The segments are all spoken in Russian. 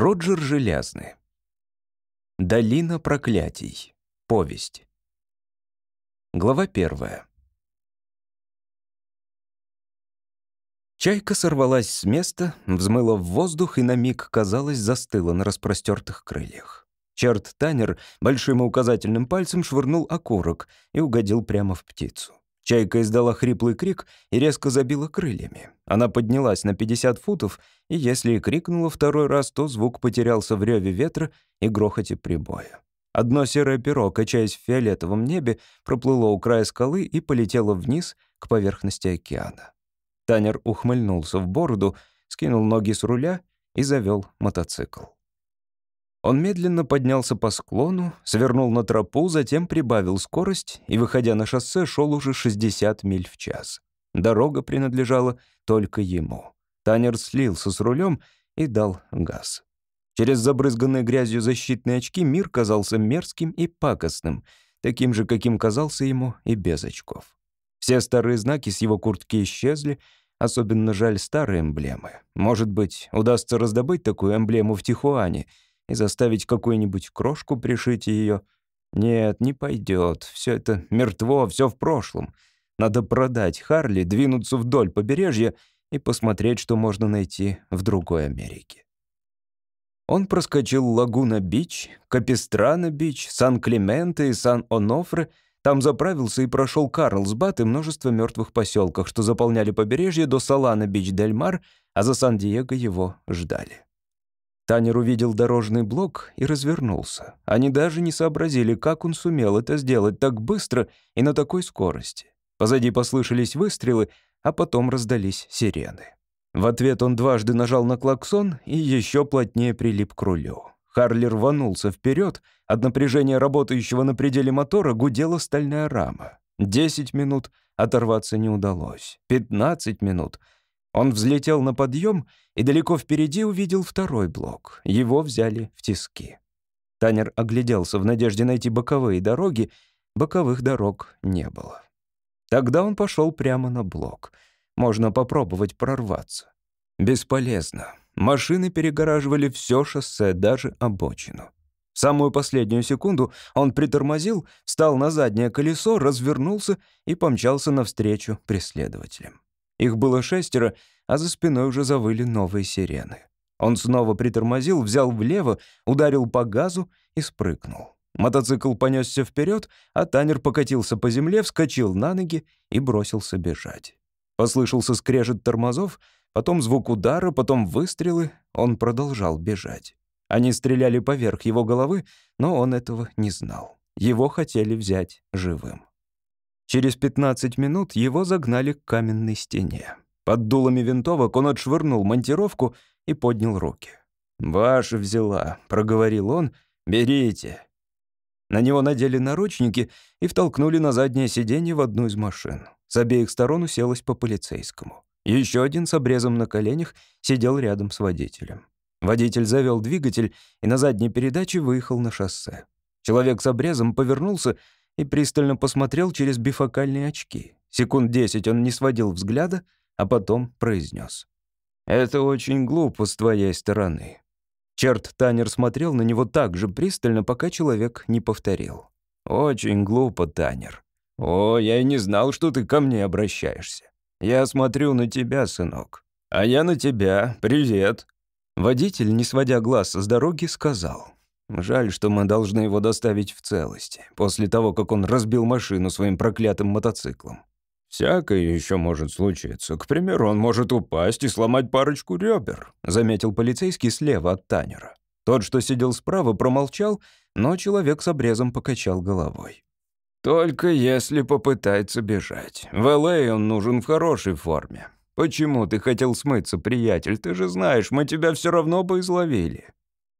Роджер Железный. Долина проклятий. Повесть. Глава первая. Чайка сорвалась с места, взмыла в воздух и на миг, казалось, застыла на распростертых крыльях. Черт Танер большим и указательным пальцем швырнул окурок и угодил прямо в птицу. Чайка издала хриплый крик и резко забила крыльями. Она поднялась на 50 футов, и если и крикнула второй раз, то звук потерялся в реве ветра и грохоте прибоя. Одно серое перо, качаясь в фиолетовом небе, проплыло у края скалы и полетело вниз к поверхности океана. Танер ухмыльнулся в бороду, скинул ноги с руля и завел мотоцикл. Он медленно поднялся по склону, свернул на тропу, затем прибавил скорость и, выходя на шоссе, шел уже 60 миль в час. Дорога принадлежала только ему. Танер слился с рулем и дал газ. Через забрызганные грязью защитные очки мир казался мерзким и пакостным, таким же, каким казался ему и без очков. Все старые знаки с его куртки исчезли, особенно жаль старые эмблемы. Может быть, удастся раздобыть такую эмблему в Тихуане — и заставить какую-нибудь крошку пришить ее. Нет, не пойдет. Все это мертво, все в прошлом. Надо продать Харли, двинуться вдоль побережья и посмотреть, что можно найти в другой Америке. Он проскочил Лагуна-Бич, Капистрана-Бич, Сан-Клименте и Сан-Онофре, там заправился и прошел Карлсбад и множество мертвых поселков, что заполняли побережье до Салана-Бич-Дель-Мар, а за Сан-Диего его ждали. Танер увидел дорожный блок и развернулся. Они даже не сообразили, как он сумел это сделать так быстро и на такой скорости. Позади послышались выстрелы, а потом раздались сирены. В ответ он дважды нажал на клаксон и еще плотнее прилип к рулю. Харли рванулся вперед, от напряжения работающего на пределе мотора гудела стальная рама. Десять минут оторваться не удалось. Пятнадцать минут — он взлетел на подъем и далеко впереди увидел второй блок. Его взяли в тиски. Танер огляделся в надежде найти боковые дороги. Боковых дорог не было. Тогда он пошел прямо на блок. Можно попробовать прорваться. Бесполезно. Машины перегораживали все шоссе, даже обочину. В самую последнюю секунду он притормозил, встал на заднее колесо, развернулся и помчался навстречу преследователям. Их было шестеро, а за спиной уже завыли новые сирены. Он снова притормозил, взял влево, ударил по газу и спрыгнул. Мотоцикл понесся вперед, а Танер покатился по земле, вскочил на ноги и бросился бежать. Послышался скрежет тормозов, потом звук удара, потом выстрелы. Он продолжал бежать. Они стреляли поверх его головы, но он этого не знал. Его хотели взять живым. Через 15 минут его загнали к каменной стене. Под дулами винтовок он отшвырнул монтировку и поднял руки. «Ваша взяла», — проговорил он, — «берите». На него надели наручники и втолкнули на заднее сиденье в одну из машин. С обеих сторон уселось по полицейскому. Еще один с обрезом на коленях сидел рядом с водителем. Водитель завел двигатель и на задней передаче выехал на шоссе. Человек с обрезом повернулся и пристально посмотрел через бифокальные очки. Секунд десять он не сводил взгляда, а потом произнес: «Это очень глупо с твоей стороны». Черт Танер смотрел на него так же пристально, пока человек не повторил. «Очень глупо, Танер. О, я и не знал, что ты ко мне обращаешься. Я смотрю на тебя, сынок. А я на тебя. Привет». Водитель, не сводя глаз с дороги, сказал. Жаль, что мы должны его доставить в целости, после того, как он разбил машину своим проклятым мотоциклом. «Всякое еще может случиться. К примеру, он может упасть и сломать парочку ребер», заметил полицейский слева от Танера. Тот, что сидел справа, промолчал, но человек с обрезом покачал головой. «Только если попытается бежать. В Л.А. он нужен в хорошей форме. Почему ты хотел смыться, приятель? Ты же знаешь, мы тебя все равно бы изловили.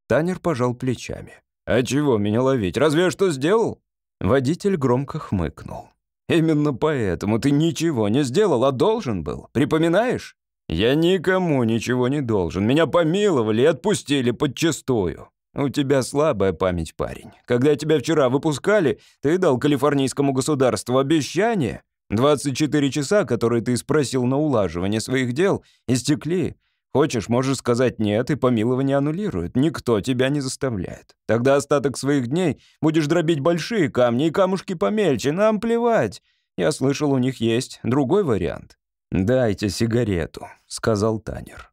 Танер пожал плечами. «А чего меня ловить? Разве я что сделал?» Водитель громко хмыкнул. «Именно поэтому ты ничего не сделал, а должен был. Припоминаешь?» «Я никому ничего не должен. Меня помиловали и отпустили подчистую. У тебя слабая память, парень. Когда тебя вчера выпускали, ты дал калифорнийскому государству обещание. 24 часа, которые ты спросил на улаживание своих дел, истекли. Хочешь, можешь сказать «нет», и помилование аннулируют. Никто тебя не заставляет. Тогда остаток своих дней будешь дробить большие камни и камушки помельче. Нам плевать. Я слышал, у них есть другой вариант. «Дайте сигарету», — сказал Танер.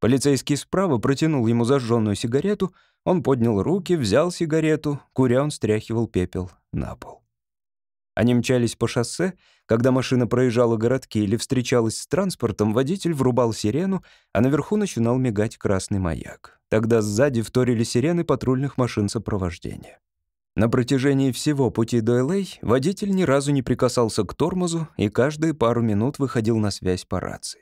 Полицейский справа протянул ему зажженную сигарету, он поднял руки, взял сигарету, куря он стряхивал пепел на пол. Они мчались по шоссе, когда машина проезжала городки или встречалась с транспортом, водитель врубал сирену, а наверху начинал мигать красный маяк. Тогда сзади вторили сирены патрульных машин сопровождения. На протяжении всего пути до Л.А. водитель ни разу не прикасался к тормозу и каждые пару минут выходил на связь по рации.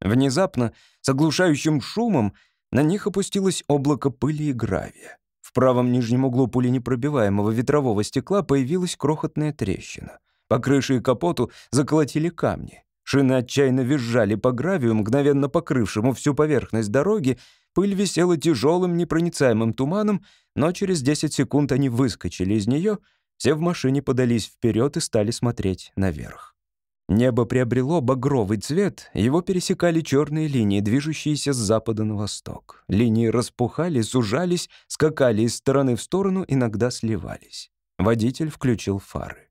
Внезапно, с оглушающим шумом, на них опустилось облако пыли и гравия. Правом нижнем углу пуленепробиваемого ветрового стекла появилась крохотная трещина. По крыше и капоту заколотили камни. Шины отчаянно визжали по гравию, мгновенно покрывшему всю поверхность дороги. Пыль висела тяжелым непроницаемым туманом, но через 10 секунд они выскочили из нее. Все в машине подались вперед и стали смотреть наверх. Небо приобрело багровый цвет, его пересекали черные линии, движущиеся с запада на восток. Линии распухали, сужались, скакали из стороны в сторону, иногда сливались. Водитель включил фары.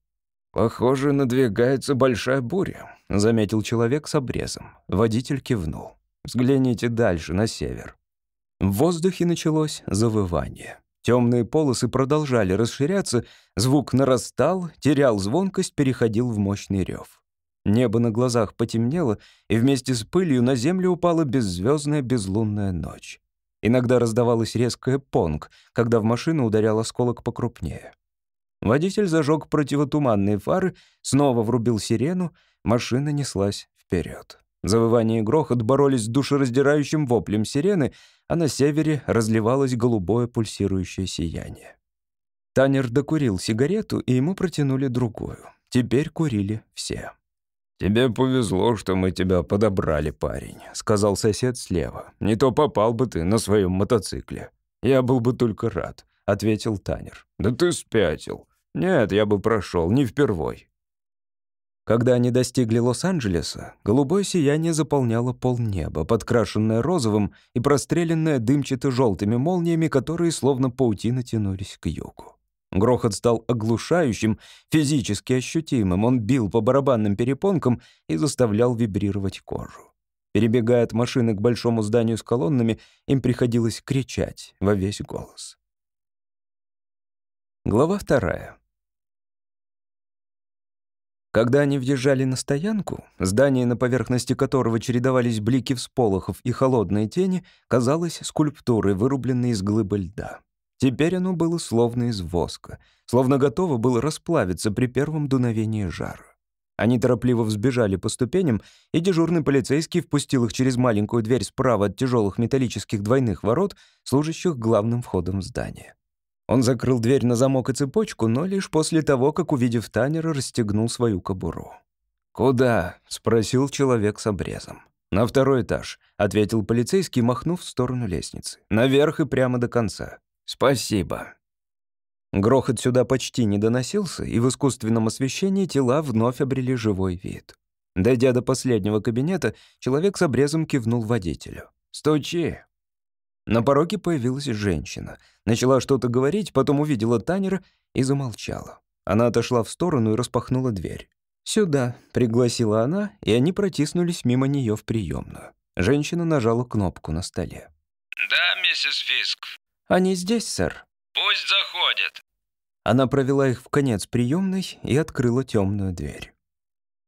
«Похоже, надвигается большая буря», — заметил человек с обрезом. Водитель кивнул. «Взгляните дальше, на север». В воздухе началось завывание. Темные полосы продолжали расширяться, звук нарастал, терял звонкость, переходил в мощный рев. Небо на глазах потемнело, и вместе с пылью на землю упала беззвездная безлунная ночь. Иногда раздавалось резкое понг, когда в машину ударял осколок покрупнее. Водитель зажег противотуманные фары, снова врубил сирену, машина неслась вперед. Завывание и грохот боролись с душераздирающим воплем сирены, а на севере разливалось голубое пульсирующее сияние. Танер докурил сигарету, и ему протянули другую. Теперь курили все. «Тебе повезло, что мы тебя подобрали, парень», — сказал сосед слева. «Не то попал бы ты на своем мотоцикле». «Я был бы только рад», — ответил Танер. «Да ты спятил». «Нет, я бы прошел, не впервой». Когда они достигли Лос-Анджелеса, голубое сияние заполняло полнеба, подкрашенное розовым и простреленное дымчато-желтыми молниями, которые словно паутина тянулись к югу. Грохот стал оглушающим, физически ощутимым. Он бил по барабанным перепонкам и заставлял вибрировать кожу. Перебегая от машины к большому зданию с колоннами, им приходилось кричать во весь голос. Глава вторая. Когда они въезжали на стоянку, здание, на поверхности которого чередовались блики всполохов и холодные тени, казалось скульптурой, вырубленной из глыбы льда. Теперь оно было словно из воска, словно готово было расплавиться при первом дуновении жара. Они торопливо взбежали по ступеням, и дежурный полицейский впустил их через маленькую дверь справа от тяжелых металлических двойных ворот, служащих главным входом в здание. Он закрыл дверь на замок и цепочку, но лишь после того, как, увидев Танера, расстегнул свою кобуру. «Куда?» — спросил человек с обрезом. «На второй этаж», — ответил полицейский, махнув в сторону лестницы. «Наверх и прямо до конца». «Спасибо». Грохот сюда почти не доносился, и в искусственном освещении тела вновь обрели живой вид. Дойдя до последнего кабинета, человек с обрезом кивнул водителю. «Стучи». На пороге появилась женщина. Начала что-то говорить, потом увидела Танера и замолчала. Она отошла в сторону и распахнула дверь. «Сюда», — пригласила она, и они протиснулись мимо нее в приемную. Женщина нажала кнопку на столе. «Да, миссис Фиск», «Они здесь, сэр?» «Пусть заходят». Она провела их в конец приемной и открыла темную дверь.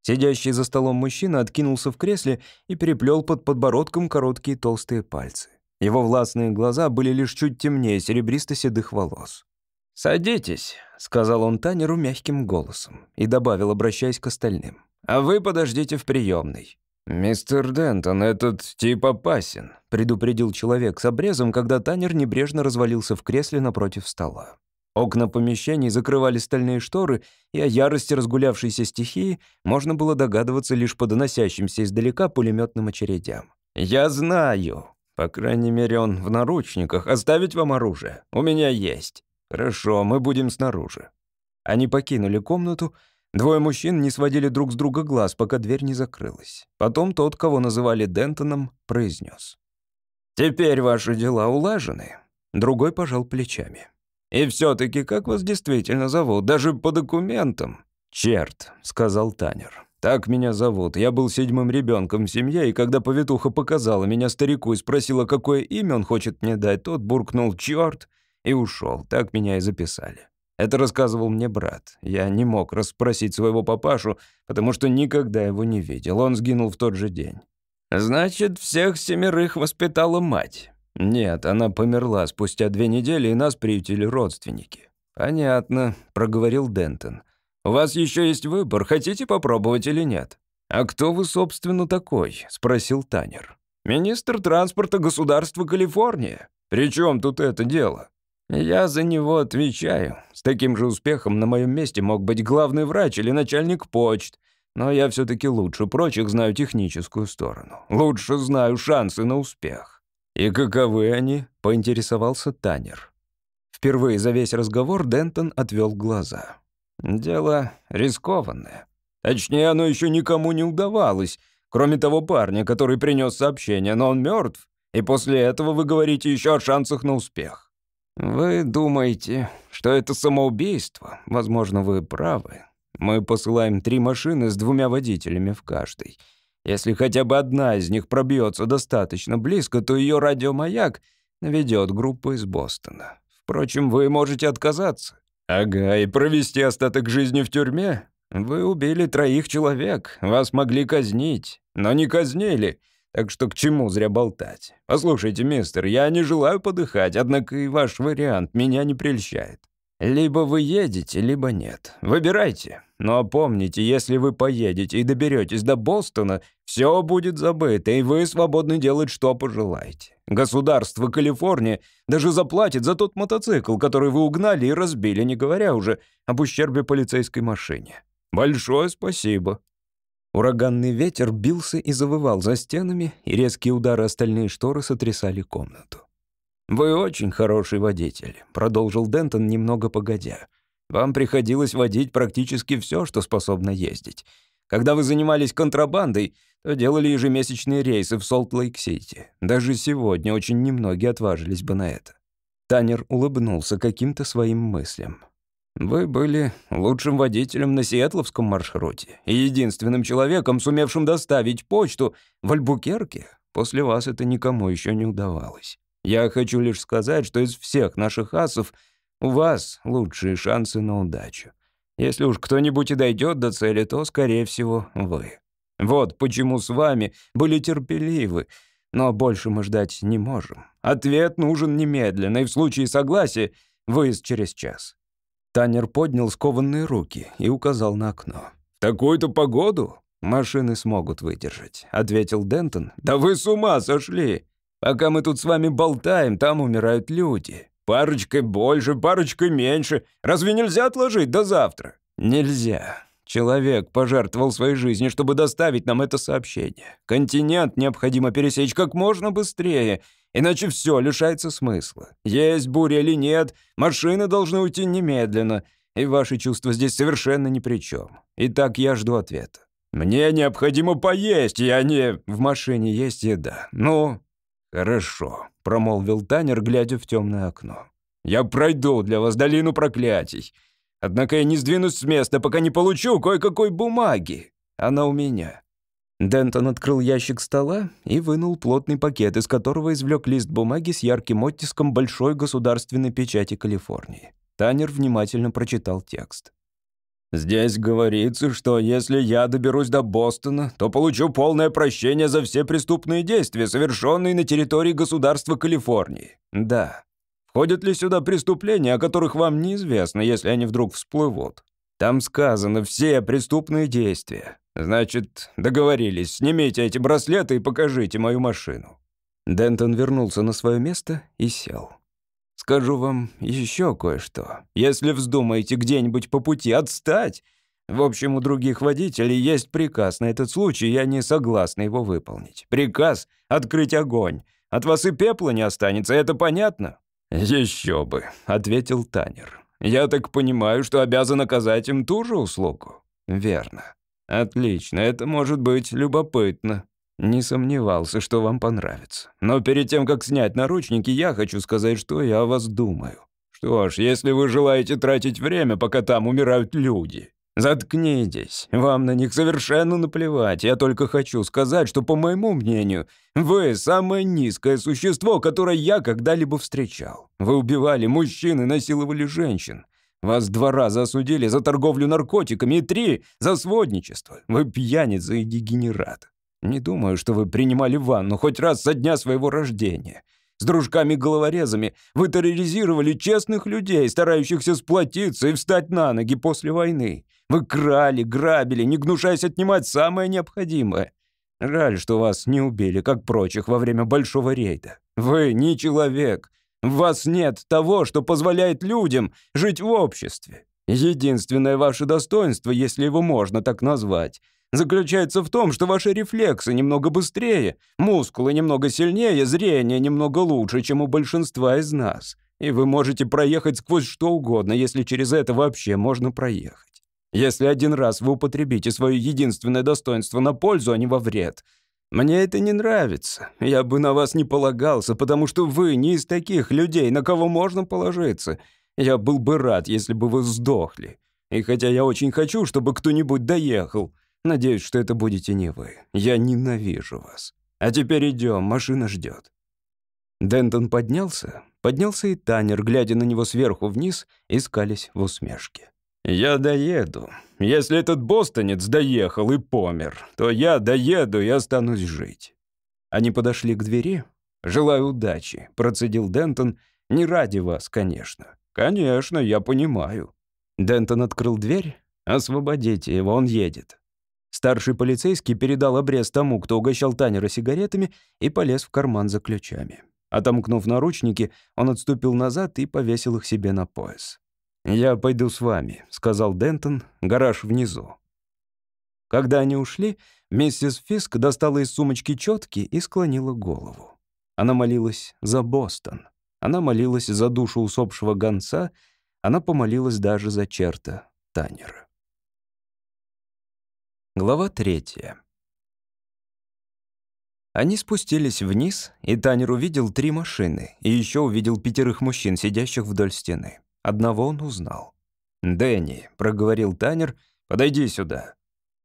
Сидящий за столом мужчина откинулся в кресле и переплел под подбородком короткие толстые пальцы. Его властные глаза были лишь чуть темнее серебристо-седых волос. «Садитесь», — сказал он Танеру мягким голосом и добавил, обращаясь к остальным. «А вы подождите в приемной. «Мистер Дентон, этот тип опасен», — предупредил человек с обрезом, когда Танер небрежно развалился в кресле напротив стола. Окна помещений закрывали стальные шторы, и о ярости разгулявшейся стихии можно было догадываться лишь по доносящимся издалека пулеметным очередям. «Я знаю. По крайней мере, он в наручниках. Оставить вам оружие? У меня есть. Хорошо, мы будем снаружи». Они покинули комнату, Двое мужчин не сводили друг с друга глаз, пока дверь не закрылась. Потом тот, кого называли Дентоном, произнес. «Теперь ваши дела улажены». Другой пожал плечами. «И все-таки как вас действительно зовут, даже по документам?» «Черт», — сказал Танер. «Так меня зовут. Я был седьмым ребенком в семье, и когда повитуха показала меня старику и спросила, какое имя он хочет мне дать, тот буркнул «черт» и ушел. Так меня и записали. Это рассказывал мне брат. Я не мог расспросить своего папашу, потому что никогда его не видел. Он сгинул в тот же день. Значит, всех семерых воспитала мать. Нет, она померла спустя две недели, и нас приютили родственники. Понятно, проговорил Дентон. У вас еще есть выбор, хотите попробовать или нет? А кто вы, собственно, такой? спросил Танер. Министр транспорта государства Калифорния. При чем тут это дело? Я за него отвечаю. С таким же успехом на моем месте мог быть главный врач или начальник почт. Но я все-таки лучше прочих знаю техническую сторону. Лучше знаю шансы на успех. «И каковы они?» — поинтересовался Танер. Впервые за весь разговор Дентон отвел глаза. «Дело рискованное. Точнее, оно еще никому не удавалось, кроме того парня, который принес сообщение, но он мертв, и после этого вы говорите еще о шансах на успех. Вы думаете, что это самоубийство? Возможно, вы правы. Мы посылаем три машины с двумя водителями в каждой. Если хотя бы одна из них пробьется достаточно близко, то ее радиомаяк наведет группу из Бостона. Впрочем, вы можете отказаться. Ага, и провести остаток жизни в тюрьме? Вы убили троих человек, вас могли казнить, но не казнили, так что к чему зря болтать? Послушайте, мистер, я не желаю подыхать, однако и ваш вариант меня не прельщает. Либо вы едете, либо нет. Выбирайте. Но помните, если вы поедете и доберетесь до Бостона, все будет забыто, и вы свободны делать, что пожелаете. Государство Калифорния даже заплатит за тот мотоцикл, который вы угнали и разбили, не говоря уже об ущербе полицейской машине. Большое спасибо. Ураганный ветер бился и завывал за стенами, и резкие удары остальные шторы сотрясали комнату. «Вы очень хороший водитель», — продолжил Дентон немного погодя. «Вам приходилось водить практически все, что способно ездить. Когда вы занимались контрабандой, то делали ежемесячные рейсы в Солт-Лейк-Сити. Даже сегодня очень немногие отважились бы на это». Танер улыбнулся каким-то своим мыслям. «Вы были лучшим водителем на Сиэтловском маршруте и единственным человеком, сумевшим доставить почту в Альбукерке. После вас это никому еще не удавалось». Я хочу лишь сказать, что из всех наших асов у вас лучшие шансы на удачу. Если уж кто-нибудь и дойдет до цели, то, скорее всего, вы. Вот почему с вами были терпеливы, но больше мы ждать не можем. Ответ нужен немедленно, и в случае согласия выезд через час». Танер поднял скованные руки и указал на окно. такую-то погоду машины смогут выдержать», — ответил Дентон. «Да вы с ума сошли! Пока мы тут с вами болтаем, там умирают люди. Парочкой больше, парочкой меньше. Разве нельзя отложить до завтра? Нельзя. Человек пожертвовал своей жизнью, чтобы доставить нам это сообщение. Континент необходимо пересечь как можно быстрее, иначе все лишается смысла. Есть буря или нет, машины должны уйти немедленно, и ваши чувства здесь совершенно ни при чем. Итак, я жду ответа. Мне необходимо поесть, я не... В машине есть еда. Ну, «Хорошо», — промолвил Танер, глядя в темное окно. «Я пройду для вас долину проклятий. Однако я не сдвинусь с места, пока не получу кое-какой бумаги. Она у меня». Дентон открыл ящик стола и вынул плотный пакет, из которого извлек лист бумаги с ярким оттиском большой государственной печати Калифорнии. Танер внимательно прочитал текст. Здесь говорится, что если я доберусь до Бостона, то получу полное прощение за все преступные действия, совершенные на территории государства Калифорнии. Да. Входят ли сюда преступления, о которых вам неизвестно, если они вдруг всплывут? Там сказано «все преступные действия». Значит, договорились, снимите эти браслеты и покажите мою машину. Дентон вернулся на свое место и сел. Скажу вам еще кое-что. Если вздумаете где-нибудь по пути отстать... В общем, у других водителей есть приказ на этот случай, и они согласны его выполнить. Приказ — открыть огонь. От вас и пепла не останется, это понятно?» «Еще бы», — ответил Танер. «Я так понимаю, что обязан оказать им ту же услугу». Верно. Отлично, это может быть любопытно. Не сомневался, что вам понравится. Но перед тем, как снять наручники, я хочу сказать, что я о вас думаю. Что ж, если вы желаете тратить время, пока там умирают люди, заткнитесь. Вам на них совершенно наплевать. Я только хочу сказать, что, по моему мнению, вы самое низкое существо, которое я когда-либо встречал. Вы убивали мужчин и насиловали женщин. Вас два раза осудили за торговлю наркотиками и три — за сводничество. Вы пьяница и дегенерат. Не думаю, что вы принимали ванну хоть раз со дня своего рождения. С дружками-головорезами вы терроризировали честных людей, старающихся сплотиться и встать на ноги после войны. Вы крали, грабили, не гнушаясь отнимать самое необходимое. Жаль, что вас не убили, как прочих, во время большого рейда. Вы не человек. В вас нет того, что позволяет людям жить в обществе. Единственное ваше достоинство, если его можно так назвать, заключается в том, что ваши рефлексы немного быстрее, мускулы немного сильнее, зрение немного лучше, чем у большинства из нас. И вы можете проехать сквозь что угодно, если через это вообще можно проехать. Если один раз вы употребите свое единственное достоинство на пользу, а не во вред — мне это не нравится. Я бы на вас не полагался, потому что вы не из таких людей, на кого можно положиться. Я был бы рад, если бы вы сдохли. И хотя я очень хочу, чтобы кто-нибудь доехал, надеюсь, что это будете не вы. Я ненавижу вас. А теперь идем, машина ждет. Дентон поднялся. Поднялся и Танер, глядя на него сверху вниз, искались в усмешке. «Я доеду. Если этот бостонец доехал и помер, то я доеду и останусь жить». Они подошли к двери. «Желаю удачи», — процедил Дентон. «Не ради вас, конечно». «Конечно, я понимаю». Дентон открыл дверь. «Освободите его, он едет». Старший полицейский передал обрез тому, кто угощал Танера сигаретами, и полез в карман за ключами. Отомкнув наручники, он отступил назад и повесил их себе на пояс. «Я пойду с вами», — сказал Дентон. «Гараж внизу». Когда они ушли, миссис Фиск достала из сумочки четки и склонила голову. Она молилась за Бостон. Она молилась за душу усопшего гонца. Она помолилась даже за черта Танера. Глава третья. Они спустились вниз, и Танер увидел три машины, и еще увидел пятерых мужчин, сидящих вдоль стены. Одного он узнал. «Дэнни», — проговорил Танер, — «подойди сюда».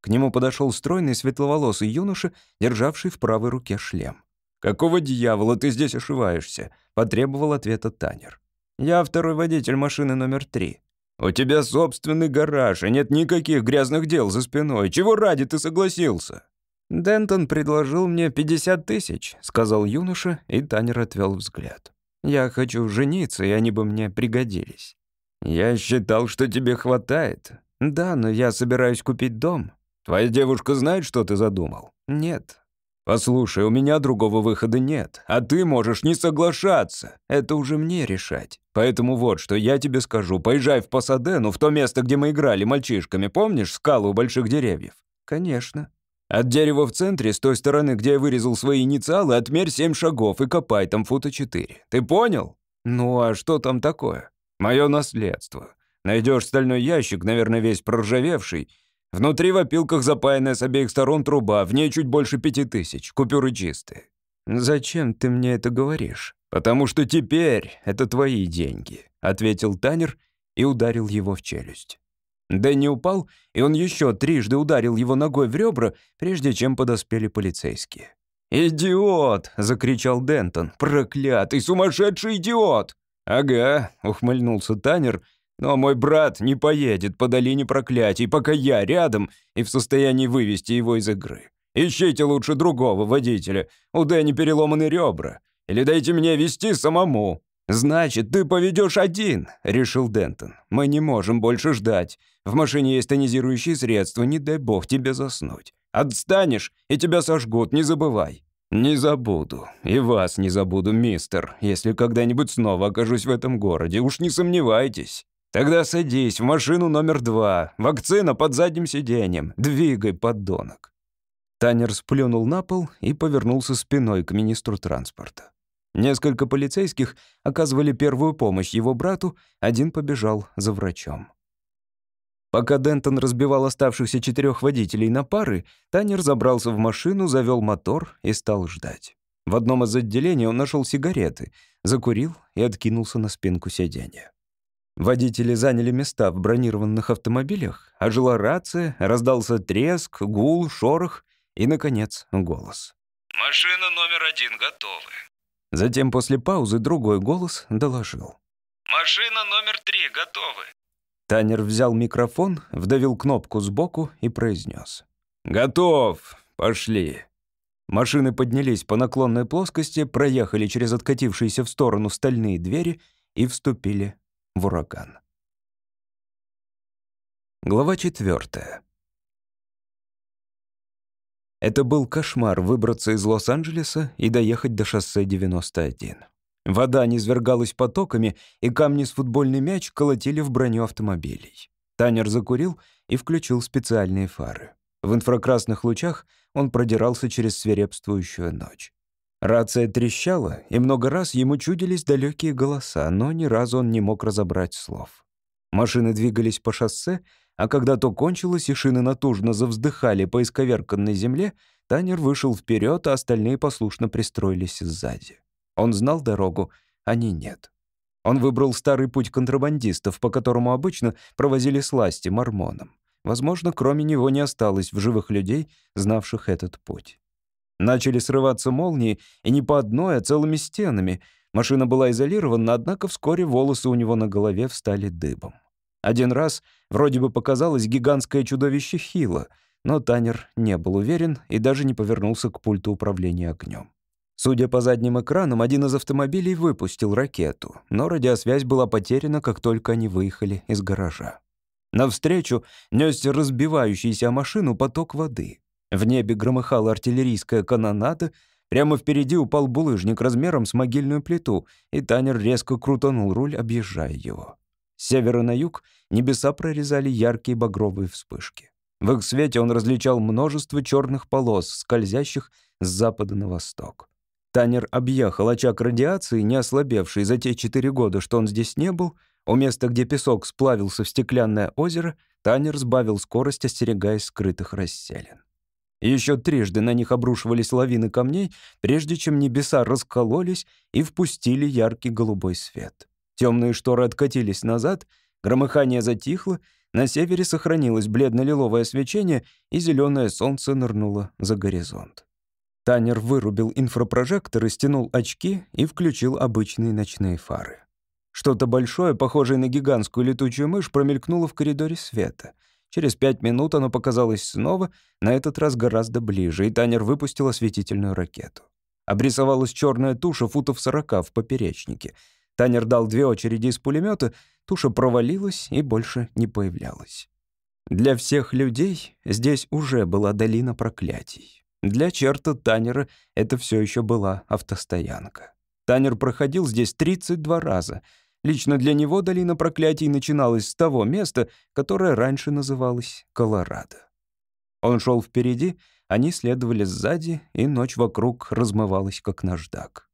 К нему подошел стройный светловолосый юноша, державший в правой руке шлем. «Какого дьявола ты здесь ошиваешься?» — потребовал ответа Танер. «Я второй водитель машины номер три». «У тебя собственный гараж, и нет никаких грязных дел за спиной. Чего ради ты согласился?» «Дентон предложил мне 50 тысяч», — сказал юноша, и Танер отвел взгляд. Я хочу жениться, и они бы мне пригодились. Я считал, что тебе хватает. Да, но я собираюсь купить дом. Твоя девушка знает, что ты задумал? Нет. Послушай, у меня другого выхода нет, а ты можешь не соглашаться. Это уже мне решать. Поэтому вот, что я тебе скажу. Поезжай в Пасадену, в то место, где мы играли мальчишками. Помнишь скалу у больших деревьев? Конечно. От дерева в центре, с той стороны, где я вырезал свои инициалы, отмерь семь шагов и копай там фута четыре. Ты понял? Ну а что там такое? Мое наследство. Найдешь стальной ящик, наверное, весь проржавевший. Внутри в опилках запаянная с обеих сторон труба, в ней чуть больше пяти тысяч, купюры чистые. «Зачем ты мне это говоришь?» «Потому что теперь это твои деньги», — ответил Танер и ударил его в челюсть. Дэнни упал, и он еще трижды ударил его ногой в ребра, прежде чем подоспели полицейские. «Идиот!» — закричал Дентон. «Проклятый, сумасшедший идиот!» «Ага», — ухмыльнулся Танер, «но мой брат не поедет по долине проклятий, пока я рядом и в состоянии вывести его из игры. Ищите лучше другого водителя, у Дэнни переломаны ребра, или дайте мне вести самому». «Значит, ты поведешь один», — решил Дентон. «Мы не можем больше ждать. В машине есть тонизирующие средства, не дай бог тебе заснуть. Отстанешь, и тебя сожгут, не забывай». «Не забуду. И вас не забуду, мистер, если когда-нибудь снова окажусь в этом городе, уж не сомневайтесь. Тогда садись в машину номер два, вакцина под задним сиденьем, двигай, поддонок». Танер сплюнул на пол и повернулся спиной к министру транспорта. Несколько полицейских оказывали первую помощь его брату, один побежал за врачом. Пока Дентон разбивал оставшихся четырех водителей на пары, Танер забрался в машину, завел мотор и стал ждать. В одном из отделений он нашел сигареты, закурил и откинулся на спинку сиденья. Водители заняли места в бронированных автомобилях, ожила рация, раздался треск, гул, шорох и, наконец, голос. «Машина номер один готовы». Затем после паузы другой голос доложил. «Машина номер три готовы». Танер взял микрофон, вдавил кнопку сбоку и произнес. «Готов! Пошли!» Машины поднялись по наклонной плоскости, проехали через откатившиеся в сторону стальные двери и вступили в ураган. Глава четвертая. Это был кошмар выбраться из Лос-Анджелеса и доехать до шоссе 91. Вода низвергалась потоками, и камни с футбольный мяч колотили в броню автомобилей. Танер закурил и включил специальные фары. В инфракрасных лучах он продирался через свирепствующую ночь. Рация трещала, и много раз ему чудились далекие голоса, но ни разу он не мог разобрать слов. Машины двигались по шоссе, а когда то кончилось и шины натужно завздыхали по исковерканной земле, Танер вышел вперед, а остальные послушно пристроились сзади. Он знал дорогу, они нет. Он выбрал старый путь контрабандистов, по которому обычно провозили сласти мормонам. Возможно, кроме него не осталось в живых людей, знавших этот путь. Начали срываться молнии, и не по одной, а целыми стенами. Машина была изолирована, однако вскоре волосы у него на голове встали дыбом. Один раз вроде бы показалось гигантское чудовище Хила, но Танер не был уверен и даже не повернулся к пульту управления огнем. Судя по задним экранам, один из автомобилей выпустил ракету, но радиосвязь была потеряна, как только они выехали из гаража. Навстречу несся разбивающийся о машину поток воды. В небе громыхала артиллерийская канонада, прямо впереди упал булыжник размером с могильную плиту, и Танер резко крутанул руль, объезжая его. С севера на юг небеса прорезали яркие багровые вспышки. В их свете он различал множество черных полос, скользящих с запада на восток. Танер объехал очаг радиации, не ослабевший за те четыре года, что он здесь не был. У места, где песок сплавился в стеклянное озеро, Танер сбавил скорость, остерегаясь скрытых расселин. Еще трижды на них обрушивались лавины камней, прежде чем небеса раскололись и впустили яркий голубой свет. Темные шторы откатились назад, громыхание затихло, на севере сохранилось бледно-лиловое свечение, и зеленое солнце нырнуло за горизонт. Танер вырубил инфрапрожектор и стянул очки и включил обычные ночные фары. Что-то большое, похожее на гигантскую летучую мышь, промелькнуло в коридоре света. Через пять минут оно показалось снова, на этот раз гораздо ближе, и Танер выпустил осветительную ракету. Обрисовалась черная туша футов сорока в поперечнике. Танер дал две очереди из пулемета, туша провалилась и больше не появлялась. Для всех людей здесь уже была долина проклятий. Для черта Танера это все еще была автостоянка. Танер проходил здесь 32 раза. Лично для него долина проклятий начиналась с того места, которое раньше называлось Колорадо. Он шел впереди, они следовали сзади, и ночь вокруг размывалась, как наждак.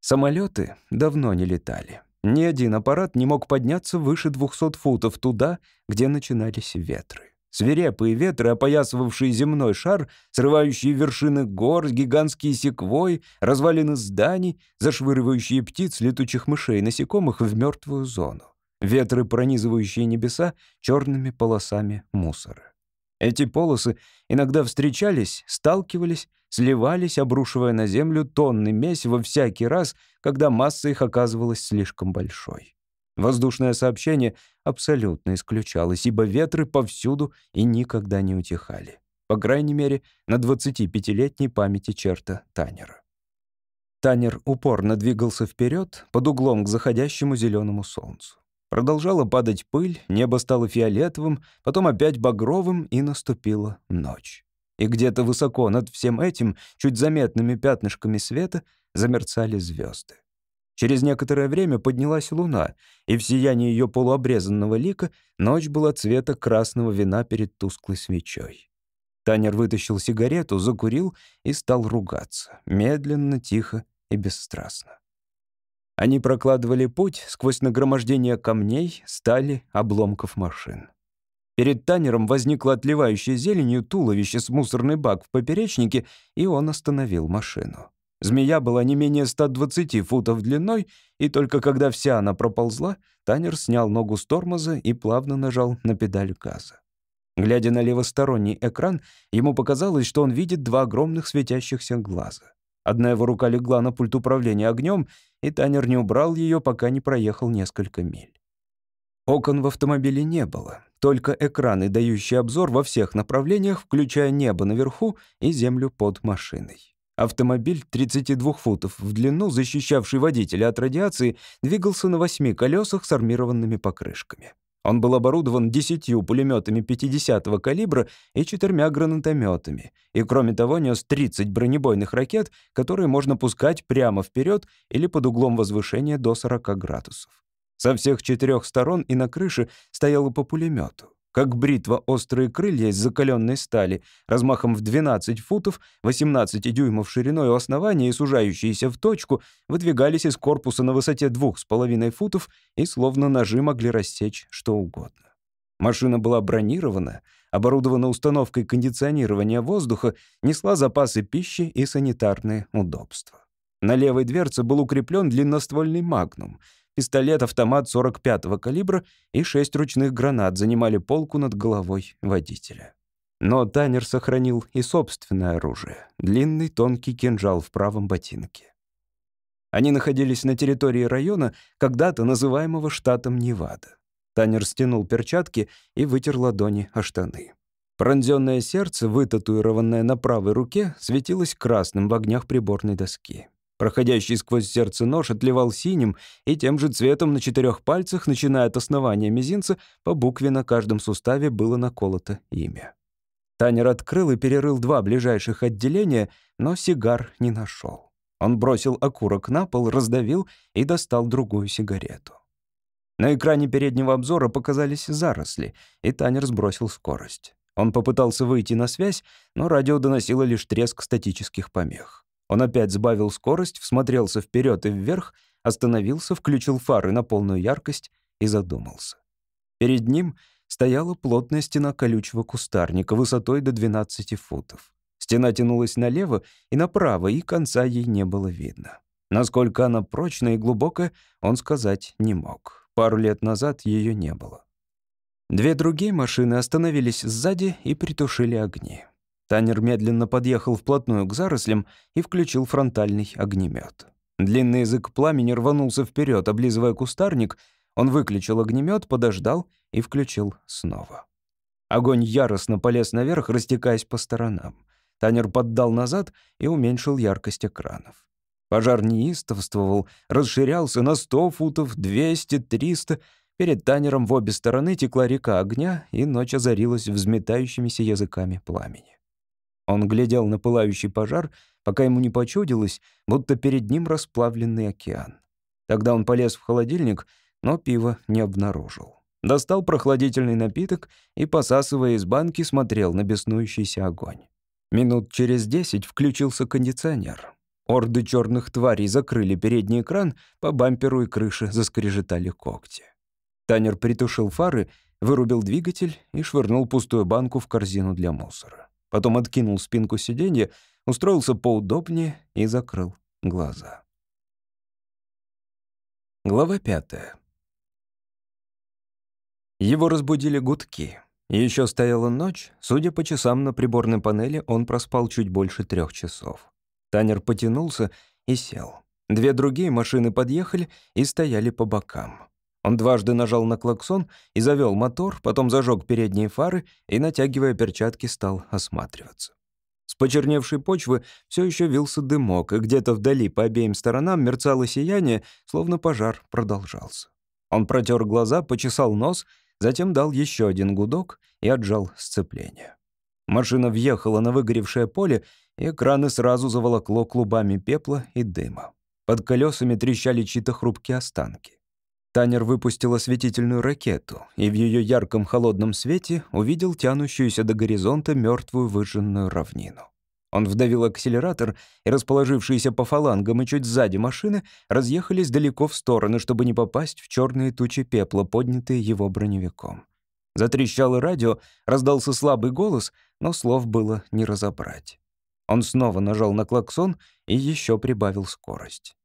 Самолеты давно не летали. Ни один аппарат не мог подняться выше 200 футов туда, где начинались ветры. Свирепые ветры, опоясывавшие земной шар, срывающие вершины гор, гигантские секвой, развалины зданий, зашвыривающие птиц, летучих мышей, насекомых в мертвую зону. Ветры, пронизывающие небеса черными полосами мусора. Эти полосы иногда встречались, сталкивались, сливались, обрушивая на землю тонны месива всякий раз, когда масса их оказывалась слишком большой. Воздушное сообщение абсолютно исключалось, ибо ветры повсюду и никогда не утихали. По крайней мере, на 25-летней памяти черта Танера. Танер упорно двигался вперед под углом к заходящему зеленому солнцу. Продолжала падать пыль, небо стало фиолетовым, потом опять багровым, и наступила ночь. И где-то высоко над всем этим, чуть заметными пятнышками света, замерцали звезды. Через некоторое время поднялась луна, и в сиянии ее полуобрезанного лика ночь была цвета красного вина перед тусклой свечой. Танер вытащил сигарету, закурил и стал ругаться, медленно, тихо и бесстрастно. Они прокладывали путь сквозь нагромождение камней, стали, обломков машин. Перед Танером возникло отливающее зеленью туловище с мусорный бак в поперечнике, и он остановил машину. Змея была не менее 120 футов длиной, и только когда вся она проползла, Танер снял ногу с тормоза и плавно нажал на педаль газа. Глядя на левосторонний экран, ему показалось, что он видит два огромных светящихся глаза. Одна его рука легла на пульт управления огнем, и Танер не убрал ее, пока не проехал несколько миль. Окон в автомобиле не было, только экраны, дающие обзор во всех направлениях, включая небо наверху и землю под машиной. Автомобиль 32 футов в длину, защищавший водителя от радиации, двигался на восьми колесах с армированными покрышками. Он был оборудован десятью пулеметами 50-го калибра и четырьмя гранатометами, и, кроме того, нес 30 бронебойных ракет, которые можно пускать прямо вперед или под углом возвышения до 40 градусов. Со всех четырех сторон и на крыше стояло по пулемету как бритва острые крылья из закаленной стали, размахом в 12 футов, 18 дюймов шириной у основания и сужающиеся в точку, выдвигались из корпуса на высоте 2,5 футов и словно ножи могли рассечь что угодно. Машина была бронирована, оборудована установкой кондиционирования воздуха, несла запасы пищи и санитарные удобства. На левой дверце был укреплен длинноствольный «Магнум», пистолет-автомат 45-го калибра и шесть ручных гранат занимали полку над головой водителя. Но Танер сохранил и собственное оружие — длинный тонкий кинжал в правом ботинке. Они находились на территории района, когда-то называемого штатом Невада. Танер стянул перчатки и вытер ладони о штаны. Пронзённое сердце, вытатуированное на правой руке, светилось красным в огнях приборной доски. Проходящий сквозь сердце нож отливал синим и тем же цветом на четырех пальцах, начиная от основания мизинца, по букве на каждом суставе было наколото имя. Танер открыл и перерыл два ближайших отделения, но сигар не нашел. Он бросил окурок на пол, раздавил и достал другую сигарету. На экране переднего обзора показались заросли, и Танер сбросил скорость. Он попытался выйти на связь, но радио доносило лишь треск статических помех. Он опять сбавил скорость, всмотрелся вперед и вверх, остановился, включил фары на полную яркость и задумался. Перед ним стояла плотная стена колючего кустарника высотой до 12 футов. Стена тянулась налево и направо, и конца ей не было видно. Насколько она прочная и глубокая, он сказать не мог. Пару лет назад ее не было. Две другие машины остановились сзади и притушили огни. Танер медленно подъехал вплотную к зарослям и включил фронтальный огнемет. Длинный язык пламени рванулся вперед, облизывая кустарник. Он выключил огнемет, подождал и включил снова. Огонь яростно полез наверх, растекаясь по сторонам. Танер поддал назад и уменьшил яркость экранов. Пожар неистовствовал, расширялся на 100 футов, 200, 300. Перед Танером в обе стороны текла река огня, и ночь озарилась взметающимися языками пламени. Он глядел на пылающий пожар, пока ему не почудилось, будто перед ним расплавленный океан. Тогда он полез в холодильник, но пива не обнаружил. Достал прохладительный напиток и, посасывая из банки, смотрел на беснующийся огонь. Минут через десять включился кондиционер. Орды черных тварей закрыли передний экран, по бамперу и крыше заскрежетали когти. Танер притушил фары, вырубил двигатель и швырнул пустую банку в корзину для мусора. Потом откинул спинку сиденья, устроился поудобнее и закрыл глаза. Глава пятая. Его разбудили гудки. Еще стояла ночь. Судя по часам на приборной панели, он проспал чуть больше трех часов. Танер потянулся и сел. Две другие машины подъехали и стояли по бокам. Он дважды нажал на клаксон и завел мотор, потом зажег передние фары и, натягивая перчатки, стал осматриваться. С почерневшей почвы все еще вился дымок, и где-то вдали по обеим сторонам мерцало сияние, словно пожар продолжался. Он протер глаза, почесал нос, затем дал еще один гудок и отжал сцепление. Машина въехала на выгоревшее поле, и экраны сразу заволокло клубами пепла и дыма. Под колесами трещали чьи-то хрупкие останки. Танер выпустил осветительную ракету и в ее ярком холодном свете увидел тянущуюся до горизонта мертвую выжженную равнину. Он вдавил акселератор, и расположившиеся по фалангам и чуть сзади машины разъехались далеко в стороны, чтобы не попасть в черные тучи пепла, поднятые его броневиком. Затрещало радио, раздался слабый голос, но слов было не разобрать. Он снова нажал на клаксон и еще прибавил скорость.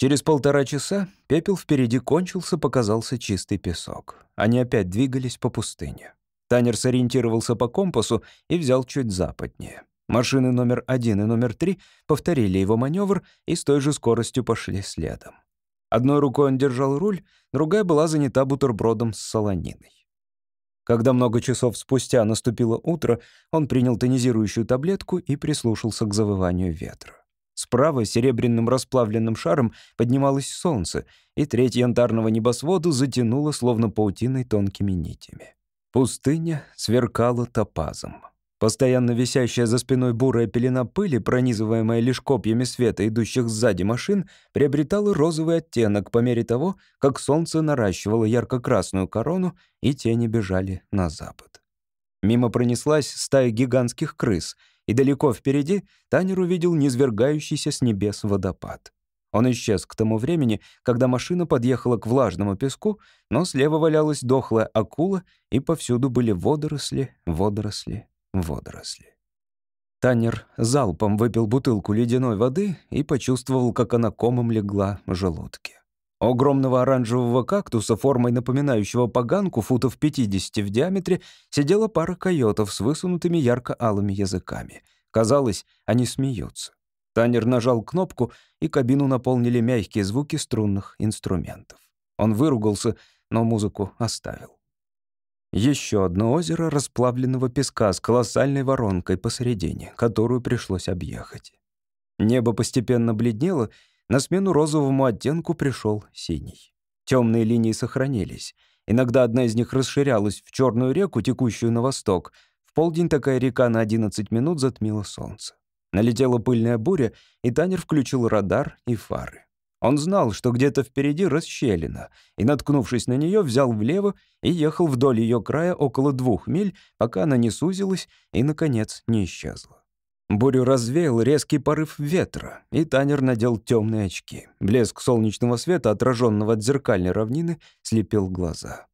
Через полтора часа пепел впереди кончился, показался чистый песок. Они опять двигались по пустыне. Танер сориентировался по компасу и взял чуть западнее. Машины номер один и номер три повторили его маневр и с той же скоростью пошли следом. Одной рукой он держал руль, другая была занята бутербродом с солониной. Когда много часов спустя наступило утро, он принял тонизирующую таблетку и прислушался к завыванию ветра. Справа серебряным расплавленным шаром поднималось солнце, и треть янтарного небосвода затянуло словно паутиной тонкими нитями. Пустыня сверкала топазом. Постоянно висящая за спиной бурая пелена пыли, пронизываемая лишь копьями света, идущих сзади машин, приобретала розовый оттенок по мере того, как солнце наращивало ярко-красную корону, и тени бежали на запад. Мимо пронеслась стая гигантских крыс, и далеко впереди Танер увидел низвергающийся с небес водопад. Он исчез к тому времени, когда машина подъехала к влажному песку, но слева валялась дохлая акула, и повсюду были водоросли, водоросли, водоросли. Танер залпом выпил бутылку ледяной воды и почувствовал, как она комом легла в желудке. Огромного оранжевого кактуса, формой напоминающего поганку футов 50 в диаметре, сидела пара койотов с высунутыми ярко-алыми языками. Казалось, они смеются. Танер нажал кнопку, и кабину наполнили мягкие звуки струнных инструментов. Он выругался, но музыку оставил. Еще одно озеро расплавленного песка с колоссальной воронкой посередине, которую пришлось объехать. Небо постепенно бледнело, на смену розовому оттенку пришел синий. Темные линии сохранились. Иногда одна из них расширялась в черную реку, текущую на восток. В полдень такая река на 11 минут затмила солнце. Налетела пыльная буря, и Танер включил радар и фары. Он знал, что где-то впереди расщелина, и, наткнувшись на нее, взял влево и ехал вдоль ее края около двух миль, пока она не сузилась и, наконец, не исчезла. Бурю развеял резкий порыв ветра, и Танер надел темные очки. Блеск солнечного света, отраженного от зеркальной равнины, слепил глаза.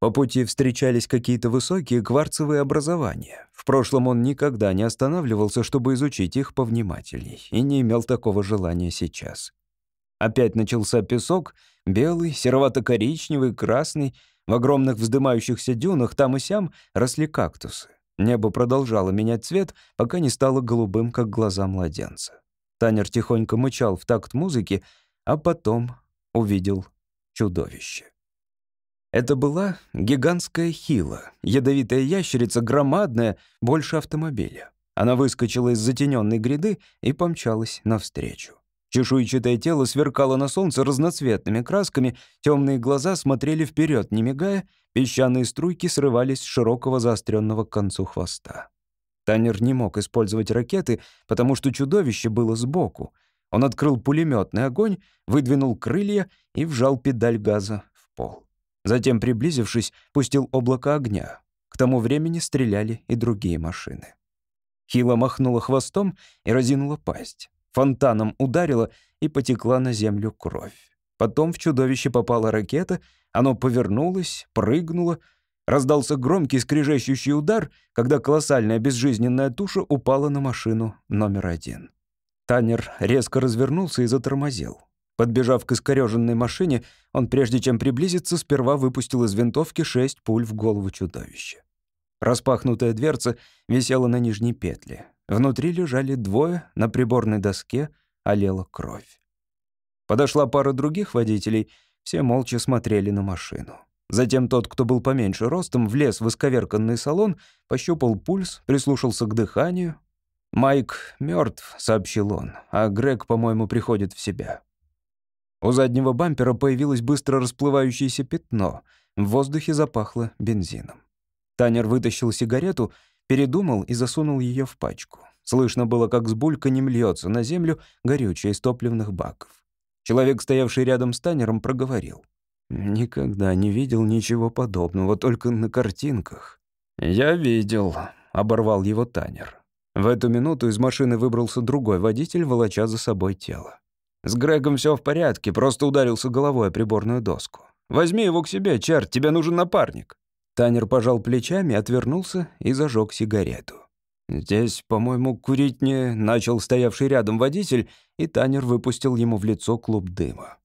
По пути встречались какие-то высокие кварцевые образования. В прошлом он никогда не останавливался, чтобы изучить их повнимательней, и не имел такого желания сейчас. Опять начался песок, белый, серовато-коричневый, красный. В огромных вздымающихся дюнах там и сям росли кактусы. Небо продолжало менять цвет, пока не стало голубым, как глаза младенца. Танер тихонько мычал в такт музыки, а потом увидел чудовище. Это была гигантская хила, ядовитая ящерица, громадная, больше автомобиля. Она выскочила из затененной гряды и помчалась навстречу. Чешуйчатое тело сверкало на солнце разноцветными красками, темные глаза смотрели вперед, не мигая, песчаные струйки срывались с широкого заостренного к концу хвоста. Танер не мог использовать ракеты, потому что чудовище было сбоку. Он открыл пулеметный огонь, выдвинул крылья и вжал педаль газа в пол. Затем, приблизившись, пустил облако огня. К тому времени стреляли и другие машины. Хила махнула хвостом и разинула пасть фонтаном ударила и потекла на землю кровь. Потом в чудовище попала ракета, оно повернулось, прыгнуло. Раздался громкий скрежещущий удар, когда колоссальная безжизненная туша упала на машину номер один. Танер резко развернулся и затормозил. Подбежав к искорёженной машине, он, прежде чем приблизиться, сперва выпустил из винтовки шесть пуль в голову чудовища. Распахнутая дверца висела на нижней петле. Внутри лежали двое, на приборной доске олела кровь. Подошла пара других водителей, все молча смотрели на машину. Затем тот, кто был поменьше ростом, влез в исковерканный салон, пощупал пульс, прислушался к дыханию. «Майк мертв, сообщил он, «а Грег, по-моему, приходит в себя». У заднего бампера появилось быстро расплывающееся пятно. В воздухе запахло бензином. Танер вытащил сигарету Передумал и засунул ее в пачку. Слышно было, как с бульканем льется на землю горючее из топливных баков. Человек, стоявший рядом с Танером, проговорил. «Никогда не видел ничего подобного, только на картинках». «Я видел», — оборвал его Танер. В эту минуту из машины выбрался другой водитель, волоча за собой тело. «С Грегом все в порядке, просто ударился головой о приборную доску. Возьми его к себе, черт, тебе нужен напарник». Танер пожал плечами, отвернулся и зажег сигарету. «Здесь, по-моему, курить не...» — начал стоявший рядом водитель, и Танер выпустил ему в лицо клуб дыма.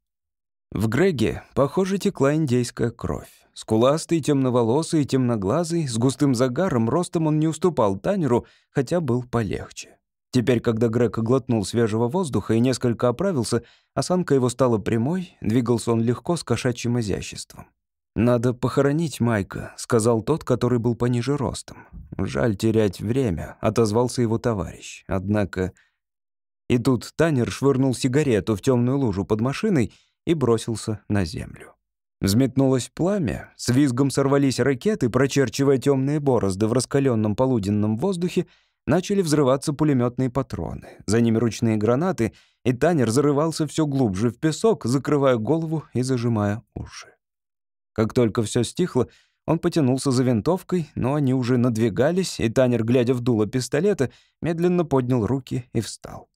В Греге, похоже, текла индейская кровь. Скуластый, темноволосый, темноглазый, с густым загаром, ростом он не уступал Танеру, хотя был полегче. Теперь, когда Грег глотнул свежего воздуха и несколько оправился, осанка его стала прямой, двигался он легко с кошачьим изяществом. «Надо похоронить Майка», — сказал тот, который был пониже ростом. «Жаль терять время», — отозвался его товарищ. Однако... И тут Танер швырнул сигарету в темную лужу под машиной и бросился на землю. Взметнулось пламя, с визгом сорвались ракеты, прочерчивая темные борозды в раскаленном полуденном воздухе, начали взрываться пулеметные патроны, за ними ручные гранаты, и Танер зарывался все глубже в песок, закрывая голову и зажимая уши. Как только все стихло, он потянулся за винтовкой, но они уже надвигались, и Танер, глядя в дуло пистолета, медленно поднял руки и встал.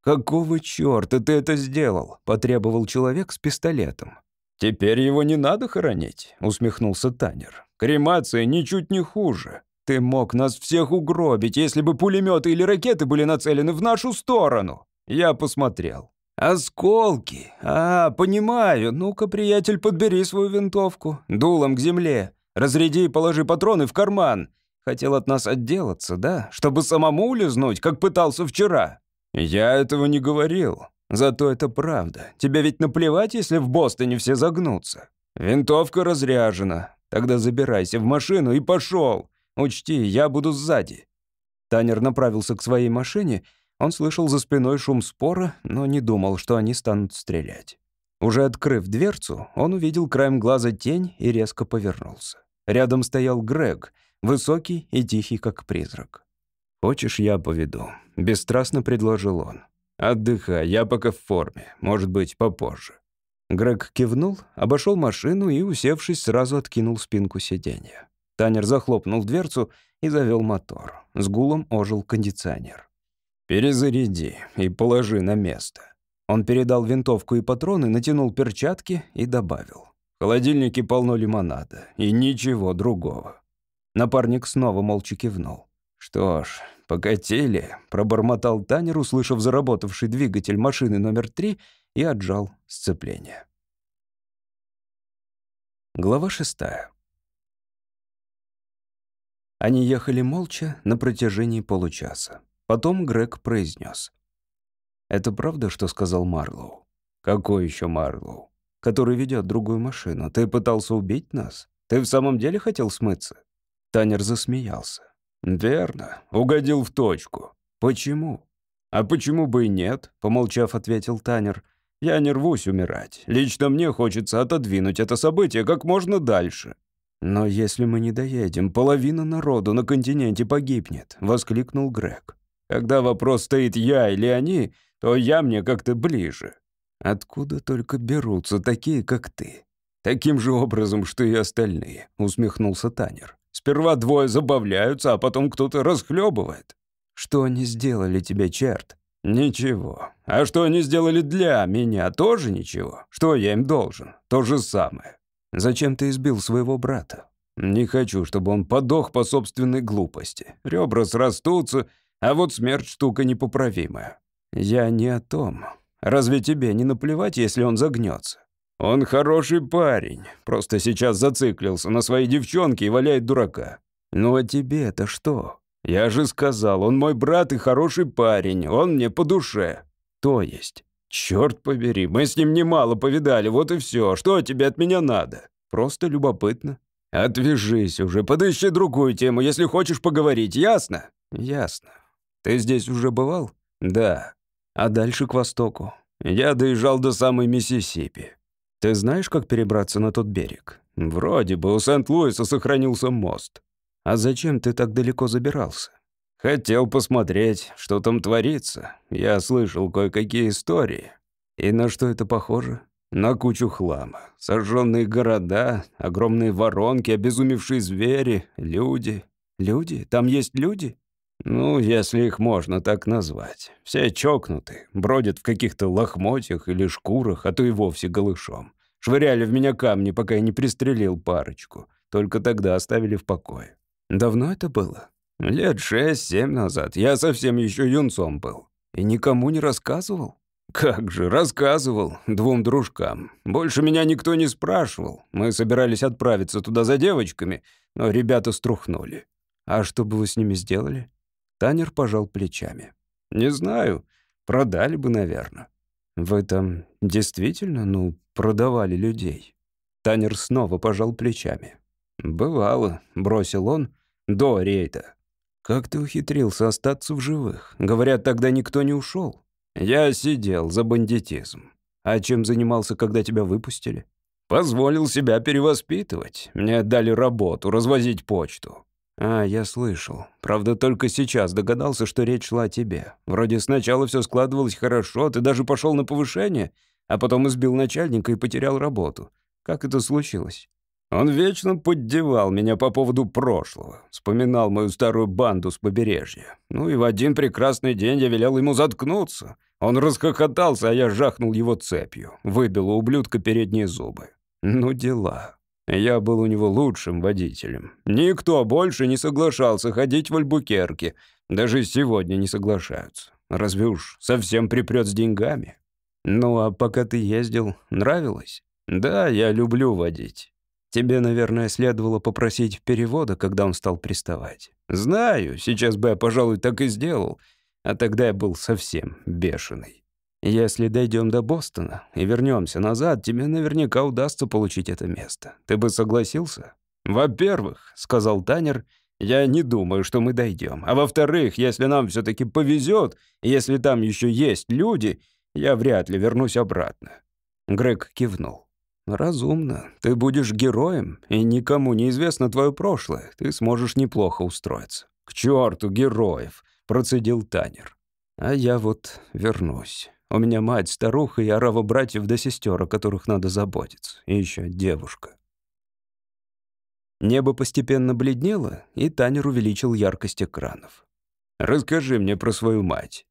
«Какого чёрта ты это сделал?» — потребовал человек с пистолетом. «Теперь его не надо хоронить», — усмехнулся Танер. «Кремация ничуть не хуже. Ты мог нас всех угробить, если бы пулеметы или ракеты были нацелены в нашу сторону». Я посмотрел. «Осколки! А, понимаю. Ну-ка, приятель, подбери свою винтовку. Дулом к земле. Разряди и положи патроны в карман. Хотел от нас отделаться, да? Чтобы самому улизнуть, как пытался вчера». «Я этого не говорил. Зато это правда. Тебе ведь наплевать, если в Бостоне все загнутся. Винтовка разряжена. Тогда забирайся в машину и пошел. Учти, я буду сзади». Танер направился к своей машине. Он слышал за спиной шум спора, но не думал, что они станут стрелять. Уже открыв дверцу, он увидел краем глаза тень и резко повернулся. Рядом стоял Грег, высокий и тихий, как призрак. «Хочешь, я поведу?» — бесстрастно предложил он. «Отдыхай, я пока в форме, может быть, попозже». Грег кивнул, обошел машину и, усевшись, сразу откинул спинку сиденья. Танер захлопнул дверцу и завел мотор. С гулом ожил кондиционер. «Перезаряди и положи на место». Он передал винтовку и патроны, натянул перчатки и добавил. В холодильнике полно лимонада и ничего другого. Напарник снова молча кивнул. «Что ж, покатили», — пробормотал Танер, услышав заработавший двигатель машины номер три, и отжал сцепление. Глава шестая. Они ехали молча на протяжении получаса. Потом Грег произнес. «Это правда, что сказал Марлоу?» «Какой еще Марлоу?» «Который ведет другую машину. Ты пытался убить нас? Ты в самом деле хотел смыться?» Танер засмеялся. «Верно. Угодил в точку. Почему?» «А почему бы и нет?» — помолчав, ответил Танер. «Я не рвусь умирать. Лично мне хочется отодвинуть это событие как можно дальше». «Но если мы не доедем, половина народу на континенте погибнет», — воскликнул Грег. «Когда вопрос стоит я или они, то я мне как-то ближе». «Откуда только берутся такие, как ты?» «Таким же образом, что и остальные», — усмехнулся Танер. Сперва двое забавляются, а потом кто-то расхлебывает. Что они сделали тебе, черт? Ничего. А что они сделали для меня, тоже ничего. Что я им должен? То же самое. Зачем ты избил своего брата? Не хочу, чтобы он подох по собственной глупости. Ребра срастутся, а вот смерть штука непоправимая. Я не о том. Разве тебе не наплевать, если он загнется? «Он хороший парень, просто сейчас зациклился на своей девчонке и валяет дурака». «Ну а тебе-то что?» «Я же сказал, он мой брат и хороший парень, он мне по душе». «То есть?» «Черт побери, мы с ним немало повидали, вот и все. Что тебе от меня надо?» «Просто любопытно». «Отвяжись уже, подыщи другую тему, если хочешь поговорить, ясно?» «Ясно. Ты здесь уже бывал?» «Да. А дальше к востоку?» «Я доезжал до самой Миссисипи. Ты знаешь, как перебраться на тот берег? Вроде бы у Сент-Луиса сохранился мост. А зачем ты так далеко забирался? Хотел посмотреть, что там творится. Я слышал кое-какие истории. И на что это похоже? На кучу хлама. Сожженные города, огромные воронки, обезумевшие звери, люди. Люди? Там есть люди? Ну, если их можно так назвать. Все чокнуты, бродят в каких-то лохмотьях или шкурах, а то и вовсе голышом. Швыряли в меня камни, пока я не пристрелил парочку. только тогда оставили в покое. Давно это было? Лет шесть-семь назад. Я совсем еще юнцом был. И никому не рассказывал? Как же, рассказывал двум дружкам. Больше меня никто не спрашивал. Мы собирались отправиться туда за девочками, но ребята струхнули. А что бы вы с ними сделали? Танер пожал плечами. Не знаю. Продали бы, наверное. Вы там действительно, ну, продавали людей? Танер снова пожал плечами. «Бывало», — бросил он, — «до рейда». «Как ты ухитрился остаться в живых? Говорят, тогда никто не ушел. Я сидел за бандитизм. А чем занимался, когда тебя выпустили? Позволил себя перевоспитывать. Мне дали работу, развозить почту. А, я слышал. Правда, только сейчас догадался, что речь шла о тебе. Вроде сначала все складывалось хорошо, ты даже пошел на повышение, а потом избил начальника и потерял работу. Как это случилось? Он вечно поддевал меня по поводу прошлого, вспоминал мою старую банду с побережья. Ну и в один прекрасный день я велел ему заткнуться. Он расхохотался, а я жахнул его цепью, выбил у ублюдка передние зубы. Ну дела. Я был у него лучшим водителем. Никто больше не соглашался ходить в Альбукерке. Даже сегодня не соглашаются. Разве уж совсем припрет с деньгами? Ну а пока ты ездил, нравилось? Да, я люблю водить. Тебе, наверное, следовало попросить перевода, когда он стал приставать. Знаю, сейчас бы я, пожалуй, так и сделал, а тогда я был совсем бешеный. Если дойдем до Бостона и вернемся назад, тебе наверняка удастся получить это место. Ты бы согласился? Во-первых, сказал Танер, я не думаю, что мы дойдем. А во-вторых, если нам все-таки повезет, если там еще есть люди, я вряд ли вернусь обратно. Грег кивнул. «Разумно. Ты будешь героем, и никому не известно твое прошлое. Ты сможешь неплохо устроиться». «К черту героев!» — процедил Танер. «А я вот вернусь. У меня мать, старуха и орава братьев да сестер, о которых надо заботиться. И еще девушка». Небо постепенно бледнело, и Танер увеличил яркость экранов. «Расскажи мне про свою мать».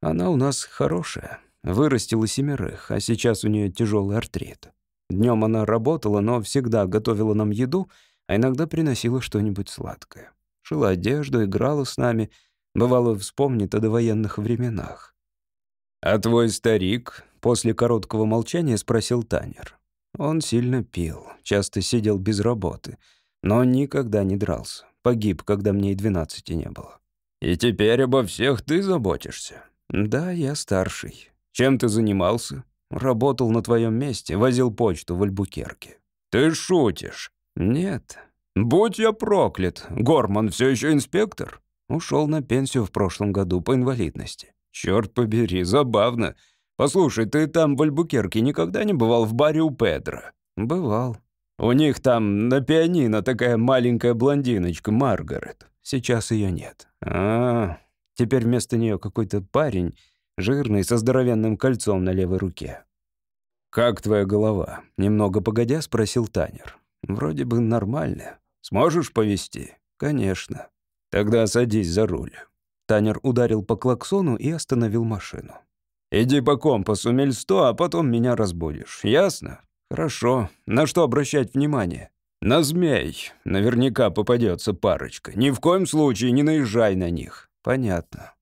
«Она у нас хорошая. Вырастила семерых, а сейчас у нее тяжелый артрит. Днем она работала, но всегда готовила нам еду, а иногда приносила что-нибудь сладкое. Шила одежду, играла с нами. Бывало, вспомнит о довоенных временах. «А твой старик?» — после короткого молчания спросил Танер. Он сильно пил, часто сидел без работы, но никогда не дрался. Погиб, когда мне и двенадцати не было. «И теперь обо всех ты заботишься?» «Да, я старший. Чем ты занимался?» Работал на твоем месте, возил почту в Альбукерке. Ты шутишь? Нет. Будь я проклят. Горман все еще инспектор. Ушел на пенсию в прошлом году по инвалидности. Черт побери, забавно. Послушай, ты там в Альбукерке никогда не бывал в баре у Педро? Бывал. У них там на пианино такая маленькая блондиночка, Маргарет. Сейчас ее нет. А, теперь вместо нее какой-то парень жирный, со здоровенным кольцом на левой руке. «Как твоя голова?» — немного погодя спросил Танер. «Вроде бы нормально. Сможешь повести?» «Конечно». «Тогда садись за руль». Танер ударил по клаксону и остановил машину. «Иди по компасу миль сто, а потом меня разбудишь. Ясно?» «Хорошо. На что обращать внимание?» «На змей. Наверняка попадется парочка. Ни в коем случае не наезжай на них». «Понятно».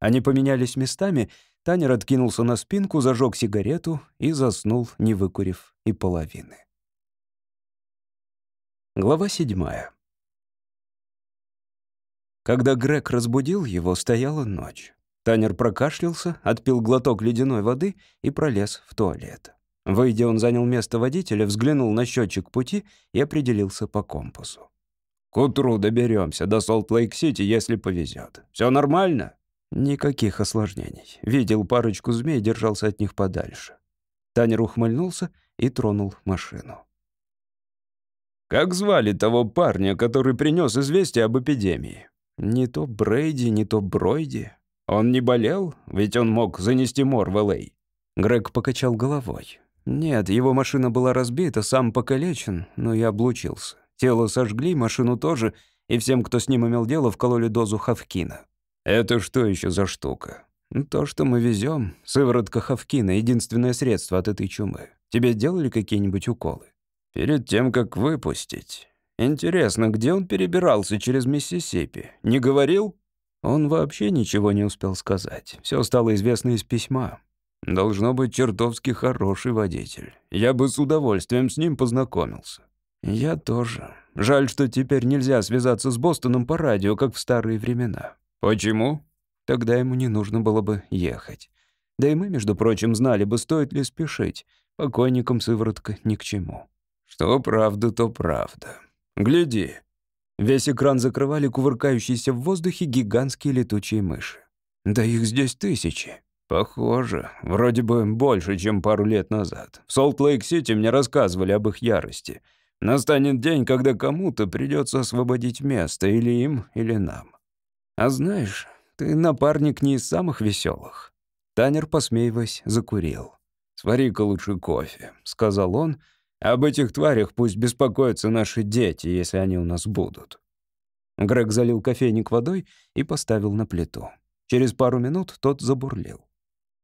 Они поменялись местами, Танер откинулся на спинку, зажег сигарету и заснул, не выкурив и половины. Глава седьмая. Когда Грег разбудил его, стояла ночь. Танер прокашлялся, отпил глоток ледяной воды и пролез в туалет. Выйдя, он занял место водителя, взглянул на счетчик пути и определился по компасу. «К утру доберемся до Солт-Лейк-Сити, если повезет. Все нормально?» Никаких осложнений. Видел парочку змей, держался от них подальше. Танер ухмыльнулся и тронул машину. «Как звали того парня, который принес известие об эпидемии? Не то Брейди, не то Бройди. Он не болел? Ведь он мог занести мор в Л.А.». Грег покачал головой. «Нет, его машина была разбита, сам покалечен, но я облучился. Тело сожгли, машину тоже, и всем, кто с ним имел дело, вкололи дозу хавкина. «Это что еще за штука?» «То, что мы везем. Сыворотка Хавкина — единственное средство от этой чумы. Тебе делали какие-нибудь уколы?» «Перед тем, как выпустить. Интересно, где он перебирался через Миссисипи? Не говорил? Он вообще ничего не успел сказать. Все стало известно из письма. Должно быть чертовски хороший водитель. Я бы с удовольствием с ним познакомился. Я тоже. Жаль, что теперь нельзя связаться с Бостоном по радио, как в старые времена. Почему? Тогда ему не нужно было бы ехать. Да и мы, между прочим, знали бы, стоит ли спешить. Покойникам сыворотка ни к чему. Что правда, то правда. Гляди. Весь экран закрывали кувыркающиеся в воздухе гигантские летучие мыши. Да их здесь тысячи. Похоже. Вроде бы больше, чем пару лет назад. В Солт-Лейк-Сити мне рассказывали об их ярости. Настанет день, когда кому-то придется освободить место, или им, или нам. А знаешь, ты напарник не из самых веселых. Танер, посмеиваясь, закурил. «Свари-ка лучше кофе», — сказал он. «Об этих тварях пусть беспокоятся наши дети, если они у нас будут». Грег залил кофейник водой и поставил на плиту. Через пару минут тот забурлил.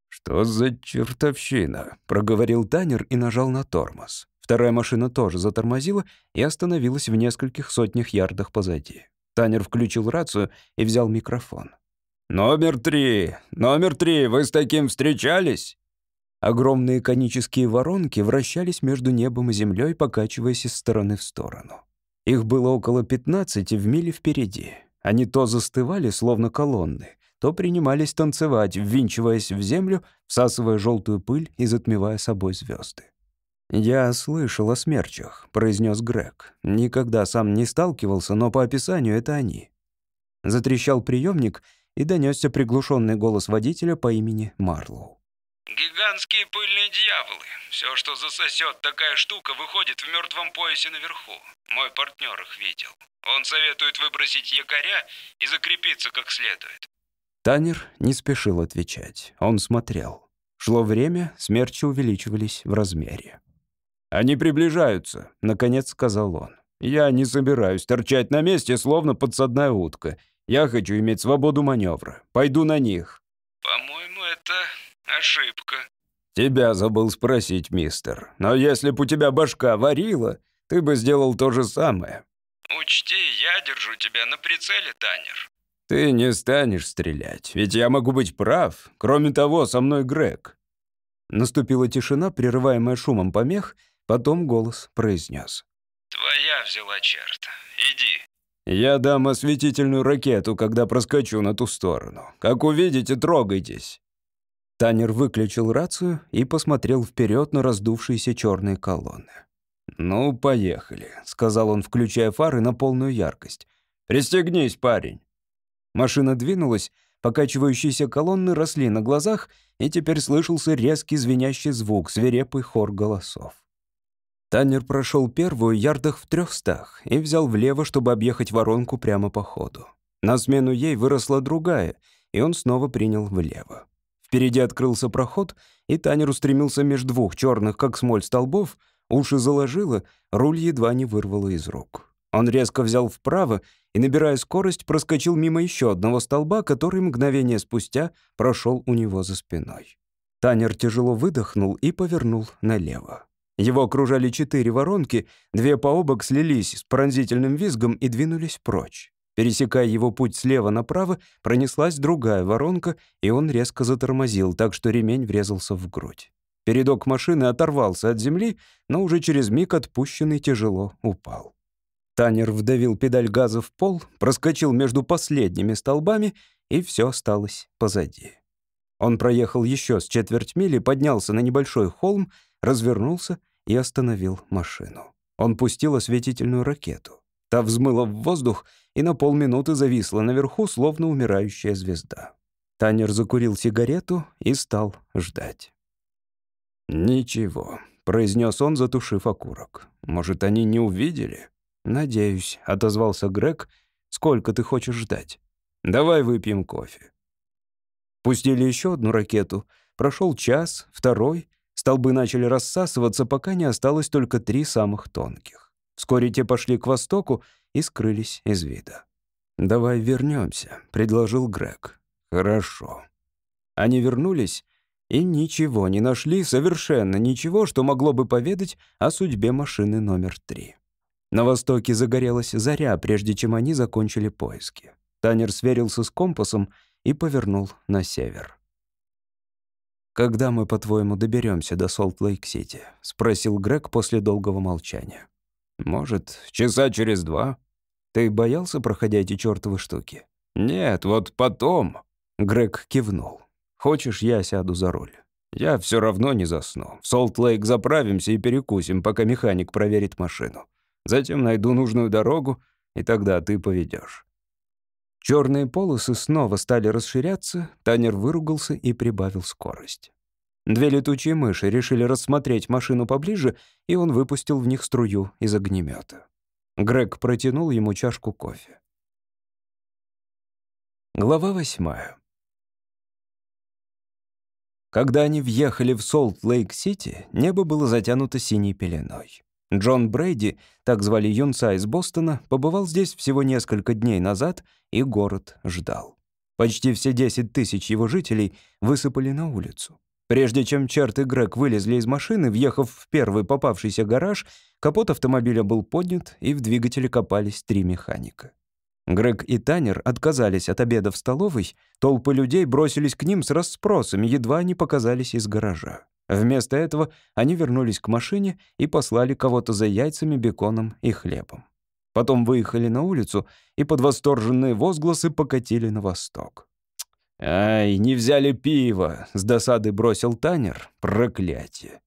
«Что за чертовщина?» — проговорил Танер и нажал на тормоз. Вторая машина тоже затормозила и остановилась в нескольких сотнях ярдах позади. Танер включил рацию и взял микрофон. «Номер три! Номер три! Вы с таким встречались?» Огромные конические воронки вращались между небом и землей, покачиваясь из стороны в сторону. Их было около 15 в миле впереди. Они то застывали, словно колонны, то принимались танцевать, ввинчиваясь в землю, всасывая желтую пыль и затмевая собой звезды. «Я слышал о смерчах», — произнес Грег. «Никогда сам не сталкивался, но по описанию это они». Затрещал приемник, и донесся приглушенный голос водителя по имени Марлоу. «Гигантские пыльные дьяволы. Все, что засосет такая штука, выходит в мертвом поясе наверху. Мой партнер их видел. Он советует выбросить якоря и закрепиться как следует». Танер не спешил отвечать. Он смотрел. Шло время, смерчи увеличивались в размере. «Они приближаются», — наконец сказал он. «Я не собираюсь торчать на месте, словно подсадная утка. Я хочу иметь свободу маневра. Пойду на них». «По-моему, это ошибка». «Тебя забыл спросить, мистер. Но если б у тебя башка варила, ты бы сделал то же самое». «Учти, я держу тебя на прицеле, Танер». «Ты не станешь стрелять, ведь я могу быть прав. Кроме того, со мной Грег». Наступила тишина, прерываемая шумом помех, потом голос произнес. «Твоя взяла черт. Иди». «Я дам осветительную ракету, когда проскочу на ту сторону. Как увидите, трогайтесь». Танер выключил рацию и посмотрел вперед на раздувшиеся черные колонны. «Ну, поехали», — сказал он, включая фары на полную яркость. «Пристегнись, парень». Машина двинулась, покачивающиеся колонны росли на глазах, и теперь слышался резкий звенящий звук, свирепый хор голосов. Танер прошел первую ярдах в трехстах и взял влево, чтобы объехать воронку прямо по ходу. На смену ей выросла другая, и он снова принял влево. Впереди открылся проход, и Танер устремился между двух черных, как смоль, столбов, уши заложило, руль едва не вырвало из рук. Он резко взял вправо и, набирая скорость, проскочил мимо еще одного столба, который мгновение спустя прошел у него за спиной. Танер тяжело выдохнул и повернул налево. Его окружали четыре воронки, две по обок слились с пронзительным визгом и двинулись прочь. Пересекая его путь слева направо, пронеслась другая воронка, и он резко затормозил, так что ремень врезался в грудь. Передок машины оторвался от земли, но уже через миг отпущенный тяжело упал. Танер вдавил педаль газа в пол, проскочил между последними столбами, и все осталось позади. Он проехал еще с четверть мили, поднялся на небольшой холм, развернулся и остановил машину. Он пустил осветительную ракету. Та взмыла в воздух и на полминуты зависла наверху, словно умирающая звезда. Танер закурил сигарету и стал ждать. «Ничего», — произнес он, затушив окурок. «Может, они не увидели?» «Надеюсь», — отозвался Грег. «Сколько ты хочешь ждать?» «Давай выпьем кофе». Пустили еще одну ракету. Прошел час, второй. Столбы начали рассасываться, пока не осталось только три самых тонких. Вскоре те пошли к востоку и скрылись из вида. «Давай вернемся», — предложил Грег. «Хорошо». Они вернулись и ничего не нашли, совершенно ничего, что могло бы поведать о судьбе машины номер три. На востоке загорелась заря, прежде чем они закончили поиски. Танер сверился с компасом и повернул на север. «Когда мы, по-твоему, доберемся до Солт-Лейк-Сити?» — спросил Грег после долгого молчания. «Может, часа через два?» «Ты боялся, проходя эти чертовы штуки?» «Нет, вот потом...» Грег кивнул. «Хочешь, я сяду за руль?» «Я все равно не засну. В Солт-Лейк заправимся и перекусим, пока механик проверит машину. Затем найду нужную дорогу, и тогда ты поведешь. Черные полосы снова стали расширяться, Танер выругался и прибавил скорость. Две летучие мыши решили рассмотреть машину поближе, и он выпустил в них струю из огнемета. Грег протянул ему чашку кофе. Глава восьмая. Когда они въехали в Солт-Лейк-Сити, небо было затянуто синей пеленой. Джон Брейди, так звали юнца из Бостона, побывал здесь всего несколько дней назад, и город ждал. Почти все 10 тысяч его жителей высыпали на улицу. Прежде чем Черт и Грег вылезли из машины, въехав в первый попавшийся гараж, капот автомобиля был поднят, и в двигателе копались три механика. Грег и Танер отказались от обеда в столовой, толпы людей бросились к ним с расспросами, едва они показались из гаража. Вместо этого они вернулись к машине и послали кого-то за яйцами, беконом и хлебом. Потом выехали на улицу и под восторженные возгласы покатили на восток. «Ай, не взяли пиво!» — с досады бросил Танер. «Проклятие!»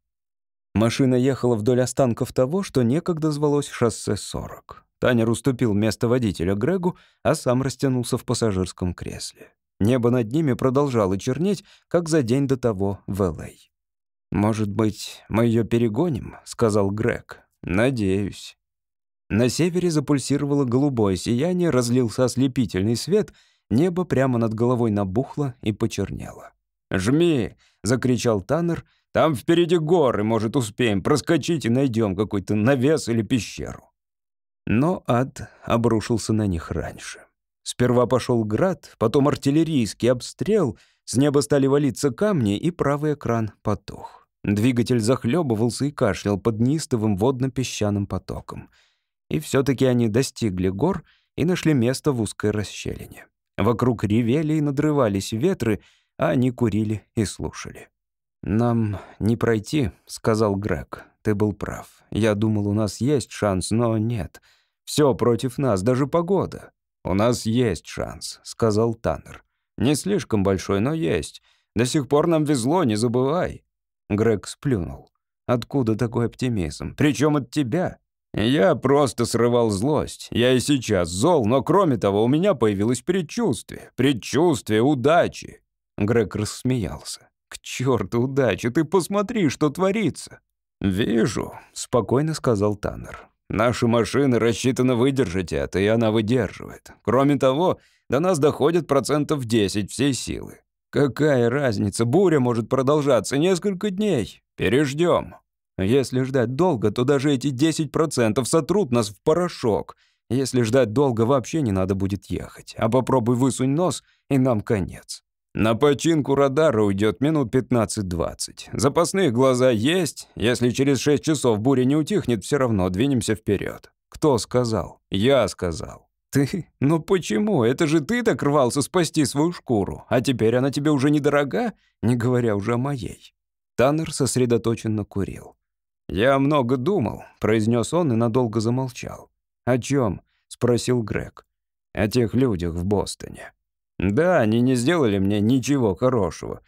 Машина ехала вдоль останков того, что некогда звалось шоссе 40. Танер уступил место водителя Грегу, а сам растянулся в пассажирском кресле. Небо над ними продолжало чернеть, как за день до того в Л.А. «Может быть, мы ее перегоним?» — сказал Грег. «Надеюсь». На севере запульсировало голубое сияние, разлился ослепительный свет, небо прямо над головой набухло и почернело. «Жми!» — закричал Таннер. «Там впереди горы, может, успеем проскочить и найдем какой-то навес или пещеру». Но ад обрушился на них раньше. Сперва пошел град, потом артиллерийский обстрел, с неба стали валиться камни, и правый экран потух. Двигатель захлебывался и кашлял под неистовым водно-песчаным потоком. И все-таки они достигли гор и нашли место в узкой расщелине. Вокруг ревели и надрывались ветры, а они курили и слушали. «Нам не пройти», — сказал Грег. «Ты был прав. Я думал, у нас есть шанс, но нет. Все против нас, даже погода». «У нас есть шанс», — сказал Таннер. «Не слишком большой, но есть. До сих пор нам везло, не забывай». Грег сплюнул. «Откуда такой оптимизм? Причем от тебя?» «Я просто срывал злость. Я и сейчас зол, но кроме того у меня появилось предчувствие. Предчувствие удачи». Грег рассмеялся. «К черту удачи, ты посмотри, что творится». «Вижу», — спокойно сказал Таннер. «Наши машины рассчитаны выдержать это, и она выдерживает. Кроме того, до нас доходит процентов 10 всей силы. Какая разница, буря может продолжаться несколько дней. Переждем. Если ждать долго, то даже эти 10% сотрут нас в порошок. Если ждать долго, вообще не надо будет ехать. А попробуй высунь нос, и нам конец. На починку радара уйдет минут 15-20. Запасные глаза есть. Если через 6 часов буря не утихнет, все равно двинемся вперед. Кто сказал? Я сказал. «Ты? Ну почему? Это же ты так рвался спасти свою шкуру, а теперь она тебе уже недорога, не говоря уже о моей». Таннер сосредоточенно курил. «Я много думал», — произнес он и надолго замолчал. «О чем?» — спросил Грег. «О тех людях в Бостоне». «Да, они не сделали мне ничего хорошего.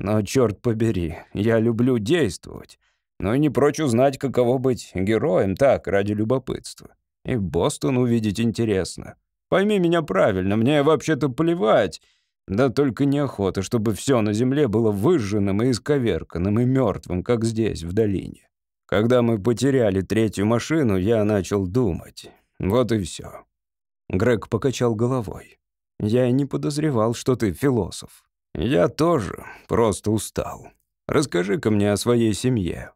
Но, черт побери, я люблю действовать. Но и не прочь узнать, каково быть героем так, ради любопытства. И Бостон увидеть интересно. Пойми меня правильно, мне вообще-то плевать. Да только неохота, чтобы все на земле было выжженным и исковерканным и мертвым, как здесь, в долине. Когда мы потеряли третью машину, я начал думать. Вот и все. Грег покачал головой. Я не подозревал, что ты философ. Я тоже, просто устал. Расскажи-ка мне о своей семье.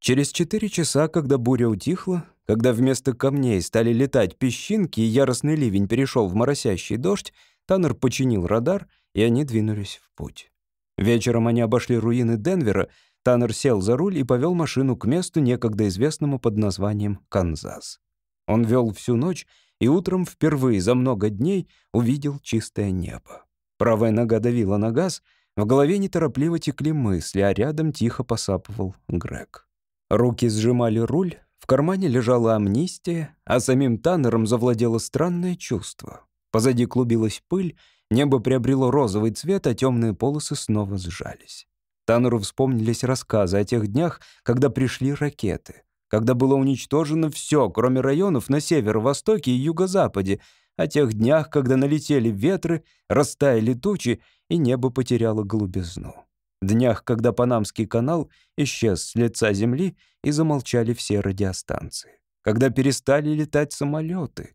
Через четыре часа, когда буря утихла, когда вместо камней стали летать песчинки и яростный ливень перешел в моросящий дождь, Таннер починил радар, и они двинулись в путь. Вечером они обошли руины Денвера, Таннер сел за руль и повел машину к месту, некогда известному под названием Канзас. Он вел всю ночь и утром впервые за много дней увидел чистое небо. Правая нога давила на газ, в голове неторопливо текли мысли, а рядом тихо посапывал Грег. Руки сжимали руль, в кармане лежала амнистия, а самим Таннером завладело странное чувство. Позади клубилась пыль, небо приобрело розовый цвет, а темные полосы снова сжались. Таннеру вспомнились рассказы о тех днях, когда пришли ракеты, когда было уничтожено все, кроме районов на северо-востоке и юго-западе, о тех днях, когда налетели ветры, растаяли тучи, и небо потеряло голубизну. Днях, когда Панамский канал исчез с лица земли и замолчали все радиостанции. Когда перестали летать самолеты.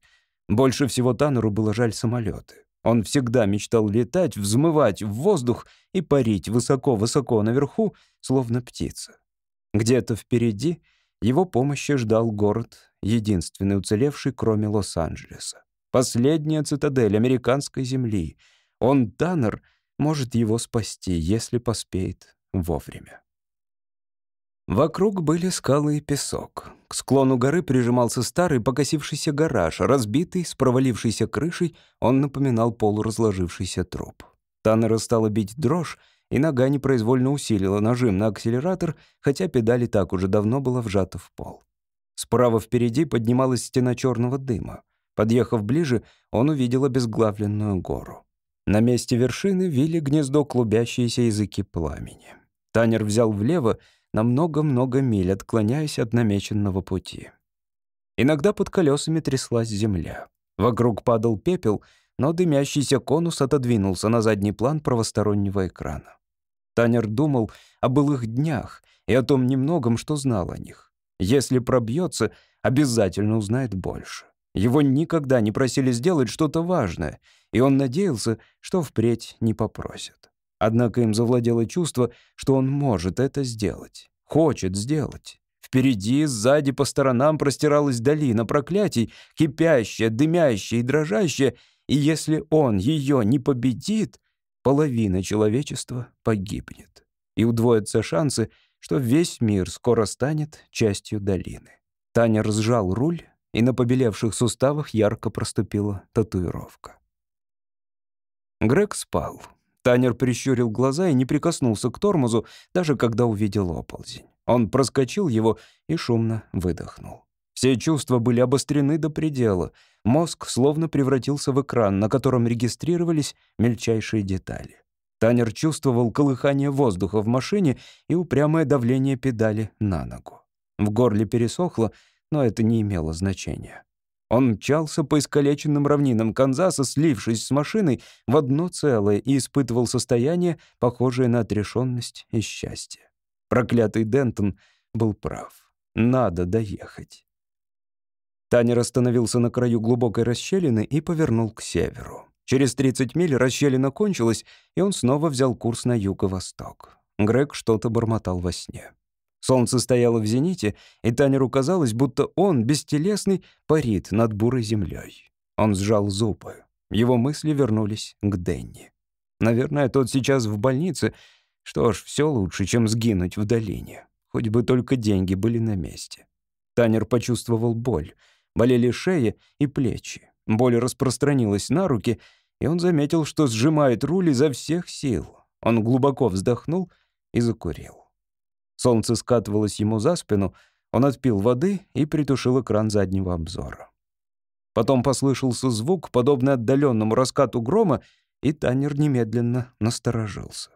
Больше всего Таннеру было жаль самолеты. Он всегда мечтал летать, взмывать в воздух и парить высоко-высоко наверху, словно птица. Где-то впереди его помощи ждал город, единственный уцелевший, кроме Лос-Анджелеса. Последняя цитадель американской земли. Он, Таннер, может его спасти, если поспеет вовремя. Вокруг были скалы и песок. К склону горы прижимался старый покосившийся гараж, разбитый, с провалившейся крышей, он напоминал полуразложившийся труп. Таннера стала бить дрожь, и нога непроизвольно усилила нажим на акселератор, хотя педаль и так уже давно была вжата в пол. Справа впереди поднималась стена черного дыма. Подъехав ближе, он увидел обезглавленную гору. На месте вершины вили гнездо клубящиеся языки пламени. Танер взял влево, на много-много миль, отклоняясь от намеченного пути. Иногда под колесами тряслась земля. Вокруг падал пепел, но дымящийся конус отодвинулся на задний план правостороннего экрана. Танер думал о былых днях и о том немногом, что знал о них. Если пробьется, обязательно узнает больше. Его никогда не просили сделать что-то важное, и он надеялся, что впредь не попросят. Однако им завладело чувство, что он может это сделать, хочет сделать. Впереди, сзади, по сторонам простиралась долина проклятий, кипящая, дымящая и дрожащая, и если он ее не победит, половина человечества погибнет. И удвоятся шансы, что весь мир скоро станет частью долины. Таня разжал руль, и на побелевших суставах ярко проступила татуировка. Грег спал. Танер прищурил глаза и не прикоснулся к тормозу, даже когда увидел оползень. Он проскочил его и шумно выдохнул. Все чувства были обострены до предела. Мозг словно превратился в экран, на котором регистрировались мельчайшие детали. Танер чувствовал колыхание воздуха в машине и упрямое давление педали на ногу. В горле пересохло, но это не имело значения. Он мчался по искалеченным равнинам Канзаса, слившись с машиной в одно целое и испытывал состояние, похожее на отрешенность и счастье. Проклятый Дентон был прав. Надо доехать. Танер остановился на краю глубокой расщелины и повернул к северу. Через 30 миль расщелина кончилась, и он снова взял курс на юго-восток. Грег что-то бормотал во сне. Солнце стояло в зените, и Танеру казалось, будто он, бестелесный, парит над бурой землей. Он сжал зубы. Его мысли вернулись к Денни. Наверное, тот сейчас в больнице. Что ж, все лучше, чем сгинуть в долине. Хоть бы только деньги были на месте. Танер почувствовал боль. Болели шея и плечи. Боль распространилась на руки, и он заметил, что сжимает руль изо всех сил. Он глубоко вздохнул и закурил. Солнце скатывалось ему за спину, он отпил воды и притушил экран заднего обзора. Потом послышался звук, подобный отдаленному раскату грома, и Танер немедленно насторожился.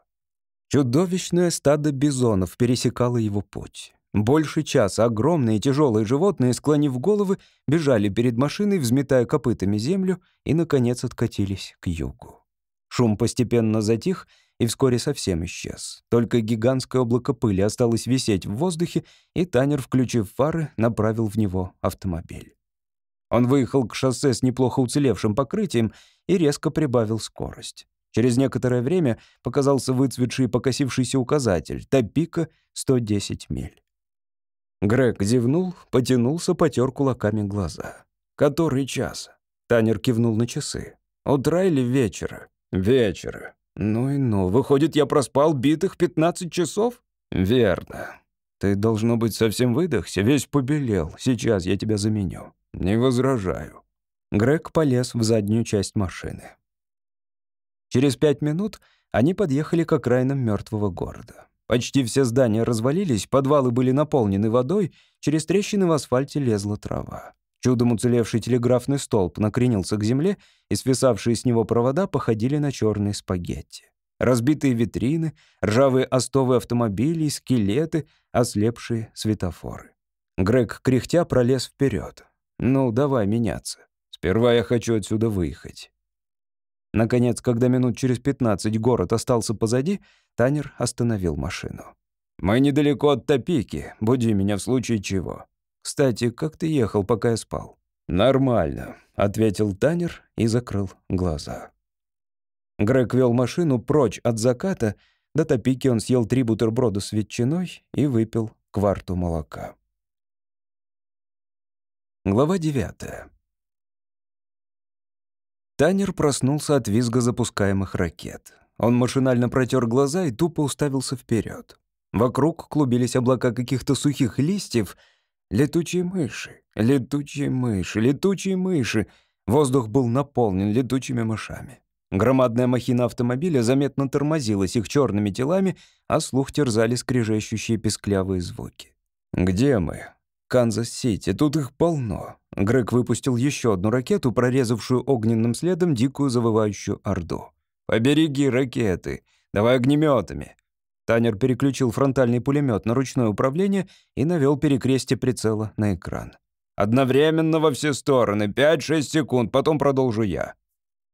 Чудовищное стадо бизонов пересекало его путь. Больше часа огромные тяжелые животные, склонив головы, бежали перед машиной, взметая копытами землю, и, наконец, откатились к югу. Шум постепенно затих, и вскоре совсем исчез. Только гигантское облако пыли осталось висеть в воздухе, и Танер, включив фары, направил в него автомобиль. Он выехал к шоссе с неплохо уцелевшим покрытием и резко прибавил скорость. Через некоторое время показался выцветший и покосившийся указатель «Топика 110 миль». Грег зевнул, потянулся, потер кулаками глаза. «Который час?» Танер кивнул на часы. «Утра или вечера?» «Вечера. «Ну и ну, выходит, я проспал битых 15 часов?» «Верно. Ты, должно быть, совсем выдохся, весь побелел. Сейчас я тебя заменю. Не возражаю». Грег полез в заднюю часть машины. Через пять минут они подъехали к окраинам мертвого города. Почти все здания развалились, подвалы были наполнены водой, через трещины в асфальте лезла трава. Чудом уцелевший телеграфный столб накренился к земле, и свисавшие с него провода походили на черные спагетти. Разбитые витрины, ржавые остовы автомобилей, скелеты, ослепшие светофоры. Грег, кряхтя, пролез вперед. «Ну, давай меняться. Сперва я хочу отсюда выехать». Наконец, когда минут через пятнадцать город остался позади, Танер остановил машину. «Мы недалеко от Топики. Буди меня в случае чего. Кстати, как ты ехал, пока я спал?» «Нормально», — ответил Танер и закрыл глаза. Грег вел машину прочь от заката. До топики он съел три бутерброда с ветчиной и выпил кварту молока. Глава девятая. Танер проснулся от визга запускаемых ракет. Он машинально протер глаза и тупо уставился вперед. Вокруг клубились облака каких-то сухих листьев. Летучие мыши, летучие мыши, летучие мыши. Воздух был наполнен летучими мышами. Громадная махина автомобиля заметно тормозилась их черными телами, а слух терзали скрежещущие песклявые звуки. «Где мы?» «Канзас-Сити. Тут их полно». Грег выпустил еще одну ракету, прорезавшую огненным следом дикую завывающую орду. «Побереги ракеты. Давай огнеметами». Танер переключил фронтальный пулемет на ручное управление и навел перекрестие прицела на экран. «Одновременно во все стороны. 5-6 секунд, потом продолжу я».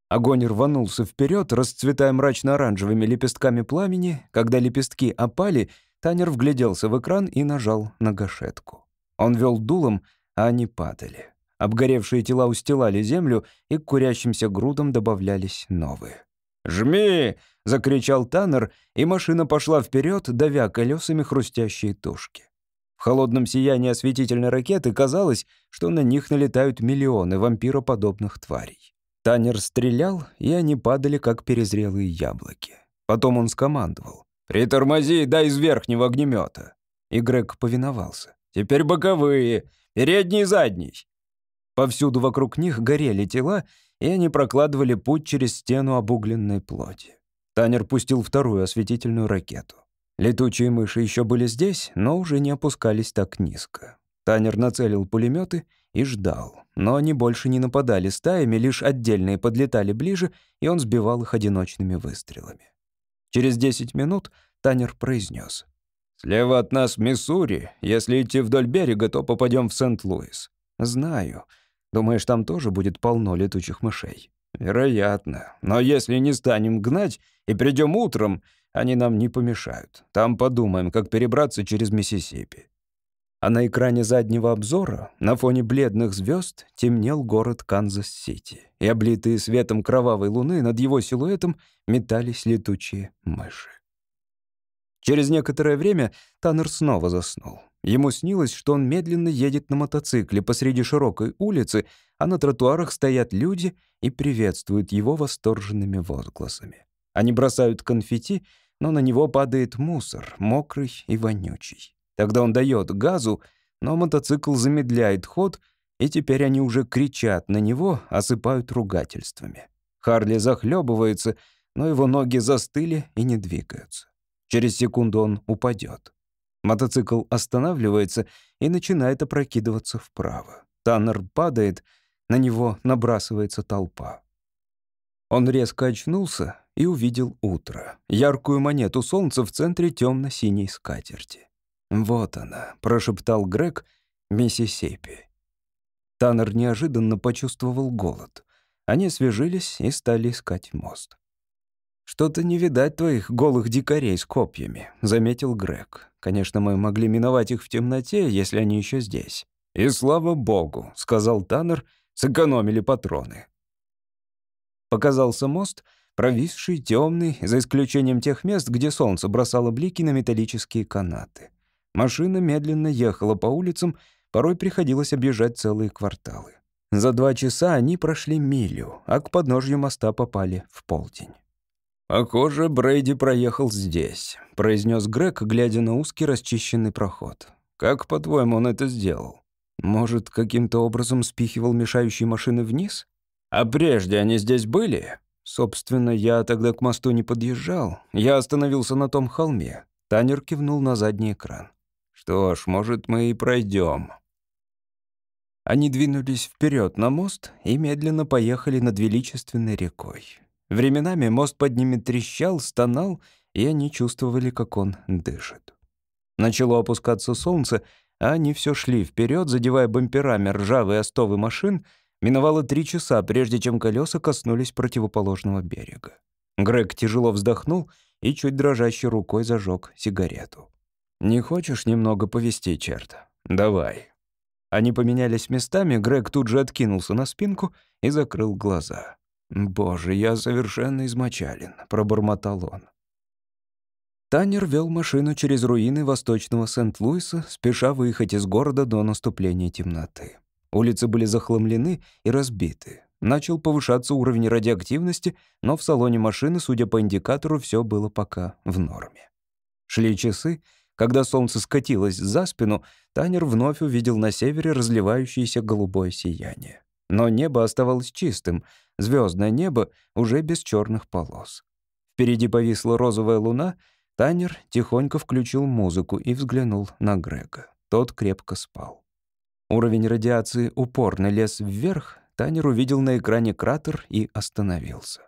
Огонь рванулся вперед, расцветая мрачно-оранжевыми лепестками пламени. Когда лепестки опали, Танер вгляделся в экран и нажал на гашетку. Он вел дулом, а они падали. Обгоревшие тела устилали землю, и к курящимся грудам добавлялись новые. «Жми!» — закричал Таннер, и машина пошла вперед, давя колесами хрустящие тушки. В холодном сиянии осветительной ракеты казалось, что на них налетают миллионы вампироподобных тварей. Танер стрелял, и они падали, как перезрелые яблоки. Потом он скомандовал. «Притормози, дай из верхнего огнемета». И Грег повиновался. «Теперь боковые, передний и задний». Повсюду вокруг них горели тела, и они прокладывали путь через стену обугленной плоти. Танер пустил вторую осветительную ракету. Летучие мыши еще были здесь, но уже не опускались так низко. Танер нацелил пулеметы и ждал. Но они больше не нападали стаями, лишь отдельные подлетали ближе, и он сбивал их одиночными выстрелами. Через 10 минут Танер произнес: «Слева от нас Миссури. Если идти вдоль берега, то попадем в Сент-Луис». «Знаю. Думаешь, там тоже будет полно летучих мышей?» «Вероятно. Но если не станем гнать и придем утром, они нам не помешают. Там подумаем, как перебраться через Миссисипи а на экране заднего обзора, на фоне бледных звезд, темнел город Канзас-Сити, и облитые светом кровавой луны над его силуэтом метались летучие мыши. Через некоторое время Таннер снова заснул. Ему снилось, что он медленно едет на мотоцикле посреди широкой улицы, а на тротуарах стоят люди и приветствуют его восторженными возгласами. Они бросают конфетти, но на него падает мусор, мокрый и вонючий. Тогда он дает газу, но мотоцикл замедляет ход, и теперь они уже кричат на него, осыпают ругательствами. Харли захлебывается, но его ноги застыли и не двигаются. Через секунду он упадет. Мотоцикл останавливается и начинает опрокидываться вправо. Таннер падает, на него набрасывается толпа. Он резко очнулся и увидел утро. Яркую монету солнца в центре темно-синей скатерти. «Вот она», — прошептал Грег, — «Миссисипи». Таннер неожиданно почувствовал голод. Они освежились и стали искать мост. «Что-то не видать твоих голых дикарей с копьями», — заметил Грег. «Конечно, мы могли миновать их в темноте, если они еще здесь». «И слава богу», — сказал Таннер, — «сэкономили патроны». Показался мост, провисший, темный, за исключением тех мест, где солнце бросало блики на металлические канаты. Машина медленно ехала по улицам, порой приходилось объезжать целые кварталы. За два часа они прошли милю, а к подножью моста попали в полдень. «Похоже, Брейди проехал здесь», — произнес Грег, глядя на узкий расчищенный проход. «Как, по-твоему, он это сделал? Может, каким-то образом спихивал мешающие машины вниз? А прежде они здесь были?» «Собственно, я тогда к мосту не подъезжал. Я остановился на том холме». Танер кивнул на задний экран. «Что ж, может, мы и пройдем. Они двинулись вперед на мост и медленно поехали над величественной рекой. Временами мост под ними трещал, стонал, и они чувствовали, как он дышит. Начало опускаться солнце, а они все шли вперед, задевая бамперами ржавые остовы машин. Миновало три часа, прежде чем колеса коснулись противоположного берега. Грег тяжело вздохнул и чуть дрожащей рукой зажег сигарету. «Не хочешь немного повести, черт? Давай». Они поменялись местами, Грег тут же откинулся на спинку и закрыл глаза. «Боже, я совершенно измочален», — пробормотал он. Танер вел машину через руины восточного Сент-Луиса, спеша выехать из города до наступления темноты. Улицы были захламлены и разбиты. Начал повышаться уровень радиоактивности, но в салоне машины, судя по индикатору, все было пока в норме. Шли часы, когда солнце скатилось за спину, Танер вновь увидел на севере разливающееся голубое сияние. Но небо оставалось чистым, звездное небо уже без черных полос. Впереди повисла розовая луна, Танер тихонько включил музыку и взглянул на Грега. Тот крепко спал. Уровень радиации упорно лез вверх, Танер увидел на экране кратер и остановился.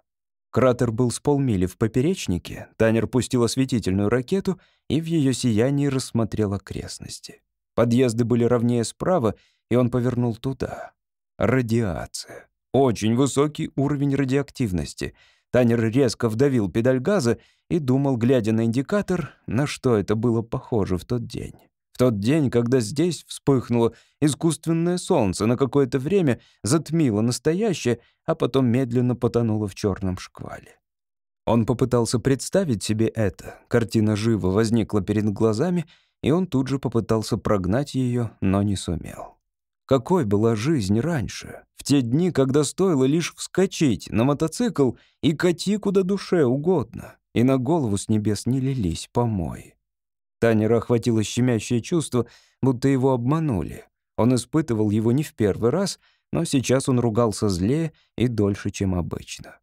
Кратер был с полмили в поперечнике, Танер пустил осветительную ракету и в ее сиянии рассмотрел окрестности. Подъезды были ровнее справа, и он повернул туда. Радиация. Очень высокий уровень радиоактивности. Танер резко вдавил педаль газа и думал, глядя на индикатор, на что это было похоже в тот день. В тот день, когда здесь вспыхнуло искусственное солнце, на какое-то время затмило настоящее, а потом медленно потонуло в черном шквале. Он попытался представить себе это. Картина живо возникла перед глазами, и он тут же попытался прогнать ее, но не сумел. Какой была жизнь раньше, в те дни, когда стоило лишь вскочить на мотоцикл и кати куда душе угодно, и на голову с небес не лились помои. Танера охватило щемящее чувство, будто его обманули. Он испытывал его не в первый раз, но сейчас он ругался злее и дольше, чем обычно.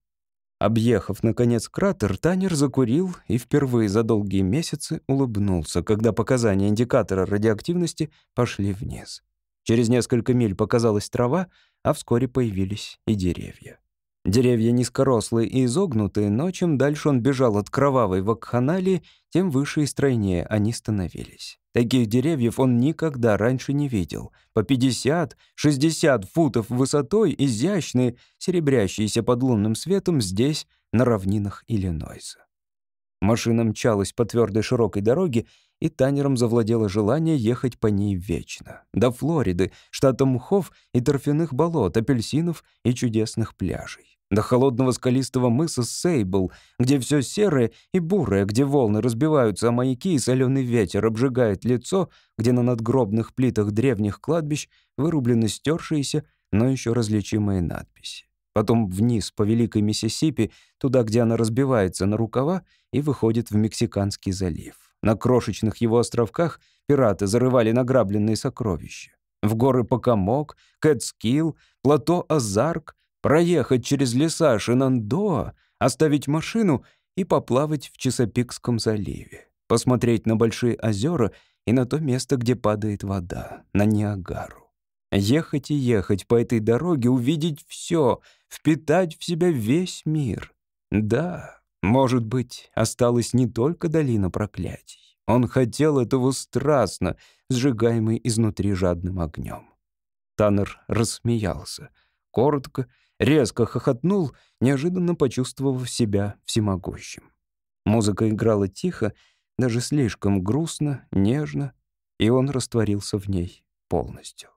Объехав, наконец, кратер, Танер закурил и впервые за долгие месяцы улыбнулся, когда показания индикатора радиоактивности пошли вниз. Через несколько миль показалась трава, а вскоре появились и деревья. Деревья низкорослые и изогнутые, но чем дальше он бежал от кровавой вакханалии, тем выше и стройнее они становились. Таких деревьев он никогда раньше не видел. По 50-60 футов высотой, изящные, серебрящиеся под лунным светом здесь, на равнинах Иллинойса. Машина мчалась по твердой широкой дороге, и Танером завладело желание ехать по ней вечно. До Флориды, штата мхов и торфяных болот, апельсинов и чудесных пляжей до холодного скалистого мыса Сейбл, где все серое и бурое, где волны разбиваются о маяки и соленый ветер обжигает лицо, где на надгробных плитах древних кладбищ вырублены стершиеся, но еще различимые надписи. Потом вниз по Великой Миссисипи, туда, где она разбивается на рукава и выходит в Мексиканский залив. На крошечных его островках пираты зарывали награбленные сокровища. В горы Покамок, Кэтскилл, плато Азарк, проехать через леса Шинандоа, оставить машину и поплавать в Чесопикском заливе, посмотреть на большие озера и на то место, где падает вода, на Ниагару. Ехать и ехать по этой дороге, увидеть все, впитать в себя весь мир. Да, может быть, осталась не только долина проклятий. Он хотел этого страстно, сжигаемый изнутри жадным огнем. Таннер рассмеялся. Коротко резко хохотнул, неожиданно почувствовав себя всемогущим. Музыка играла тихо, даже слишком грустно, нежно, и он растворился в ней полностью.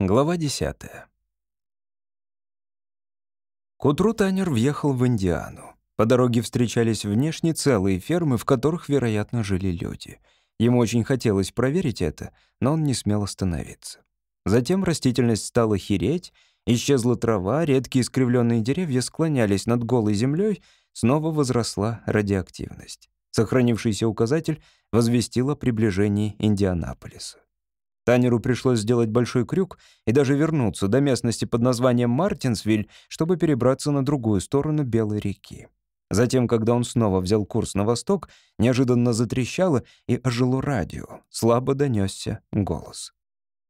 Глава десятая. К утру Танер въехал в Индиану. По дороге встречались внешне целые фермы, в которых, вероятно, жили люди. Ему очень хотелось проверить это, но он не смел остановиться. Затем растительность стала хереть, Исчезла трава, редкие искривленные деревья склонялись над голой землей, снова возросла радиоактивность. Сохранившийся указатель возвестил о приближении Индианаполиса. Танеру пришлось сделать большой крюк и даже вернуться до местности под названием Мартинсвиль, чтобы перебраться на другую сторону Белой реки. Затем, когда он снова взял курс на восток, неожиданно затрещало и ожило радио. Слабо донесся голос.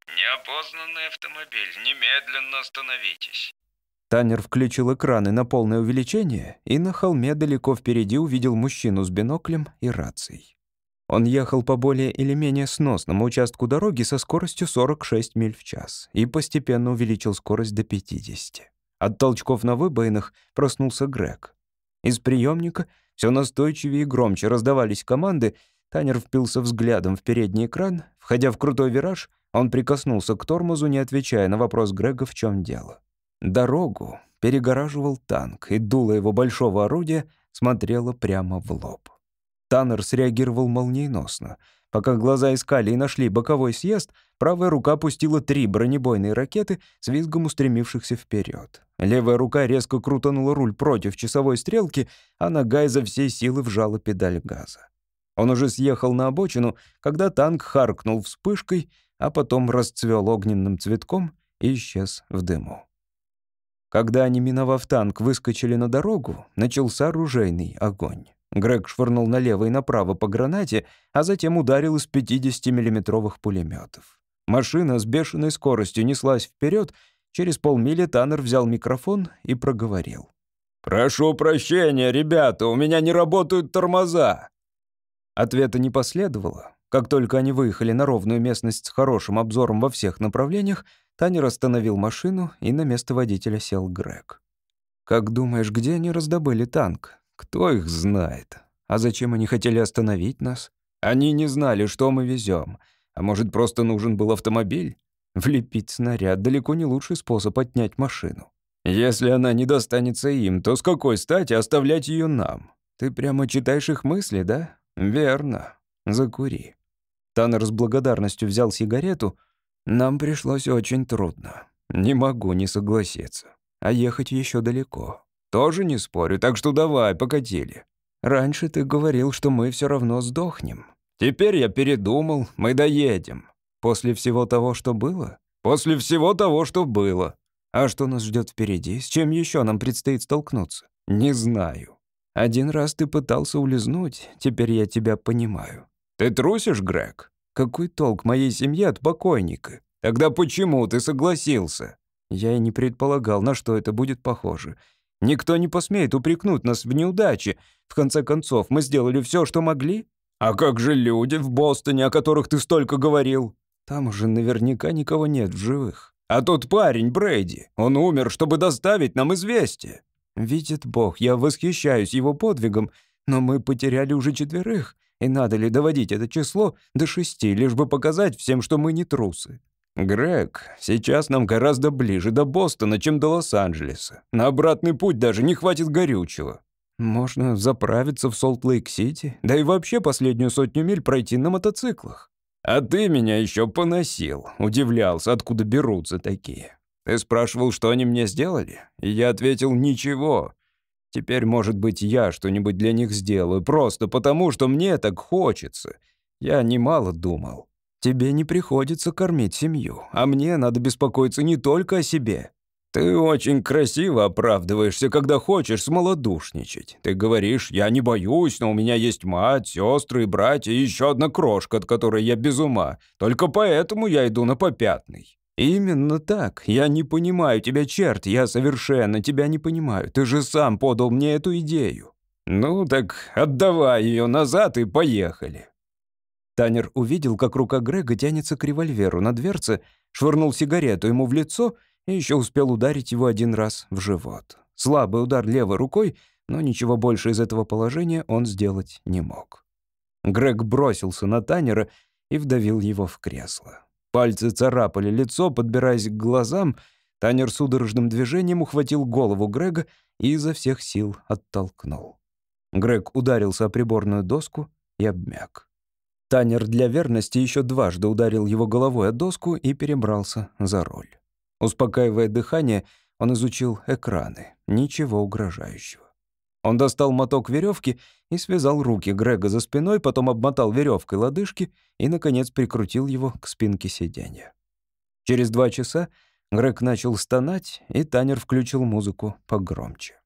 «Неопознанный автомобиль, немедленно остановитесь». Танер включил экраны на полное увеличение и на холме далеко впереди увидел мужчину с биноклем и рацией. Он ехал по более или менее сносному участку дороги со скоростью 46 миль в час и постепенно увеличил скорость до 50. От толчков на выбоинах проснулся Грег. Из приемника все настойчивее и громче раздавались команды. Танер впился взглядом в передний экран. Входя в крутой вираж, он прикоснулся к тормозу, не отвечая на вопрос Грега, в чем дело. Дорогу перегораживал танк, и дуло его большого орудия смотрело прямо в лоб. Таннер среагировал молниеносно. Пока глаза искали и нашли боковой съезд, правая рука пустила три бронебойные ракеты с визгом устремившихся вперед. Левая рука резко крутанула руль против часовой стрелки, а нога изо всей силы вжала педаль газа. Он уже съехал на обочину, когда танк харкнул вспышкой, а потом расцвел огненным цветком и исчез в дыму. Когда они, миновав танк, выскочили на дорогу, начался оружейный огонь. Грег швырнул налево и направо по гранате, а затем ударил из 50-миллиметровых пулеметов. Машина с бешеной скоростью неслась вперед. Через полмили Таннер взял микрофон и проговорил. «Прошу прощения, ребята, у меня не работают тормоза!» Ответа не последовало. Как только они выехали на ровную местность с хорошим обзором во всех направлениях, Танер остановил машину, и на место водителя сел Грег. «Как думаешь, где они раздобыли танк?» Кто их знает? А зачем они хотели остановить нас? Они не знали, что мы везем. А может, просто нужен был автомобиль? Влепить снаряд далеко не лучший способ отнять машину. Если она не достанется им, то с какой стати оставлять ее нам? Ты прямо читаешь их мысли, да? Верно. Закури. Таннер с благодарностью взял сигарету. Нам пришлось очень трудно. Не могу не согласиться. А ехать еще далеко. Тоже не спорю, так что давай, покатили. Раньше ты говорил, что мы все равно сдохнем. Теперь я передумал, мы доедем. После всего того, что было? После всего того, что было. А что нас ждет впереди? С чем еще нам предстоит столкнуться? Не знаю. Один раз ты пытался улизнуть, теперь я тебя понимаю. Ты трусишь, Грег? Какой толк моей семье от покойника? Тогда почему ты согласился? Я и не предполагал, на что это будет похоже. Никто не посмеет упрекнуть нас в неудаче. В конце концов, мы сделали все, что могли. А как же люди в Бостоне, о которых ты столько говорил? Там уже наверняка никого нет в живых. А тот парень, Брейди, он умер, чтобы доставить нам известие. Видит Бог, я восхищаюсь его подвигом, но мы потеряли уже четверых, и надо ли доводить это число до шести, лишь бы показать всем, что мы не трусы. «Грег, сейчас нам гораздо ближе до Бостона, чем до Лос-Анджелеса. На обратный путь даже не хватит горючего». «Можно заправиться в Солт-Лейк-Сити, да и вообще последнюю сотню миль пройти на мотоциклах». «А ты меня еще поносил», — удивлялся, откуда берутся такие. «Ты спрашивал, что они мне сделали?» И я ответил «ничего». Теперь, может быть, я что-нибудь для них сделаю, просто потому, что мне так хочется. Я немало думал. Тебе не приходится кормить семью, а мне надо беспокоиться не только о себе. Ты очень красиво оправдываешься, когда хочешь смолодушничать. Ты говоришь, я не боюсь, но у меня есть мать, сестры и братья, и еще одна крошка, от которой я без ума. Только поэтому я иду на попятный. Именно так. Я не понимаю тебя, черт, я совершенно тебя не понимаю. Ты же сам подал мне эту идею. Ну так отдавай ее назад и поехали. Танер увидел, как рука Грега тянется к револьверу на дверце, швырнул сигарету ему в лицо и еще успел ударить его один раз в живот. Слабый удар левой рукой, но ничего больше из этого положения он сделать не мог. Грег бросился на Танера и вдавил его в кресло. Пальцы царапали лицо, подбираясь к глазам. Танер судорожным движением ухватил голову Грега и изо всех сил оттолкнул. Грег ударился о приборную доску и обмяк. Танер для верности еще дважды ударил его головой о доску и перебрался за руль. Успокаивая дыхание, он изучил экраны. Ничего угрожающего. Он достал моток веревки и связал руки Грега за спиной, потом обмотал веревкой лодыжки и, наконец, прикрутил его к спинке сиденья. Через два часа Грег начал стонать, и Танер включил музыку погромче.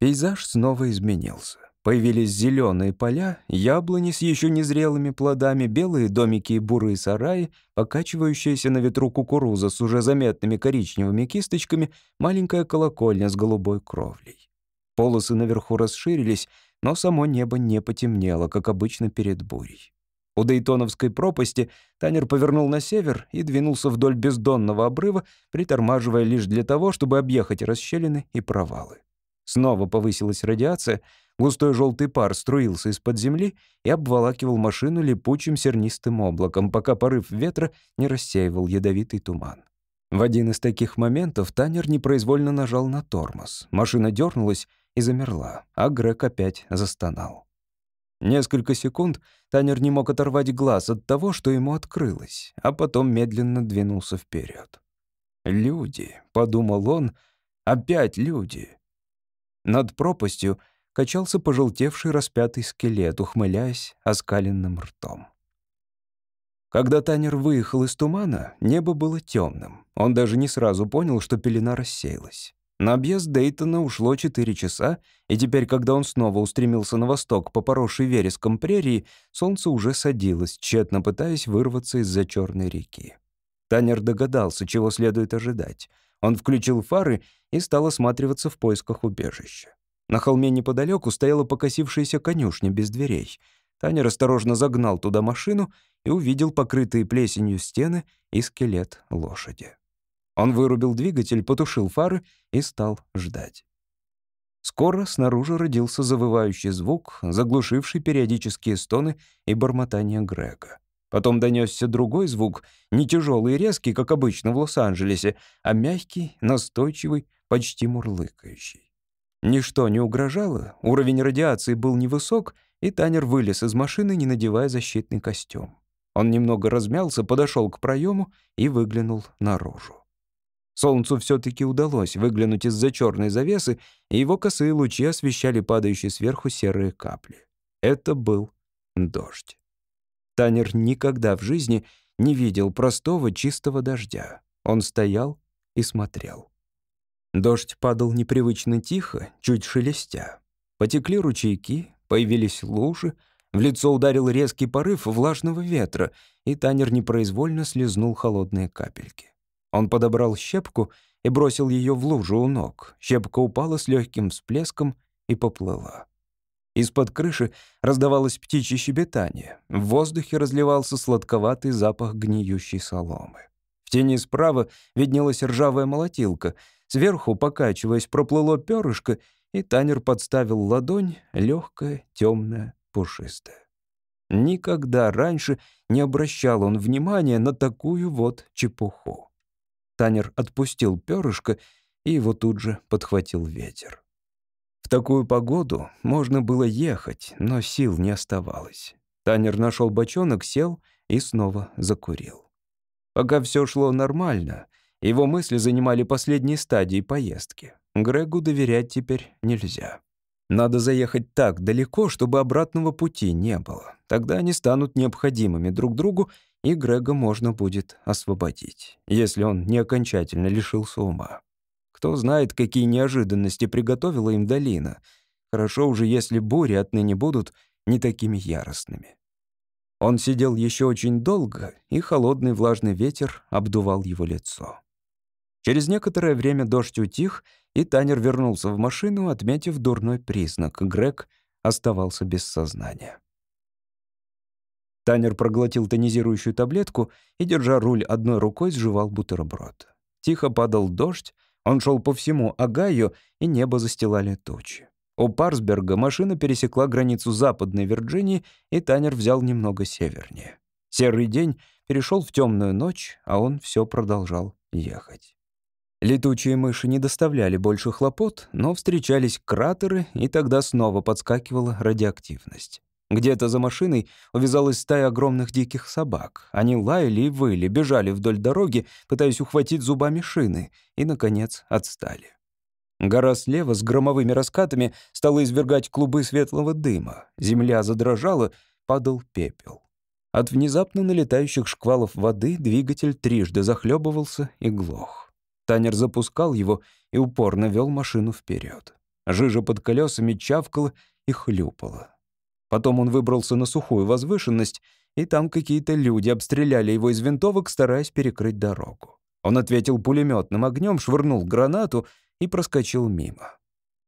Пейзаж снова изменился. Появились зеленые поля, яблони с еще незрелыми плодами, белые домики и бурые сараи, покачивающаяся на ветру кукуруза с уже заметными коричневыми кисточками, маленькая колокольня с голубой кровлей. Полосы наверху расширились, но само небо не потемнело, как обычно перед бурей. У Дейтоновской пропасти Танер повернул на север и двинулся вдоль бездонного обрыва, притормаживая лишь для того, чтобы объехать расщелины и провалы. Снова повысилась радиация, густой желтый пар струился из-под земли и обволакивал машину липучим сернистым облаком, пока порыв ветра не рассеивал ядовитый туман. В один из таких моментов Танер непроизвольно нажал на тормоз. Машина дернулась и замерла, а Грег опять застонал. Несколько секунд Танер не мог оторвать глаз от того, что ему открылось, а потом медленно двинулся вперед. «Люди», — подумал он, — «опять люди». Над пропастью качался пожелтевший распятый скелет, ухмыляясь оскаленным ртом. Когда Танер выехал из тумана, небо было темным. Он даже не сразу понял, что пелена рассеялась. На объезд Дейтона ушло 4 часа, и теперь, когда он снова устремился на восток по поросшей вереском прерии, солнце уже садилось, тщетно пытаясь вырваться из-за черной реки. Танер догадался, чего следует ожидать. Он включил фары и стал осматриваться в поисках убежища. На холме неподалеку стояла покосившаяся конюшня без дверей. Танер осторожно загнал туда машину и увидел покрытые плесенью стены и скелет лошади. Он вырубил двигатель, потушил фары и стал ждать. Скоро снаружи родился завывающий звук, заглушивший периодические стоны и бормотание Грега. Потом донесся другой звук, не тяжелый и резкий, как обычно в Лос-Анджелесе, а мягкий, настойчивый, почти мурлыкающий. Ничто не угрожало, уровень радиации был невысок, и Танер вылез из машины, не надевая защитный костюм. Он немного размялся, подошел к проему и выглянул наружу. Солнцу все-таки удалось выглянуть из-за черной завесы, и его косые лучи освещали падающие сверху серые капли. Это был дождь. Танер никогда в жизни не видел простого чистого дождя. Он стоял и смотрел. Дождь падал непривычно тихо, чуть шелестя. Потекли ручейки, появились лужи, в лицо ударил резкий порыв влажного ветра, и Танер непроизвольно слезнул холодные капельки. Он подобрал щепку и бросил ее в лужу у ног. Щепка упала с легким всплеском и поплыла. Из-под крыши раздавалось птичье щебетание. В воздухе разливался сладковатый запах гниющей соломы. В тени справа виднелась ржавая молотилка. Сверху, покачиваясь, проплыло перышко, и Танер подставил ладонь, легкая, темная, пушистая. Никогда раньше не обращал он внимания на такую вот чепуху. Танер отпустил перышко, и его тут же подхватил ветер. В такую погоду можно было ехать, но сил не оставалось. Танер нашел бочонок, сел и снова закурил. Пока все шло нормально, его мысли занимали последние стадии поездки. Грегу доверять теперь нельзя. Надо заехать так далеко, чтобы обратного пути не было. Тогда они станут необходимыми друг другу, и Грега можно будет освободить, если он не окончательно лишился ума. Кто знает, какие неожиданности приготовила им долина. Хорошо уже, если бури отныне будут не такими яростными. Он сидел еще очень долго, и холодный влажный ветер обдувал его лицо. Через некоторое время дождь утих, и Танер вернулся в машину, отметив дурной признак. Грег оставался без сознания. Танер проглотил тонизирующую таблетку и, держа руль одной рукой, сживал бутерброд. Тихо падал дождь, он шел по всему Агаю, и небо застилали тучи. У Парсберга машина пересекла границу Западной Вирджинии, и Танер взял немного севернее. Серый день перешел в темную ночь, а он все продолжал ехать. Летучие мыши не доставляли больше хлопот, но встречались кратеры, и тогда снова подскакивала радиоактивность. Где-то за машиной увязалась стая огромных диких собак. Они лаяли и выли, бежали вдоль дороги, пытаясь ухватить зубами шины, и, наконец, отстали. Гора слева с громовыми раскатами стала извергать клубы светлого дыма. Земля задрожала, падал пепел. От внезапно налетающих шквалов воды двигатель трижды захлебывался и глох. Танер запускал его и упорно вел машину вперед. Жижа под колесами чавкала и хлюпала. Потом он выбрался на сухую возвышенность, и там какие-то люди обстреляли его из винтовок, стараясь перекрыть дорогу. Он ответил пулеметным огнем, швырнул гранату и проскочил мимо.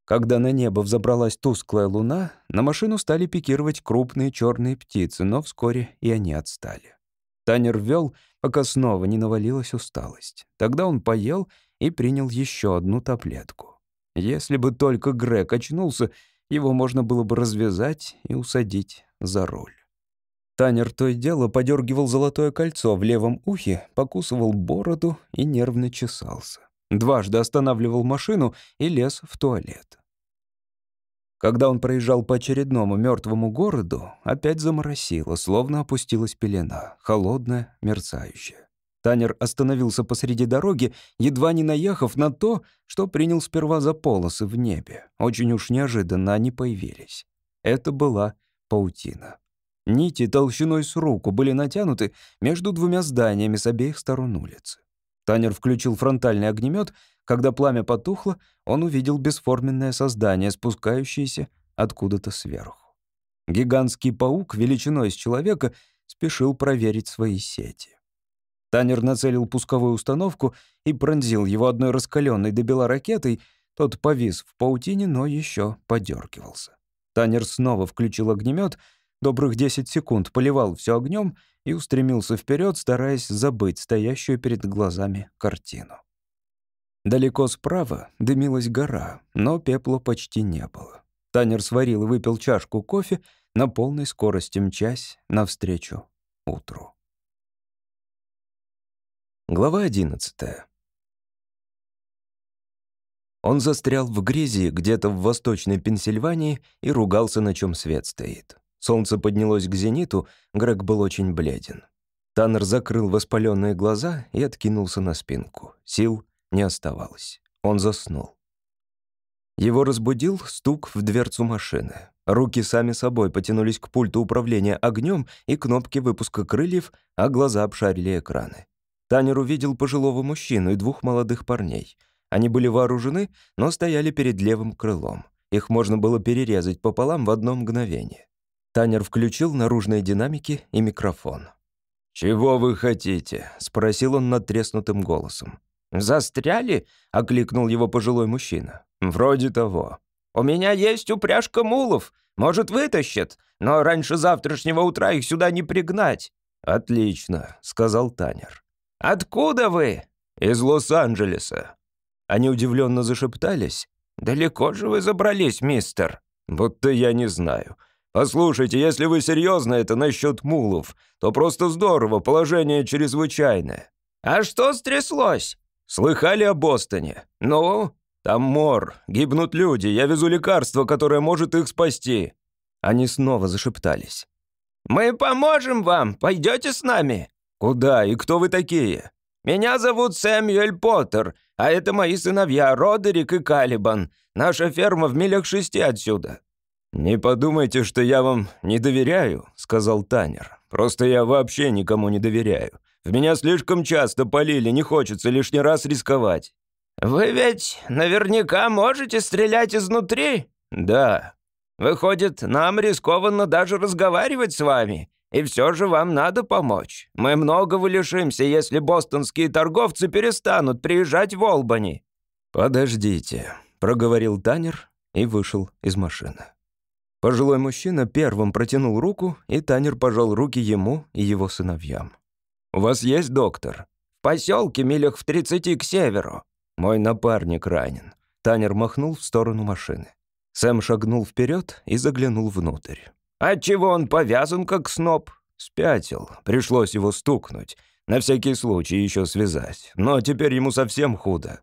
Когда на небо взобралась тусклая луна, на машину стали пикировать крупные черные птицы, но вскоре и они отстали. Танер вел, пока снова не навалилась усталость. Тогда он поел и принял еще одну таблетку. Если бы только Грег очнулся, его можно было бы развязать и усадить за руль. Танер то и дело подергивал золотое кольцо в левом ухе, покусывал бороду и нервно чесался. Дважды останавливал машину и лез в туалет. Когда он проезжал по очередному мертвому городу, опять заморосило, словно опустилась пелена, холодная, мерцающая. Танер остановился посреди дороги, едва не наехав на то, что принял сперва за полосы в небе. Очень уж неожиданно они появились. Это была паутина. Нити толщиной с руку были натянуты между двумя зданиями с обеих сторон улицы. Танер включил фронтальный огнемет. Когда пламя потухло, он увидел бесформенное создание, спускающееся откуда-то сверху. Гигантский паук величиной с человека спешил проверить свои сети. Танер нацелил пусковую установку и пронзил его одной раскаленной до бела ракетой. Тот повис в паутине, но еще подергивался. Танер снова включил огнемет, добрых 10 секунд поливал все огнем и устремился вперед, стараясь забыть стоящую перед глазами картину. Далеко справа дымилась гора, но пепла почти не было. Танер сварил и выпил чашку кофе на полной скорости мчась навстречу утру. Глава 11. Он застрял в грязи где-то в восточной Пенсильвании и ругался, на чем свет стоит. Солнце поднялось к зениту, Грег был очень бледен. Таннер закрыл воспаленные глаза и откинулся на спинку. Сил не оставалось. Он заснул. Его разбудил стук в дверцу машины. Руки сами собой потянулись к пульту управления огнем и кнопке выпуска крыльев, а глаза обшарили экраны. Танер увидел пожилого мужчину и двух молодых парней. Они были вооружены, но стояли перед левым крылом. Их можно было перерезать пополам в одно мгновение. Танер включил наружные динамики и микрофон. «Чего вы хотите?» — спросил он надтреснутым голосом. «Застряли?» — окликнул его пожилой мужчина. «Вроде того». «У меня есть упряжка мулов. Может, вытащат. Но раньше завтрашнего утра их сюда не пригнать». «Отлично», — сказал Танер. «Откуда вы?» «Из Лос-Анджелеса». Они удивленно зашептались. «Далеко же вы забрались, мистер?» «Будто я не знаю. Послушайте, если вы серьезно это насчет мулов, то просто здорово, положение чрезвычайное». «А что стряслось?» «Слыхали о Бостоне?» «Ну?» «Там мор, гибнут люди, я везу лекарство, которое может их спасти». Они снова зашептались. «Мы поможем вам, пойдете с нами?» «Куда и кто вы такие?» «Меня зовут Сэмюэль Поттер, а это мои сыновья Родерик и Калибан. Наша ферма в милях шести отсюда». «Не подумайте, что я вам не доверяю», — сказал Танер. «Просто я вообще никому не доверяю. В меня слишком часто полили, не хочется лишний раз рисковать». «Вы ведь наверняка можете стрелять изнутри?» «Да». «Выходит, нам рискованно даже разговаривать с вами. И все же вам надо помочь. Мы многого лишимся, если бостонские торговцы перестанут приезжать в Олбани». «Подождите», — проговорил Танер и вышел из машины. Пожилой мужчина первым протянул руку, и Танер пожал руки ему и его сыновьям. «У вас есть доктор?» «В поселке милях в тридцати к северу». «Мой напарник ранен». Танер махнул в сторону машины. Сэм шагнул вперед и заглянул внутрь. Отчего он повязан, как сноб? Спятил. Пришлось его стукнуть. На всякий случай еще связать. Но теперь ему совсем худо.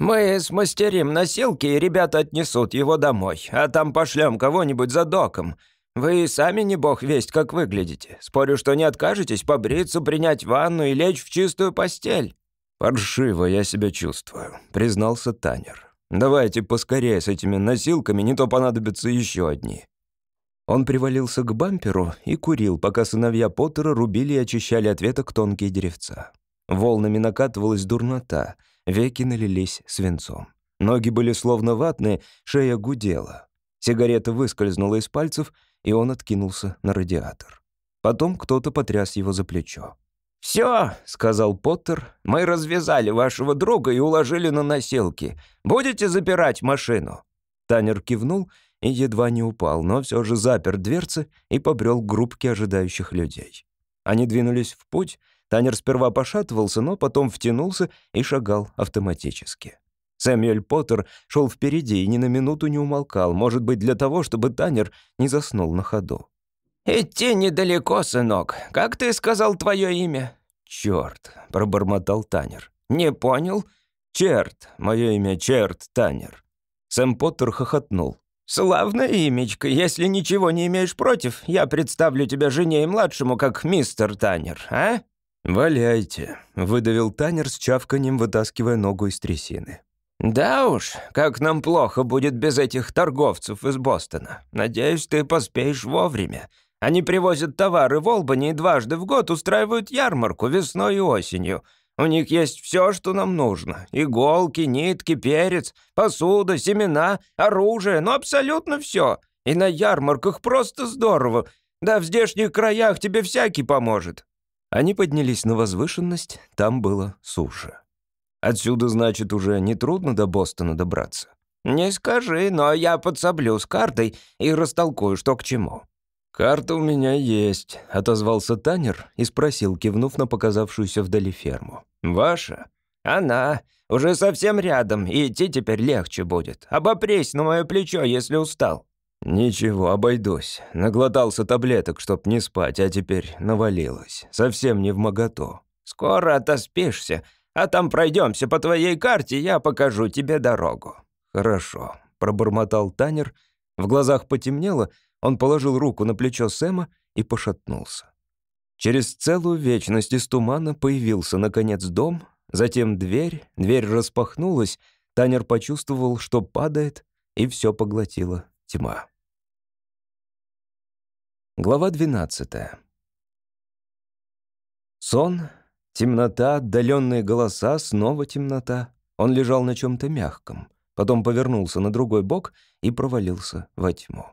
«Мы смастерим носилки, и ребята отнесут его домой, а там пошлем кого-нибудь за доком. Вы сами не бог весть, как выглядите. Спорю, что не откажетесь побриться, принять ванну и лечь в чистую постель». «Паршиво я себя чувствую», — признался Танер. «Давайте поскорее с этими носилками, не то понадобятся еще одни». Он привалился к бамперу и курил, пока сыновья Поттера рубили и очищали от веток тонкие деревца. Волнами накатывалась дурнота, веки налились свинцом. Ноги были словно ватные, шея гудела. Сигарета выскользнула из пальцев, и он откинулся на радиатор. Потом кто-то потряс его за плечо. «Все», — сказал Поттер, — «мы развязали вашего друга и уложили на носилки. Будете запирать машину?» Танер кивнул и едва не упал, но все же запер дверцы и побрел к группке ожидающих людей. Они двинулись в путь. Танер сперва пошатывался, но потом втянулся и шагал автоматически. Сэмюэль Поттер шел впереди и ни на минуту не умолкал, может быть, для того, чтобы Танер не заснул на ходу. «Идти недалеко, сынок. Как ты сказал твое имя?» «Черт», — пробормотал Танер. «Не понял?» «Черт, мое имя Черт Танер». Сэм Поттер хохотнул. «Славное имечко. Если ничего не имеешь против, я представлю тебя жене и младшему как мистер Танер, а?» «Валяйте», — выдавил Танер с чавканием, вытаскивая ногу из трясины. «Да уж, как нам плохо будет без этих торговцев из Бостона. Надеюсь, ты поспеешь вовремя. Они привозят товары в Олбани и дважды в год устраивают ярмарку весной и осенью. У них есть все, что нам нужно. Иголки, нитки, перец, посуда, семена, оружие, ну абсолютно все. И на ярмарках просто здорово. Да в здешних краях тебе всякий поможет». Они поднялись на возвышенность, там было суше. Отсюда, значит, уже нетрудно до Бостона добраться. «Не скажи, но я подсоблю с картой и растолкую, что к чему». «Карта у меня есть», — отозвался Танер и спросил, кивнув на показавшуюся вдали ферму. «Ваша?» «Она. Уже совсем рядом, и идти теперь легче будет. Обопрись на мое плечо, если устал». «Ничего, обойдусь. Наглотался таблеток, чтоб не спать, а теперь навалилось. Совсем не в моготу». «Скоро отоспишься, а там пройдемся по твоей карте, я покажу тебе дорогу». «Хорошо», — пробормотал Танер. В глазах потемнело, он положил руку на плечо Сэма и пошатнулся. Через целую вечность из тумана появился, наконец, дом, затем дверь, дверь распахнулась, Танер почувствовал, что падает, и все поглотила тьма. Глава 12. Сон, темнота, отдаленные голоса, снова темнота. Он лежал на чем-то мягком, потом повернулся на другой бок и провалился во тьму.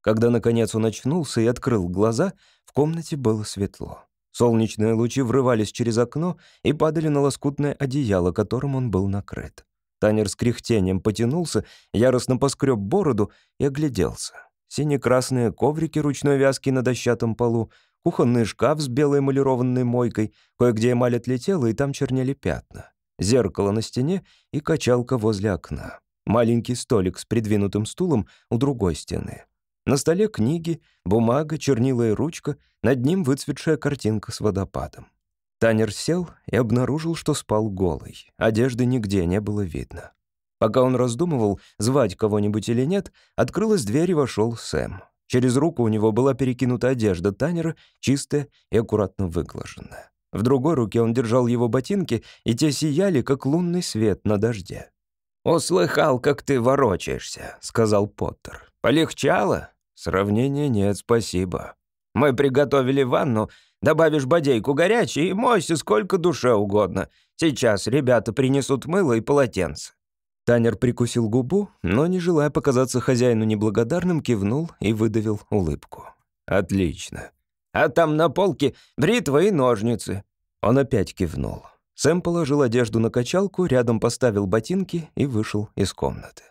Когда, наконец, он очнулся и открыл глаза, в комнате было светло. Солнечные лучи врывались через окно и падали на лоскутное одеяло, которым он был накрыт. Танер с кряхтением потянулся, яростно поскреб бороду и огляделся. Сине-красные коврики ручной вязки на дощатом полу, кухонный шкаф с белой эмалированной мойкой, кое-где эмаль отлетела, и там чернели пятна. Зеркало на стене и качалка возле окна. Маленький столик с придвинутым стулом у другой стены. На столе книги, бумага, чернила и ручка, над ним выцветшая картинка с водопадом. Танер сел и обнаружил, что спал голый. Одежды нигде не было видно. Пока он раздумывал, звать кого-нибудь или нет, открылась дверь и вошел Сэм. Через руку у него была перекинута одежда Танера, чистая и аккуратно выглаженная. В другой руке он держал его ботинки, и те сияли, как лунный свет на дожде. «Услыхал, как ты ворочаешься», — сказал Поттер. «Полегчало?» «Сравнения нет, спасибо». «Мы приготовили ванну. Добавишь бодейку горячей и мойся сколько душе угодно. Сейчас ребята принесут мыло и полотенце». Танер прикусил губу, но, не желая показаться хозяину неблагодарным, кивнул и выдавил улыбку. «Отлично. А там на полке бритва и ножницы». Он опять кивнул. Сэм положил одежду на качалку, рядом поставил ботинки и вышел из комнаты.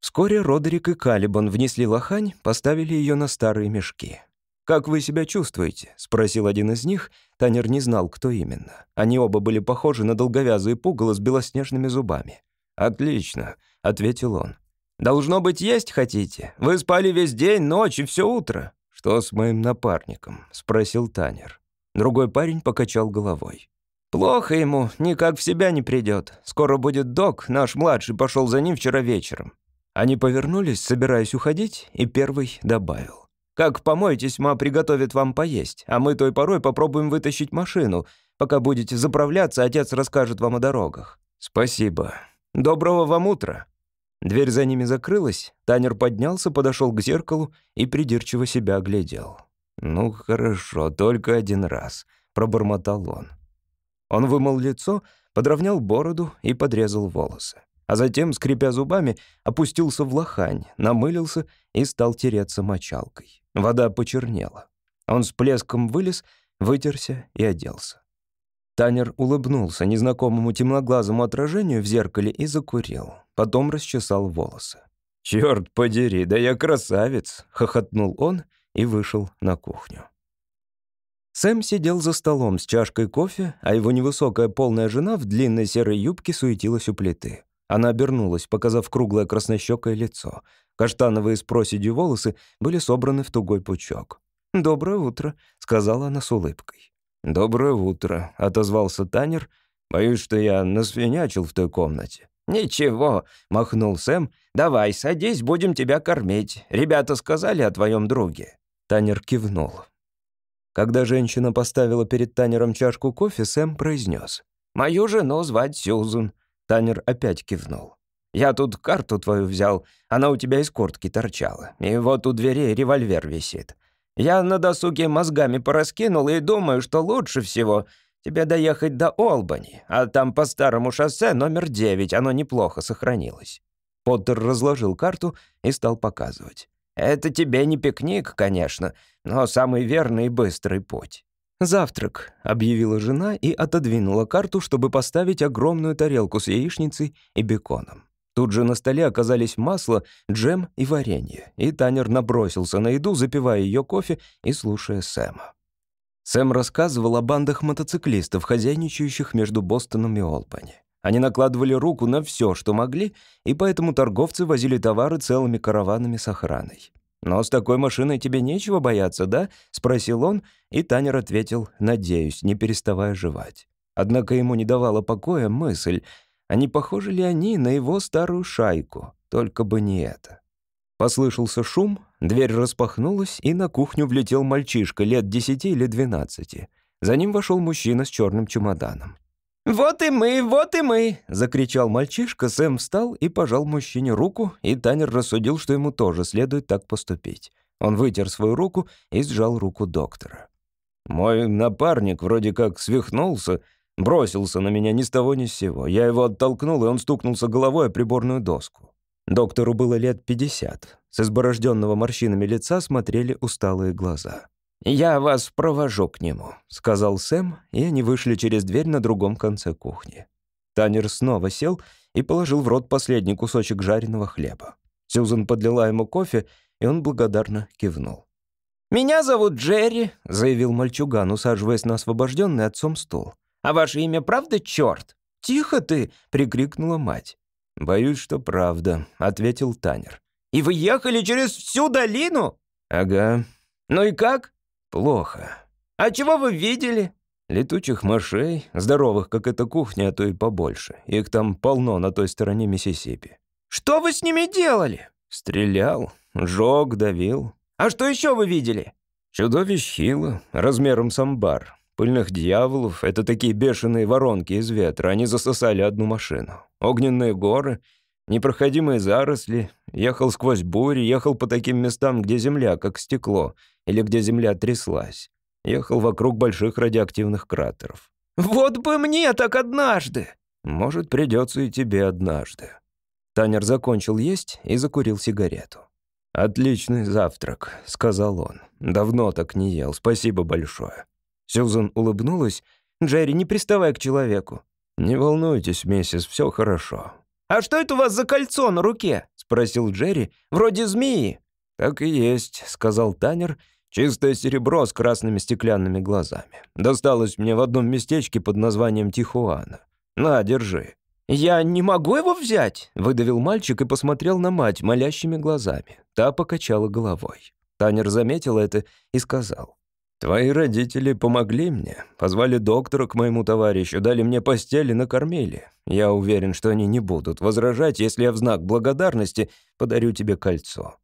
Вскоре Родерик и Калибан внесли лохань, поставили ее на старые мешки. «Как вы себя чувствуете?» — спросил один из них. Танер не знал, кто именно. Они оба были похожи на долговязые пугало с белоснежными зубами. «Отлично», — ответил он. «Должно быть, есть хотите? Вы спали весь день, ночь и все утро». «Что с моим напарником?» — спросил Танер. Другой парень покачал головой. «Плохо ему, никак в себя не придет. Скоро будет док, наш младший пошел за ним вчера вечером. Они повернулись, собираясь уходить, и первый добавил. Как помоетесь, ма приготовит вам поесть, а мы той порой попробуем вытащить машину. Пока будете заправляться, отец расскажет вам о дорогах». «Спасибо. Доброго вам утра». Дверь за ними закрылась, Танер поднялся, подошел к зеркалу и придирчиво себя оглядел. «Ну хорошо, только один раз», — пробормотал он. Он вымыл лицо, подровнял бороду и подрезал волосы. А затем, скрипя зубами, опустился в лохань, намылился и стал тереться мочалкой. Вода почернела. Он с плеском вылез, вытерся и оделся. Танер улыбнулся незнакомому темноглазому отражению в зеркале и закурил. Потом расчесал волосы. «Чёрт подери, да я красавец!» — хохотнул он и вышел на кухню. Сэм сидел за столом с чашкой кофе, а его невысокая полная жена в длинной серой юбке суетилась у плиты. Она обернулась, показав круглое краснощекое лицо. Каштановые с проседью волосы были собраны в тугой пучок. «Доброе утро», — сказала она с улыбкой. «Доброе утро», — отозвался Танер. «Боюсь, что я насвинячил в той комнате». «Ничего», — махнул Сэм. «Давай, садись, будем тебя кормить. Ребята сказали о твоем друге». Танер кивнул. Когда женщина поставила перед Танером чашку кофе, Сэм произнес. «Мою жену звать Сьюзен». Танер опять кивнул. «Я тут карту твою взял, она у тебя из куртки торчала, и вот у двери револьвер висит. Я на досуге мозгами пораскинул и думаю, что лучше всего тебе доехать до Олбани, а там по старому шоссе номер 9, оно неплохо сохранилось». Поттер разложил карту и стал показывать. «Это тебе не пикник, конечно, но самый верный и быстрый путь». «Завтрак», — объявила жена и отодвинула карту, чтобы поставить огромную тарелку с яичницей и беконом. Тут же на столе оказались масло, джем и варенье, и Танер набросился на еду, запивая ее кофе и слушая Сэма. Сэм рассказывал о бандах мотоциклистов, хозяйничающих между Бостоном и Олбани. Они накладывали руку на все, что могли, и поэтому торговцы возили товары целыми караванами с охраной. «Но с такой машиной тебе нечего бояться, да?» — спросил он, и Танер ответил «надеюсь», не переставая жевать. Однако ему не давала покоя мысль, а не похожи ли они на его старую шайку, только бы не это. Послышался шум, дверь распахнулась, и на кухню влетел мальчишка лет десяти или двенадцати. За ним вошел мужчина с черным чемоданом. «Вот и мы, вот и мы!» — закричал мальчишка. Сэм встал и пожал мужчине руку, и Танер рассудил, что ему тоже следует так поступить. Он вытер свою руку и сжал руку доктора. «Мой напарник вроде как свихнулся, бросился на меня ни с того ни с сего. Я его оттолкнул, и он стукнулся головой о приборную доску. Доктору было лет пятьдесят. С изборожденного морщинами лица смотрели усталые глаза. «Я вас провожу к нему», — сказал Сэм, и они вышли через дверь на другом конце кухни. Танер снова сел и положил в рот последний кусочек жареного хлеба. Сьюзан подлила ему кофе, и он благодарно кивнул. «Меня зовут Джерри», — заявил мальчуган, усаживаясь на освобожденный отцом стул. «А ваше имя правда черт?» «Тихо ты!» — прикрикнула мать. «Боюсь, что правда», — ответил Танер. «И вы ехали через всю долину?» «Ага». «Ну и как?» «Плохо». «А чего вы видели?» «Летучих мышей, здоровых, как эта кухня, а то и побольше. Их там полно на той стороне Миссисипи». «Что вы с ними делали?» «Стрелял, жёг, давил». «А что еще вы видели?» «Чудовищ хило, размером с амбар. Пыльных дьяволов — это такие бешеные воронки из ветра, они засосали одну машину. Огненные горы, непроходимые заросли. Ехал сквозь бури, ехал по таким местам, где земля, как стекло, или где земля тряслась. Ехал вокруг больших радиоактивных кратеров. «Вот бы мне так однажды!» «Может, придется и тебе однажды». Танер закончил есть и закурил сигарету. «Отличный завтрак», — сказал он. «Давно так не ел, спасибо большое». Сьюзан улыбнулась. «Джерри, не приставай к человеку». «Не волнуйтесь, миссис, все хорошо». «А что это у вас за кольцо на руке?» — спросил Джерри. «Вроде змеи». «Так и есть», — сказал Танер Чистое серебро с красными стеклянными глазами. Досталось мне в одном местечке под названием Тихуана. На, держи». «Я не могу его взять», — выдавил мальчик и посмотрел на мать молящими глазами. Та покачала головой. Танер заметил это и сказал. «Твои родители помогли мне, позвали доктора к моему товарищу, дали мне постель и накормили. Я уверен, что они не будут возражать, если я в знак благодарности подарю тебе кольцо».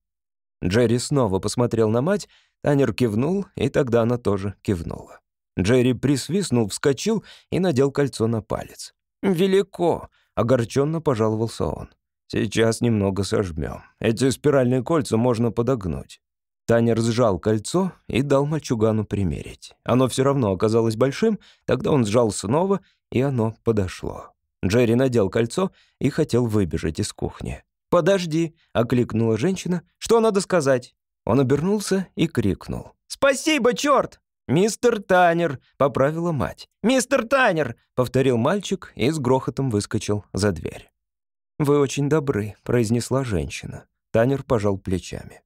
Джерри снова посмотрел на мать, Танер кивнул, и тогда она тоже кивнула. Джерри присвистнул, вскочил и надел кольцо на палец. «Велико!» — огорченно пожаловался он. «Сейчас немного сожмем. Эти спиральные кольца можно подогнуть». Танер сжал кольцо и дал мальчугану примерить. Оно все равно оказалось большим, тогда он сжал снова, и оно подошло. Джерри надел кольцо и хотел выбежать из кухни. «Подожди!» — окликнула женщина. «Что надо сказать?» Он обернулся и крикнул. «Спасибо, черт!» «Мистер Танер!» — поправила мать. «Мистер Танер!» — повторил мальчик и с грохотом выскочил за дверь. «Вы очень добры», — произнесла женщина. Танер пожал плечами.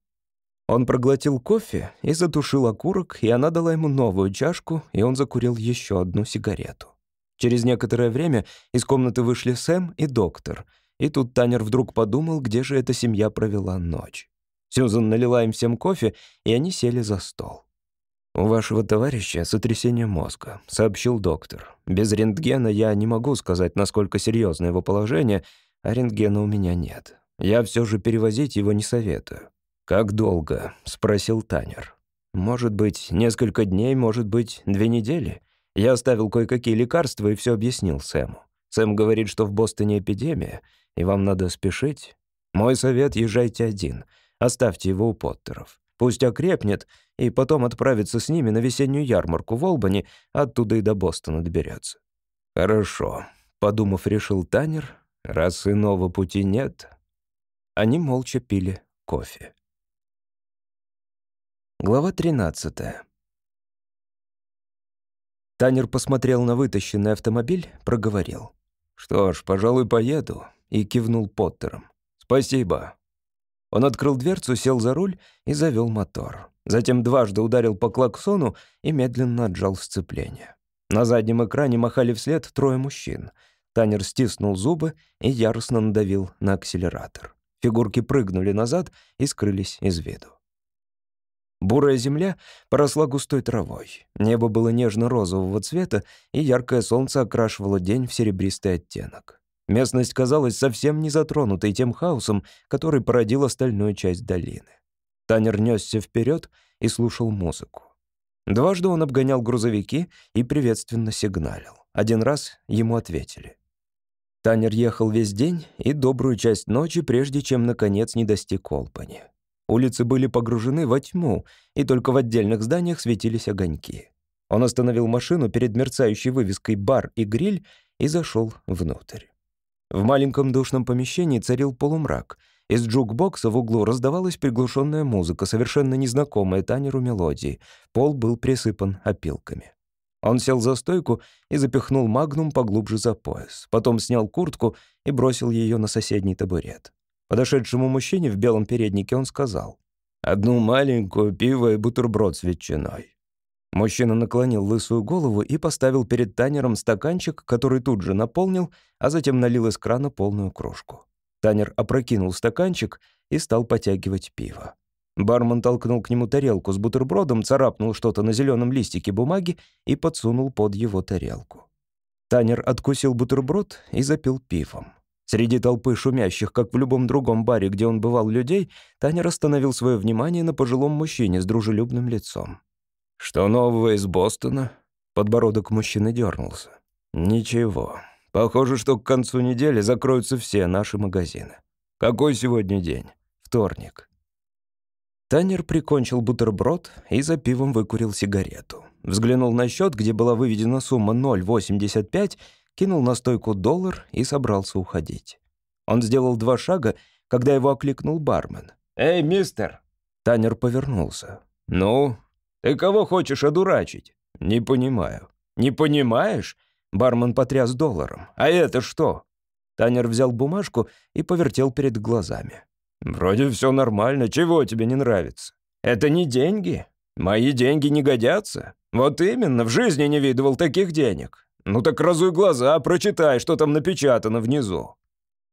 Он проглотил кофе и затушил окурок, и она дала ему новую чашку, и он закурил еще одну сигарету. Через некоторое время из комнаты вышли Сэм и доктор, и тут Танер вдруг подумал, где же эта семья провела ночь. Сьюзан налила им всем кофе, и они сели за стол. «У вашего товарища сотрясение мозга», — сообщил доктор. «Без рентгена я не могу сказать, насколько серьезно его положение, а рентгена у меня нет. Я все же перевозить его не советую. «Как долго?» — спросил Танер. «Может быть, несколько дней, может быть, две недели?» Я оставил кое-какие лекарства и все объяснил Сэму. Сэм говорит, что в Бостоне эпидемия, и вам надо спешить. Мой совет — езжайте один. Оставьте его у Поттеров. Пусть окрепнет, и потом отправится с ними на весеннюю ярмарку в Олбани, оттуда и до Бостона доберется. «Хорошо», — подумав, решил Танер. «Раз иного пути нет...» Они молча пили кофе. Глава 13. Танер посмотрел на вытащенный автомобиль, проговорил. «Что ж, пожалуй, поеду», и кивнул Поттером. «Спасибо». Он открыл дверцу, сел за руль и завел мотор. Затем дважды ударил по клаксону и медленно отжал сцепление. На заднем экране махали вслед трое мужчин. Танер стиснул зубы и яростно надавил на акселератор. Фигурки прыгнули назад и скрылись из виду. Бурая земля поросла густой травой. Небо было нежно-розового цвета, и яркое солнце окрашивало день в серебристый оттенок. Местность казалась совсем не затронутой тем хаосом, который породил остальную часть долины. Танер несся вперед и слушал музыку. Дважды он обгонял грузовики и приветственно сигналил. Один раз ему ответили. Танер ехал весь день и добрую часть ночи, прежде чем, наконец, не достиг Олбани. Улицы были погружены во тьму, и только в отдельных зданиях светились огоньки. Он остановил машину перед мерцающей вывеской «Бар и гриль» и зашел внутрь. В маленьком душном помещении царил полумрак. Из джукбокса в углу раздавалась приглушенная музыка, совершенно незнакомая Танеру мелодия. Пол был присыпан опилками. Он сел за стойку и запихнул магнум поглубже за пояс. Потом снял куртку и бросил ее на соседний табурет. Подошедшему мужчине в белом переднике он сказал. «Одну маленькую пиво и бутерброд с ветчиной». Мужчина наклонил лысую голову и поставил перед Танером стаканчик, который тут же наполнил, а затем налил из крана полную кружку. Танер опрокинул стаканчик и стал потягивать пиво. Бармен толкнул к нему тарелку с бутербродом, царапнул что-то на зеленом листике бумаги и подсунул под его тарелку. Танер откусил бутерброд и запил пивом. Среди толпы шумящих, как в любом другом баре, где он бывал людей, Танер остановил свое внимание на пожилом мужчине с дружелюбным лицом. «Что нового из Бостона?» Подбородок мужчины дернулся. «Ничего. Похоже, что к концу недели закроются все наши магазины. Какой сегодня день? Вторник». Танер прикончил бутерброд и за пивом выкурил сигарету. Взглянул на счет, где была выведена сумма 0,85, кинул на стойку доллар и собрался уходить. Он сделал два шага, когда его окликнул бармен. «Эй, мистер!» Танер повернулся. «Ну, ты кого хочешь одурачить?» «Не понимаю». «Не понимаешь?» Бармен потряс долларом. «А это что?» Танер взял бумажку и повертел перед глазами. «Вроде все нормально. Чего тебе не нравится?» «Это не деньги. Мои деньги не годятся. Вот именно, в жизни не видывал таких денег. «Ну так разуй глаза, прочитай, что там напечатано внизу».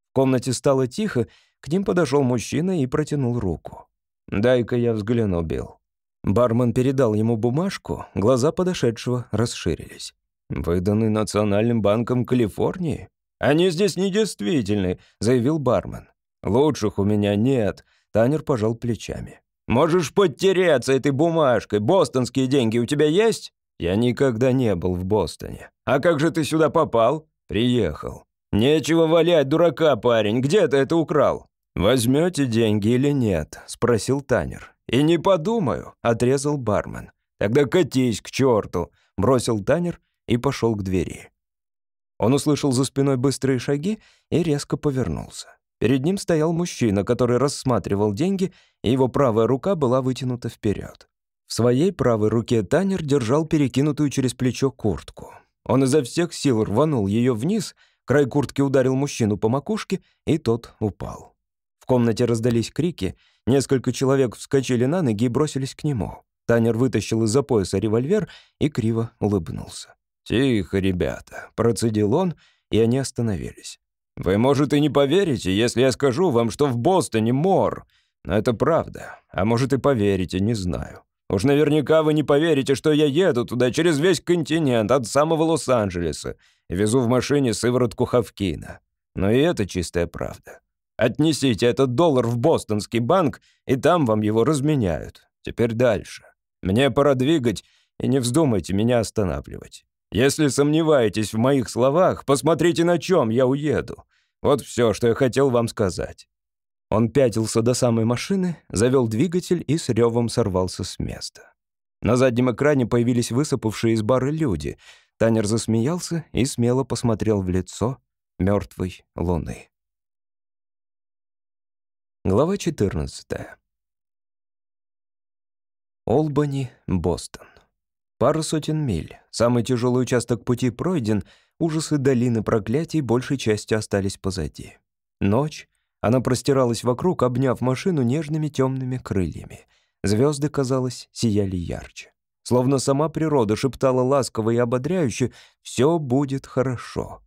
В комнате стало тихо, к ним подошел мужчина и протянул руку. «Дай-ка я взгляну, Билл». Бармен передал ему бумажку, глаза подошедшего расширились. «Выданный Национальным банком Калифорнии?» «Они здесь недействительны», — заявил бармен. «Лучших у меня нет», — Танер пожал плечами. Можешь подтереться этой бумажкой. Бостонские деньги у тебя есть?» «Я никогда не был в Бостоне». «А как же ты сюда попал?» «Приехал». «Нечего валять, дурака, парень. Где ты это украл?» «Возьмете деньги или нет?» — спросил Танер. «И не подумаю», — отрезал бармен. «Тогда катись к черту», — бросил Танер и пошел к двери. Он услышал за спиной быстрые шаги и резко повернулся. Перед ним стоял мужчина, который рассматривал деньги, и его правая рука была вытянута вперед. В своей правой руке Танер держал перекинутую через плечо куртку. Он изо всех сил рванул ее вниз, край куртки ударил мужчину по макушке, и тот упал. В комнате раздались крики, несколько человек вскочили на ноги и бросились к нему. Танер вытащил из-за пояса револьвер и криво улыбнулся. «Тихо, ребята», — процедил он, и они остановились. «Вы, может, и не поверите, если я скажу вам, что в Бостоне мор. Но это правда. А может, и поверите, не знаю. Уж наверняка вы не поверите, что я еду туда через весь континент, от самого Лос-Анджелеса, и везу в машине сыворотку Хавкина. Но и это чистая правда. Отнесите этот доллар в бостонский банк, и там вам его разменяют. Теперь дальше. Мне пора двигать, и не вздумайте меня останавливать. Если сомневаетесь в моих словах, посмотрите, на чем я уеду. Вот все, что я хотел вам сказать». Он пятился до самой машины, завел двигатель и с ревом сорвался с места. На заднем экране появились высыпавшие из бара люди. Танер засмеялся и смело посмотрел в лицо мертвой луны. Глава 14. Олбани, Бостон. Пару сотен миль. Самый тяжелый участок пути пройден, ужасы долины проклятий большей частью остались позади. Ночь. Она простиралась вокруг, обняв машину нежными темными крыльями. Звезды, казалось, сияли ярче. Словно сама природа шептала ласково и ободряюще «Все будет хорошо».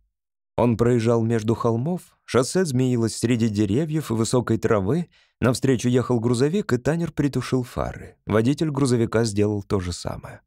Он проезжал между холмов, шоссе змеилось среди деревьев и высокой травы, навстречу ехал грузовик, и Танер притушил фары. Водитель грузовика сделал то же самое.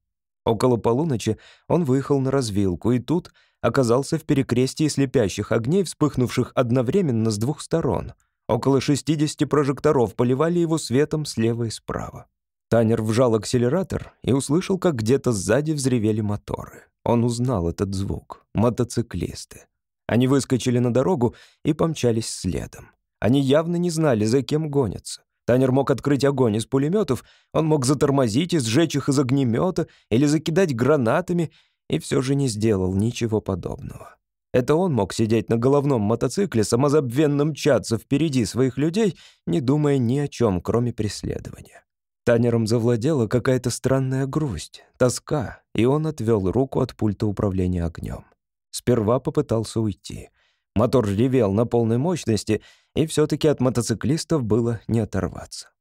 Около полуночи он выехал на развилку, и тут оказался в перекрестии слепящих огней, вспыхнувших одновременно с двух сторон. Около 60 прожекторов поливали его светом слева и справа. Танер вжал акселератор и услышал, как где-то сзади взревели моторы. Он узнал этот звук. Мотоциклисты. Они выскочили на дорогу и помчались следом. Они явно не знали, за кем гонятся. Танер мог открыть огонь из пулеметов, он мог затормозить и сжечь их из огнемета или закидать гранатами, и все же не сделал ничего подобного. Это он мог сидеть на головном мотоцикле, самозабвенно мчаться впереди своих людей, не думая ни о чем, кроме преследования. Танером завладела какая-то странная грусть, тоска, и он отвел руку от пульта управления огнем. Сперва попытался уйти. Мотор ревел на полной мощности, и все таки от мотоциклистов было не оторваться.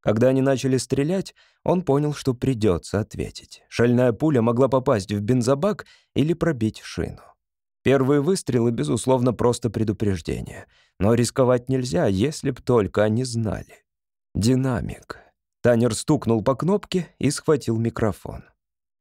Когда они начали стрелять, он понял, что придется ответить. Шальная пуля могла попасть в бензобак или пробить шину. Первые выстрелы, безусловно, просто предупреждение. Но рисковать нельзя, если б только они знали. Динамик. Танер стукнул по кнопке и схватил микрофон.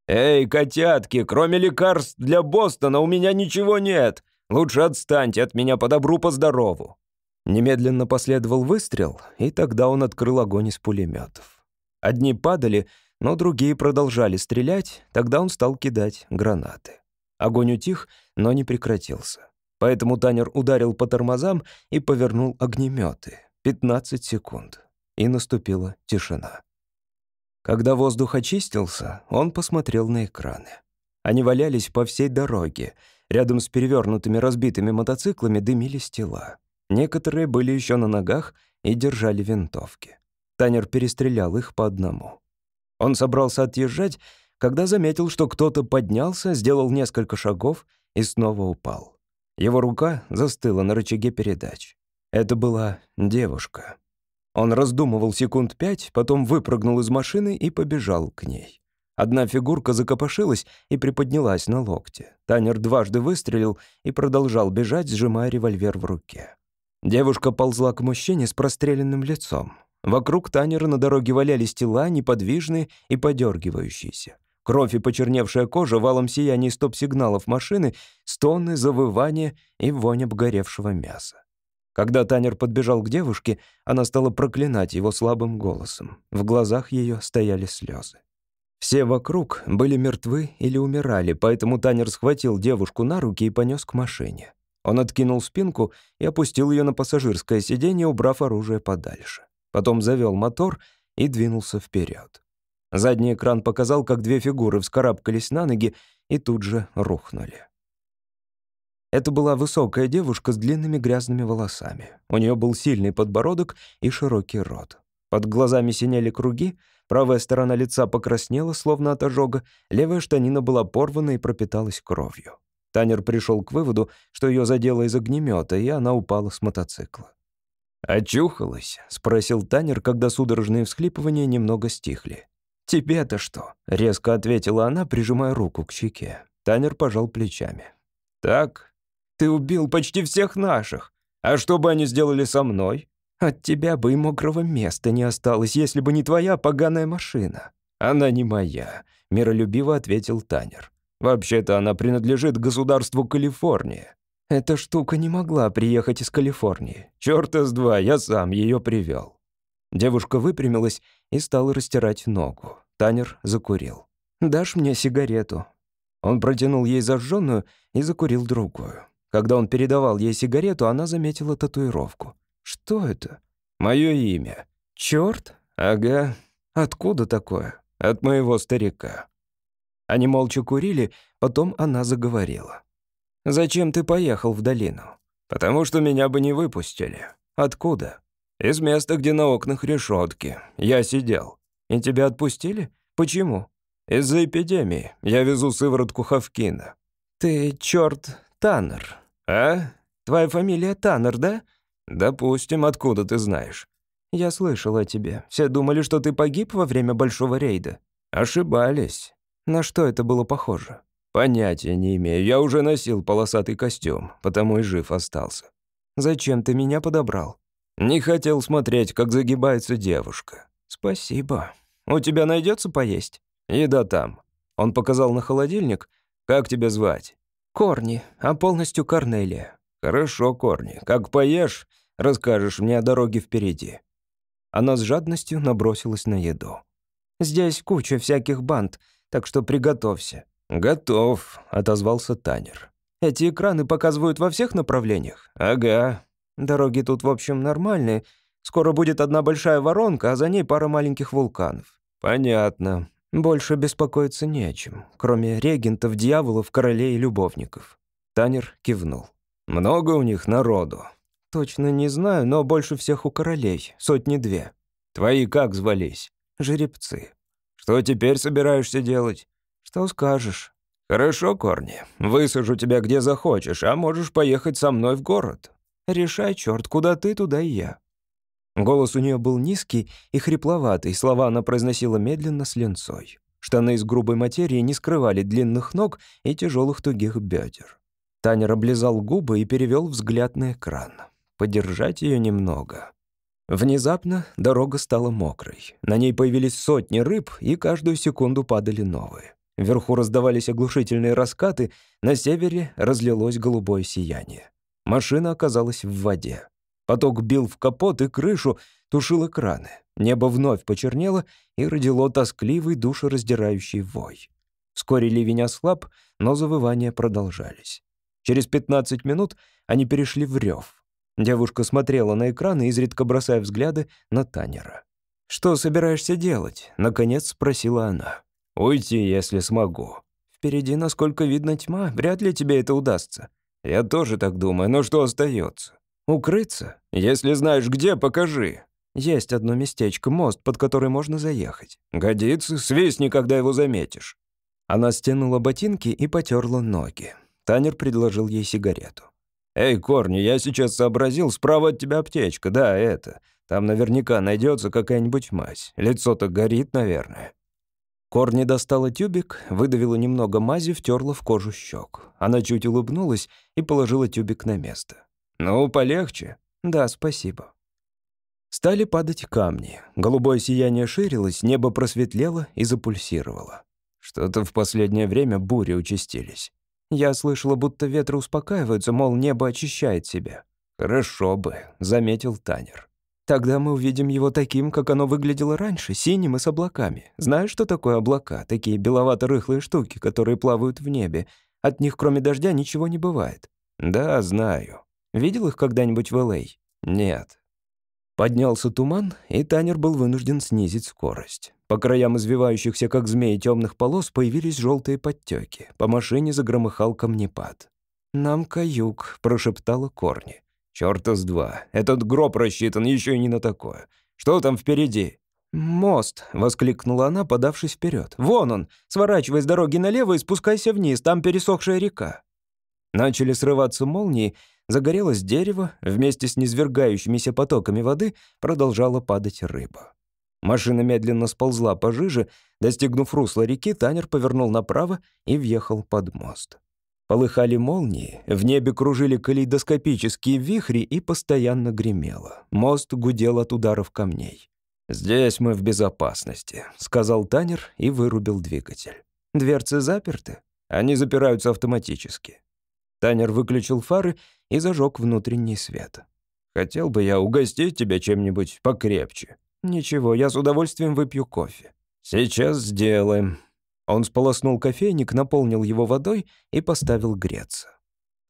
«Эй, котятки, кроме лекарств для Бостона у меня ничего нет. Лучше отстаньте от меня по добру, по здорову». Немедленно последовал выстрел, и тогда он открыл огонь из пулеметов. Одни падали, но другие продолжали стрелять, тогда он стал кидать гранаты. Огонь утих, но не прекратился. Поэтому Танер ударил по тормозам и повернул огнеметы. 15 секунд. И наступила тишина. Когда воздух очистился, он посмотрел на экраны. Они валялись по всей дороге. Рядом с перевернутыми разбитыми мотоциклами дымились тела. Некоторые были еще на ногах и держали винтовки. Танер перестрелял их по одному. Он собрался отъезжать, когда заметил, что кто-то поднялся, сделал несколько шагов и снова упал. Его рука застыла на рычаге передач. Это была девушка. Он раздумывал секунд пять, потом выпрыгнул из машины и побежал к ней. Одна фигурка закопошилась и приподнялась на локте. Танер дважды выстрелил и продолжал бежать, сжимая револьвер в руке. Девушка ползла к мужчине с простреленным лицом. Вокруг Танера на дороге валялись тела, неподвижные и подергивающиеся. Кровь и почерневшая кожа, валом сияния стоп-сигналов машины, стоны, завывания и вонь обгоревшего мяса. Когда Танер подбежал к девушке, она стала проклинать его слабым голосом. В глазах ее стояли слезы. Все вокруг были мертвы или умирали, поэтому Танер схватил девушку на руки и понес к машине. Он откинул спинку и опустил ее на пассажирское сиденье, убрав оружие подальше. Потом завел мотор и двинулся вперед. Задний экран показал, как две фигуры вскарабкались на ноги и тут же рухнули. Это была высокая девушка с длинными грязными волосами. У нее был сильный подбородок и широкий рот. Под глазами синели круги, правая сторона лица покраснела, словно от ожога, левая штанина была порвана и пропиталась кровью. Танер пришел к выводу, что ее задело из огнемета, и она упала с мотоцикла. «Очухалась?» — спросил Танер, когда судорожные всхлипывания немного стихли. «Тебе-то что?» — резко ответила она, прижимая руку к щеке. Танер пожал плечами. «Так, ты убил почти всех наших. А что бы они сделали со мной?» «От тебя бы и мокрого места не осталось, если бы не твоя поганая машина». «Она не моя», — миролюбиво ответил Танер. «Вообще-то она принадлежит государству Калифорния». «Эта штука не могла приехать из Калифорнии. Чёрта с два, я сам ее привел. Девушка выпрямилась и стала растирать ногу. Танер закурил. «Дашь мне сигарету?» Он протянул ей зажженную и закурил другую. Когда он передавал ей сигарету, она заметила татуировку. «Что это?» «Мое имя». «Чёрт?» «Ага». «Откуда такое?» «От моего старика». Они молча курили, потом она заговорила. «Зачем ты поехал в долину?» «Потому что меня бы не выпустили». «Откуда?» «Из места, где на окнах решетки. Я сидел». «И тебя отпустили? Почему?» «Из-за эпидемии. Я везу сыворотку Хавкина». «Ты, черт, Таннер». «А? Твоя фамилия Таннер, да?» «Допустим, откуда ты знаешь?» «Я слышал о тебе. Все думали, что ты погиб во время большого рейда». «Ошибались». «На что это было похоже?» «Понятия не имею. Я уже носил полосатый костюм, потому и жив остался». «Зачем ты меня подобрал?» Не хотел смотреть, как загибается девушка. Спасибо. У тебя найдется поесть? Еда там. Он показал на холодильник. Как тебя звать? Корни, а полностью Корнелия. Хорошо, Корни. Как поешь, расскажешь мне о дороге впереди. Она с жадностью набросилась на еду. Здесь куча всяких банд, так что приготовься. Готов, отозвался Танер. Эти экраны показывают во всех направлениях? Ага, Дороги тут, в общем, нормальные. Скоро будет одна большая воронка, а за ней пара маленьких вулканов». «Понятно. Больше беспокоиться не о чем, кроме регентов, дьяволов, королей и любовников». Танер кивнул. «Много у них народу?» «Точно не знаю, но больше всех у королей. Сотни-две». «Твои как звались?» «Жеребцы». «Что теперь собираешься делать?» «Что скажешь». «Хорошо, Корни. Высажу тебя где захочешь, а можешь поехать со мной в город. Решай, черт, куда ты, туда и я». Голос у нее был низкий и хрипловатый, слова она произносила медленно с ленцой. Штаны из грубой материи не скрывали длинных ног и тяжелых тугих бедер. Танер облизал губы и перевел взгляд на экран. Подержать ее немного. Внезапно дорога стала мокрой. На ней появились сотни рыб, и каждую секунду падали новые. Вверху раздавались оглушительные раскаты, на севере разлилось голубое сияние. Машина оказалась в воде. Поток бил в капот и крышу, тушил экраны. Небо вновь почернело и родило тоскливый душераздирающий вой. Вскоре ливень ослаб, но завывания продолжались. Через 15 минут они перешли в рев. Девушка смотрела на экран, изредка бросая взгляды на Танера. «Что собираешься делать?» — наконец спросила она. «Уйти, если смогу». «Впереди, насколько видно, тьма. Вряд ли тебе это удастся». «Я тоже так думаю, но что остается? «Укрыться? Если знаешь где, покажи». «Есть одно местечко, мост, под который можно заехать». «Годится, свистни, когда его заметишь». Она стянула ботинки и потерла ноги. Танер предложил ей сигарету. «Эй, Корни, я сейчас сообразил, справа от тебя аптечка, да, это. Там наверняка найдется какая-нибудь мазь. Лицо-то горит, наверное». Корни достала тюбик, выдавила немного мази, втерла в кожу щек. Она чуть улыбнулась и положила тюбик на место. «Ну, полегче». «Да, спасибо». Стали падать камни. Голубое сияние ширилось, небо просветлело и запульсировало. Что-то в последнее время бури участились. Я слышала, будто ветры успокаиваются, мол, небо очищает себя. «Хорошо бы», — заметил Танер. Тогда мы увидим его таким, как оно выглядело раньше, синим и с облаками. Знаешь, что такое облака? Такие беловато-рыхлые штуки, которые плавают в небе. От них, кроме дождя, ничего не бывает. Да, знаю. Видел их когда-нибудь в Л.А.? Нет. Поднялся туман, и Танер был вынужден снизить скорость. По краям извивающихся, как змеи, темных полос появились желтые подтеки. По машине загромыхал камнепад. «Нам каюк», — прошептала Корни. Чёрта с два. Этот гроб рассчитан еще и не на такое. Что там впереди?» «Мост!» — воскликнула она, подавшись вперед. «Вон он! Сворачивай с дороги налево и спускайся вниз, там пересохшая река». Начали срываться молнии, загорелось дерево, вместе с низвергающимися потоками воды продолжала падать рыба. Машина медленно сползла пожиже, достигнув русла реки, Танер повернул направо и въехал под мост. Полыхали молнии, в небе кружили калейдоскопические вихри и постоянно гремело. Мост гудел от ударов камней. «Здесь мы в безопасности», — сказал Танер и вырубил двигатель. «Дверцы заперты? Они запираются автоматически». Танер выключил фары и зажег внутренний свет. «Хотел бы я угостить тебя чем-нибудь покрепче». «Ничего, я с удовольствием выпью кофе». «Сейчас сделаем», он сполоснул кофейник, наполнил его водой и поставил греться.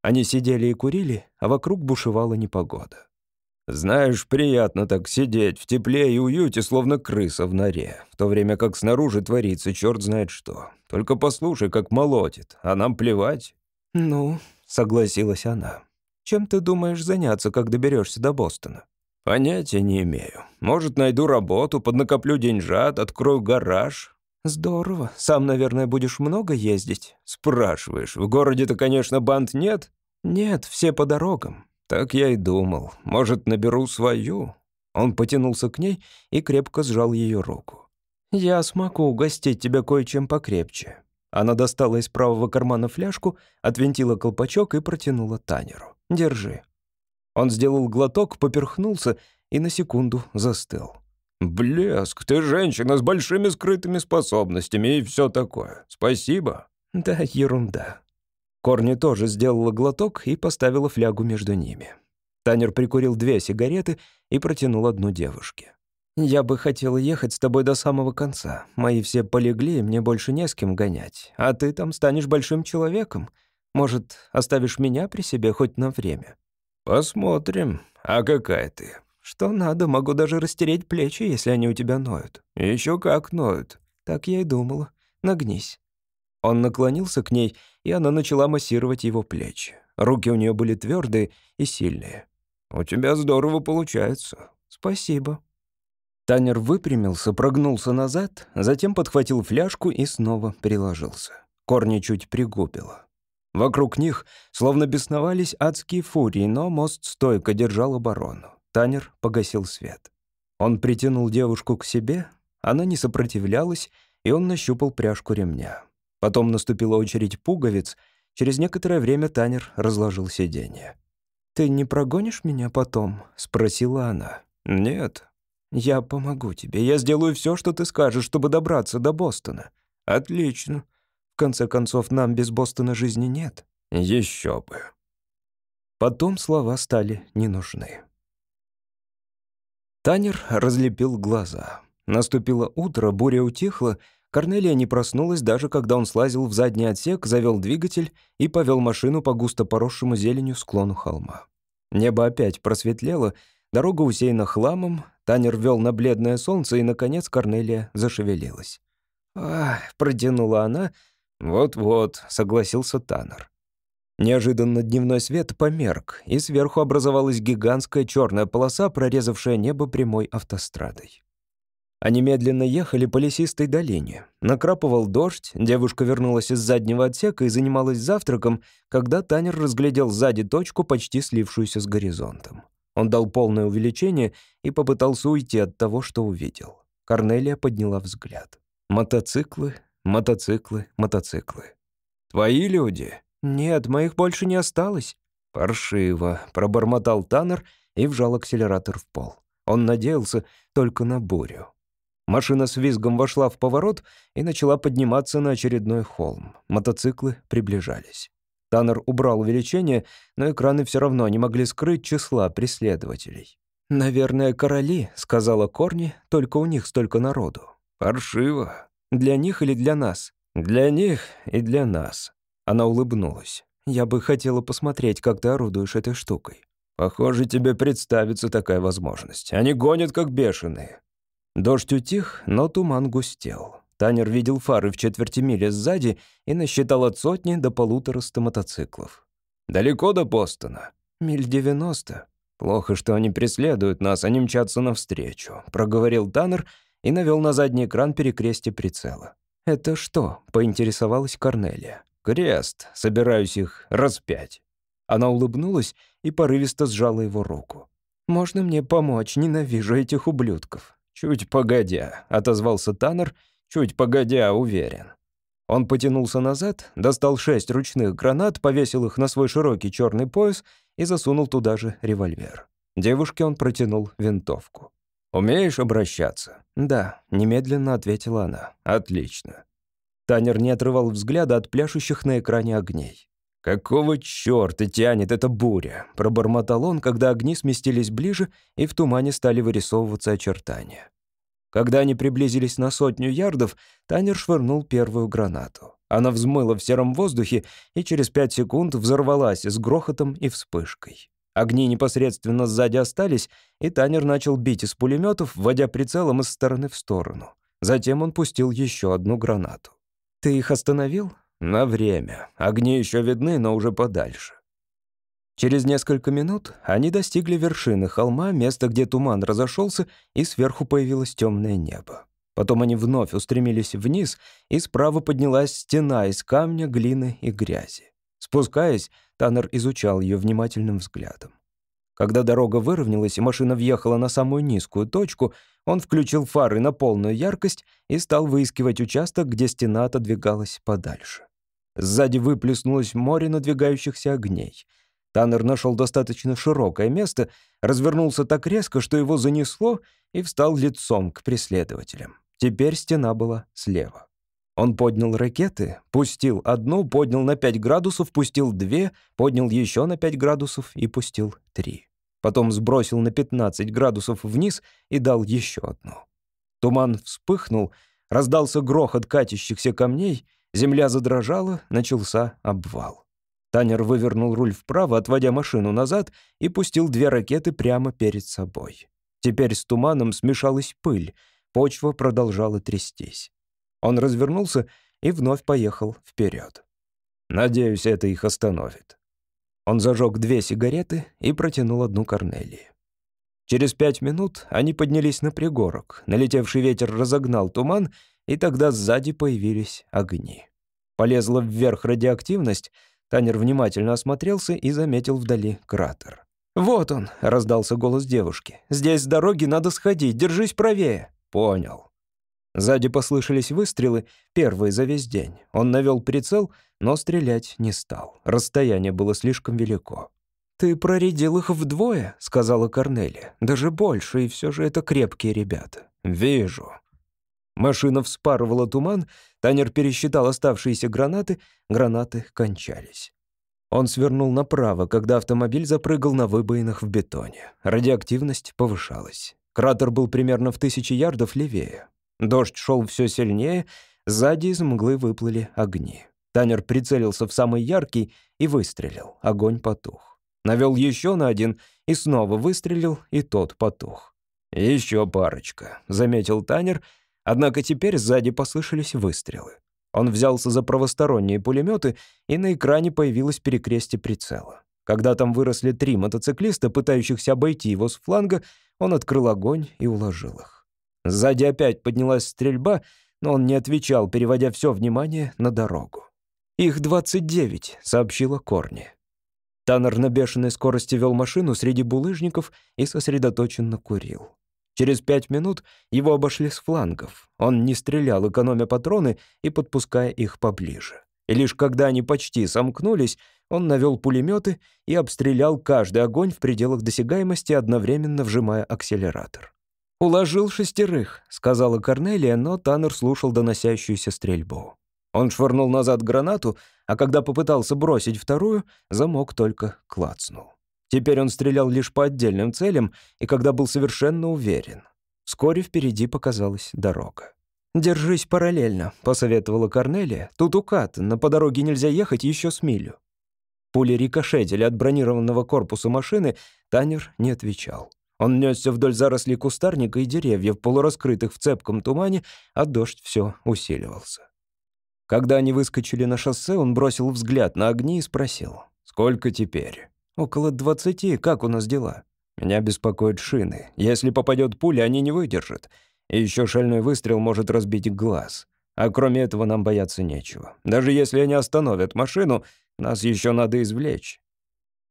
Они сидели и курили, а вокруг бушевала непогода. «Знаешь, приятно так сидеть в тепле и уюте, словно крыса в норе, в то время как снаружи творится черт знает что. Только послушай, как молотит, а нам плевать». «Ну», — согласилась она. «Чем ты думаешь заняться, как доберешься до Бостона?» «Понятия не имею. Может, найду работу, поднакоплю деньжат, открою гараж. «Здорово. Сам, наверное, будешь много ездить?» «Спрашиваешь. В городе-то, конечно, банд нет?» «Нет, все по дорогам». «Так я и думал. Может, наберу свою?» Он потянулся к ней и крепко сжал ее руку. «Я смогу угостить тебя кое-чем покрепче». Она достала из правого кармана фляжку, отвинтила колпачок и протянула Танеру. «Держи». Он сделал глоток, поперхнулся и на секунду застыл. «Блеск, ты женщина с большими скрытыми способностями и все такое. Спасибо». «Да, ерунда». Корни тоже сделала глоток и поставила флягу между ними. Танер прикурил две сигареты и протянул одну девушке. «Я бы хотела ехать с тобой до самого конца. Мои все полегли, и мне больше не с кем гонять. А ты там станешь большим человеком. Может, оставишь меня при себе хоть на время?» «Посмотрим. А какая ты?» «Что надо, могу даже растереть плечи, если они у тебя ноют». Еще как ноют». Так я и думала. Нагнись». Он наклонился к ней, и она начала массировать его плечи. Руки у нее были твердые и сильные. «У тебя здорово получается. Спасибо». Танер выпрямился, прогнулся назад, затем подхватил фляжку и снова приложился. Корни чуть пригубило. Вокруг них словно бесновались адские фурии, но мост стойко держал оборону. Танер погасил свет. Он притянул девушку к себе, она не сопротивлялась, и он нащупал пряжку ремня. Потом наступила очередь пуговиц. Через некоторое время Танер разложил сиденье. «Ты не прогонишь меня потом?» — спросила она. «Нет». «Я помогу тебе. Я сделаю все, что ты скажешь, чтобы добраться до Бостона». «Отлично. В конце концов, нам без Бостона жизни нет». «Еще бы». Потом слова стали не нужны. Танер разлепил глаза. Наступило утро, буря утихла. Корнелия не проснулась, даже когда он слазил в задний отсек, завел двигатель и повел машину по густо поросшему зеленью склону холма. Небо опять просветлело, дорога усеяна хламом, Танер вел на бледное солнце, и, наконец, Корнелия зашевелилась. «Ах», — протянула она. «Вот-вот», — согласился Танер. Неожиданно дневной свет померк, и сверху образовалась гигантская черная полоса, прорезавшая небо прямой автострадой. Они медленно ехали по лесистой долине. Накрапывал дождь, девушка вернулась из заднего отсека и занималась завтраком, когда Танер разглядел сзади точку, почти слившуюся с горизонтом. Он дал полное увеличение и попытался уйти от того, что увидел. Корнелия подняла взгляд. Мотоциклы, мотоциклы, мотоциклы. «Твои люди?» «Нет, моих больше не осталось». «Паршиво», — пробормотал Таннер и вжал акселератор в пол. Он надеялся только на бурю. Машина с визгом вошла в поворот и начала подниматься на очередной холм. Мотоциклы приближались. Таннер убрал увеличение, но экраны все равно не могли скрыть числа преследователей. «Наверное, короли», — сказала Корни, — «только у них столько народу». «Паршиво. Для них или для нас?» «Для них и для нас». Она улыбнулась. «Я бы хотела посмотреть, как ты орудуешь этой штукой». «Похоже, тебе представится такая возможность. Они гонят, как бешеные». Дождь утих, но туман густел. Танер видел фары в четверти мили сзади и насчитал от сотни до полутораста мотоциклов. «Далеко до Бостона?» «Миль девяносто». «Плохо, что они преследуют нас, они мчатся навстречу», — проговорил Таннер и навел на задний экран перекрестие прицела. «Это что?» — поинтересовалась Корнелия. «Крест. Собираюсь их распять». Она улыбнулась и порывисто сжала его руку. «Можно мне помочь? Ненавижу этих ублюдков». «Чуть погодя», — отозвался Таннер, «чуть погодя, уверен». Он потянулся назад, достал шесть ручных гранат, повесил их на свой широкий черный пояс и засунул туда же револьвер. Девушке он протянул винтовку. «Умеешь обращаться?» «Да», — немедленно ответила она. «Отлично». Танер не отрывал взгляда от пляшущих на экране огней. «Какого чёрта тянет эта буря?» — пробормотал он, когда огни сместились ближе, и в тумане стали вырисовываться очертания. Когда они приблизились на сотню ярдов, Танер швырнул первую гранату. Она взмыла в сером воздухе и через пять секунд взорвалась с грохотом и вспышкой. Огни непосредственно сзади остались, и Танер начал бить из пулеметов, вводя прицелом из стороны в сторону. Затем он пустил еще одну гранату. «Ты их остановил?» «На время. Огни еще видны, но уже подальше». Через несколько минут они достигли вершины холма, места, где туман разошелся, и сверху появилось темное небо. Потом они вновь устремились вниз, и справа поднялась стена из камня, глины и грязи. Спускаясь, Таннер изучал ее внимательным взглядом. Когда дорога выровнялась и машина въехала на самую низкую точку, он включил фары на полную яркость и стал выискивать участок, где стена отодвигалась подальше. Сзади выплеснулось море надвигающихся огней. Таннер нашел достаточно широкое место, развернулся так резко, что его занесло, и встал лицом к преследователям. Теперь стена была слева. Он поднял ракеты, пустил одну, поднял на 5 градусов, пустил две, поднял еще на 5 градусов и пустил три. Потом сбросил на 15 градусов вниз и дал еще одну. Туман вспыхнул, раздался грохот катящихся камней — Земля задрожала, начался обвал. Танер вывернул руль вправо, отводя машину назад, и пустил две ракеты прямо перед собой. Теперь с туманом смешалась пыль, почва продолжала трястись. Он развернулся и вновь поехал вперед. «Надеюсь, это их остановит». Он зажег две сигареты и протянул одну Корнелии. Через пять минут они поднялись на пригорок. Налетевший ветер разогнал туман, и тогда сзади появились огни. Полезла вверх радиоактивность, Танер внимательно осмотрелся и заметил вдали кратер. «Вот он!» — раздался голос девушки. «Здесь с дороги надо сходить, держись правее!» «Понял». Сзади послышались выстрелы, первые за весь день. Он навел прицел, но стрелять не стал. Расстояние было слишком велико. «Ты проредил их вдвое», — сказала Корнелия. «Даже больше, и все же это крепкие ребята». «Вижу». Машина вспарывала туман, Танер пересчитал оставшиеся гранаты, гранаты кончались. Он свернул направо, когда автомобиль запрыгал на выбоинах в бетоне. Радиоактивность повышалась. Кратер был примерно в тысячи ярдов левее. Дождь шел все сильнее, сзади из мглы выплыли огни. Танер прицелился в самый яркий и выстрелил. Огонь потух. Навел еще на один и снова выстрелил, и тот потух. «Еще парочка», — заметил Танер — Однако теперь сзади послышались выстрелы. Он взялся за правосторонние пулеметы, и на экране появилось перекрестие прицела. Когда там выросли три мотоциклиста, пытающихся обойти его с фланга, он открыл огонь и уложил их. Сзади опять поднялась стрельба, но он не отвечал, переводя все внимание на дорогу. «Их 29», — сообщила Корни. Таннер на бешеной скорости вел машину среди булыжников и сосредоточенно курил. Через пять минут его обошли с флангов. Он не стрелял, экономя патроны и подпуская их поближе. И лишь когда они почти сомкнулись, он навел пулеметы и обстрелял каждый огонь в пределах досягаемости, одновременно вжимая акселератор. «Уложил шестерых», — сказала Корнелия, но Таннер слушал доносящуюся стрельбу. Он швырнул назад гранату, а когда попытался бросить вторую, замок только клацнул. Теперь он стрелял лишь по отдельным целям, и когда был совершенно уверен. Вскоре впереди показалась дорога. «Держись параллельно», — посоветовала Корнелия. «Тут укат, но по дороге нельзя ехать еще с милю». Пули рикошетили от бронированного корпуса машины, Танер не отвечал. Он несся вдоль зарослей кустарника и деревьев, полураскрытых в цепком тумане, а дождь все усиливался. Когда они выскочили на шоссе, он бросил взгляд на огни и спросил. «Сколько теперь?» «Около двадцати. Как у нас дела?» «Меня беспокоят шины. Если попадет пуля, они не выдержат. И еще шальной выстрел может разбить глаз. А кроме этого нам бояться нечего. Даже если они остановят машину, нас еще надо извлечь».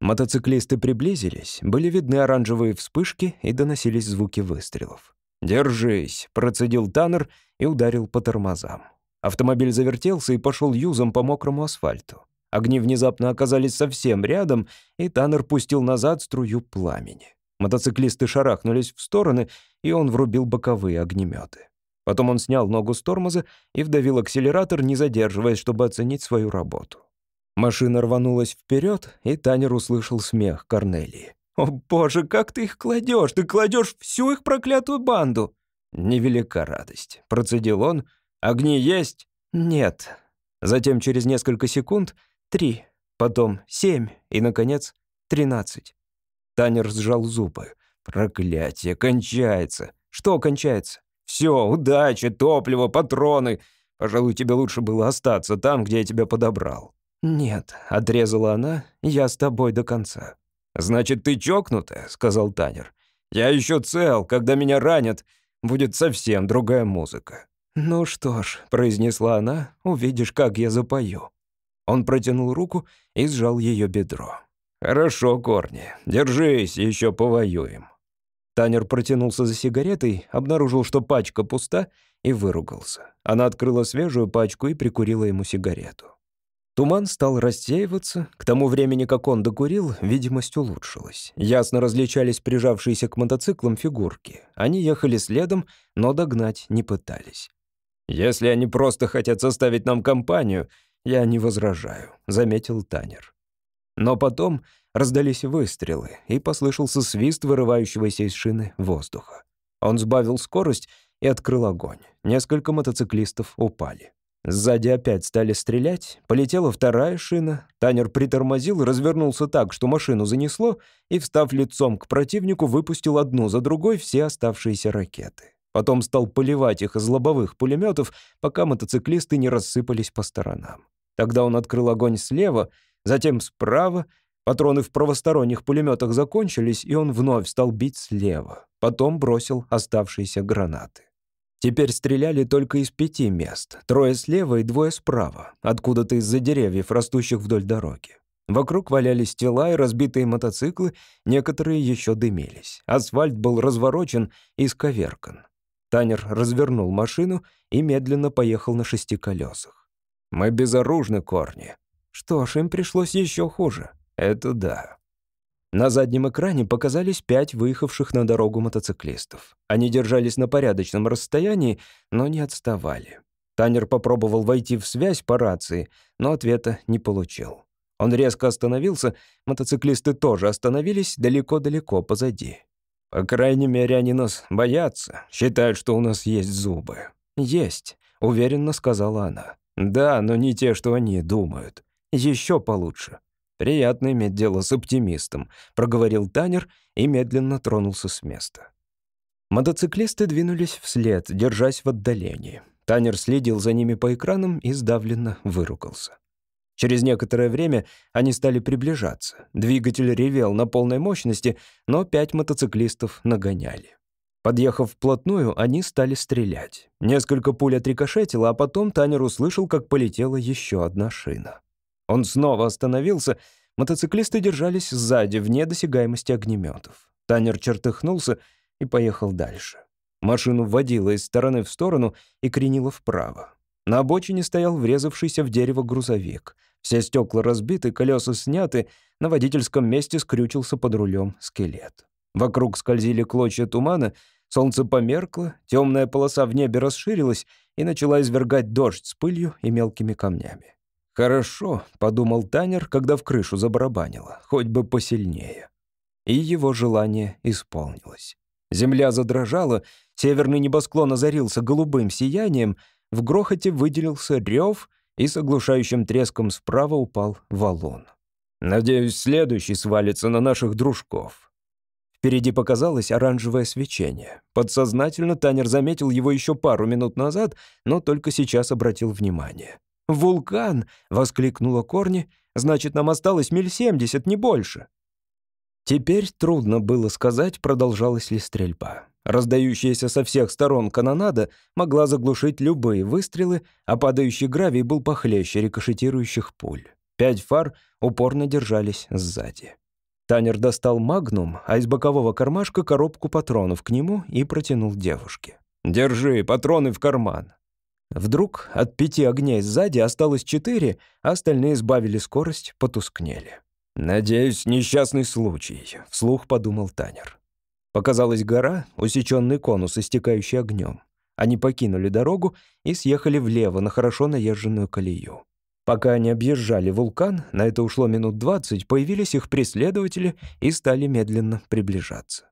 Мотоциклисты приблизились, были видны оранжевые вспышки и доносились звуки выстрелов. «Держись», — процедил Таннер и ударил по тормозам. Автомобиль завертелся и пошел юзом по мокрому асфальту. Огни внезапно оказались совсем рядом, и Таннер пустил назад струю пламени. Мотоциклисты шарахнулись в стороны, и он врубил боковые огнеметы. Потом он снял ногу с тормоза и вдавил акселератор, не задерживаясь, чтобы оценить свою работу. Машина рванулась вперед, и Танер услышал смех Корнелии. «О боже, как ты их кладешь! Ты кладешь всю их проклятую банду!» «Невелика радость», — процедил он. «Огни есть?» «Нет». Затем через несколько секунд — три, потом семь и, наконец, тринадцать. Танер сжал зубы. «Проклятие, кончается!» «Что кончается?» «Все, удача, топливо, патроны. Пожалуй, тебе лучше было остаться там, где я тебя подобрал». «Нет», — отрезала она, — «я с тобой до конца». «Значит, ты чокнутая», — сказал Танер. «Я еще цел, когда меня ранят, будет совсем другая музыка». «Ну что ж», — произнесла она, — «увидишь, как я запою». Он протянул руку и сжал ее бедро. «Хорошо, Корни, держись, еще повоюем». Танер протянулся за сигаретой, обнаружил, что пачка пуста, и выругался. Она открыла свежую пачку и прикурила ему сигарету. Туман стал рассеиваться. К тому времени, как он докурил, видимость улучшилась. Ясно различались прижавшиеся к мотоциклам фигурки. Они ехали следом, но догнать не пытались. «Если они просто хотят составить нам компанию, я не возражаю», — заметил Танер. Но потом раздались выстрелы, и послышался свист вырывающегося из шины воздуха. Он сбавил скорость и открыл огонь. Несколько мотоциклистов упали. Сзади опять стали стрелять, полетела вторая шина. Танер притормозил развернулся так, что машину занесло, и, встав лицом к противнику, выпустил одну за другой все оставшиеся ракеты. Потом стал поливать их из лобовых пулеметов, пока мотоциклисты не рассыпались по сторонам. Тогда он открыл огонь слева, затем справа. Патроны в правосторонних пулеметах закончились, и он вновь стал бить слева. Потом бросил оставшиеся гранаты. Теперь стреляли только из пяти мест. Трое слева и двое справа, откуда-то из-за деревьев, растущих вдоль дороги. Вокруг валялись тела и разбитые мотоциклы, некоторые еще дымились. Асфальт был разворочен и сковеркан. Танер развернул машину и медленно поехал на шести колесах. «Мы безоружны, Корни». «Что ж, им пришлось еще хуже». «Это да». На заднем экране показались пять выехавших на дорогу мотоциклистов. Они держались на порядочном расстоянии, но не отставали. Танер попробовал войти в связь по рации, но ответа не получил. Он резко остановился, мотоциклисты тоже остановились далеко-далеко позади. «По крайней мере, они нас боятся, считают, что у нас есть зубы». «Есть», — уверенно сказала она. «Да, но не те, что они думают. Еще получше». «Приятно иметь дело с оптимистом», — проговорил Танер и медленно тронулся с места. Мотоциклисты двинулись вслед, держась в отдалении. Танер следил за ними по экранам и сдавленно выругался. Через некоторое время они стали приближаться. Двигатель ревел на полной мощности, но пять мотоциклистов нагоняли. Подъехав вплотную, они стали стрелять. Несколько пуль отрикошетило, а потом Танер услышал, как полетела еще одна шина. Он снова остановился. Мотоциклисты держались сзади, вне досягаемости огнеметов. Танер чертыхнулся и поехал дальше. Машину вводило из стороны в сторону и кренило вправо. На обочине стоял врезавшийся в дерево грузовик. Все стекла разбиты, колеса сняты, на водительском месте скрючился под рулем скелет. Вокруг скользили клочья тумана, Солнце померкло, темная полоса в небе расширилась и начала извергать дождь с пылью и мелкими камнями. «Хорошо», — подумал Танер, когда в крышу забарабанило, хоть бы посильнее. И его желание исполнилось. Земля задрожала, северный небосклон озарился голубым сиянием, в грохоте выделился рев, и с оглушающим треском справа упал валун. «Надеюсь, следующий свалится на наших дружков». Впереди показалось оранжевое свечение. Подсознательно Танер заметил его еще пару минут назад, но только сейчас обратил внимание. «Вулкан!» — воскликнула Корни. «Значит, нам осталось миль семьдесят, не больше». Теперь трудно было сказать, продолжалась ли стрельба. Раздающаяся со всех сторон канонада могла заглушить любые выстрелы, а падающий гравий был похлеще рикошетирующих пуль. Пять фар упорно держались сзади. Танер достал магнум, а из бокового кармашка коробку патронов к нему и протянул девушке. «Держи, патроны в карман». Вдруг от пяти огней сзади осталось четыре, а остальные сбавили скорость, потускнели. «Надеюсь, несчастный случай», — вслух подумал Танер. Показалась гора, усеченный конус, истекающий огнем. Они покинули дорогу и съехали влево на хорошо наезженную колею. Пока они объезжали вулкан, на это ушло минут двадцать, появились их преследователи и стали медленно приближаться.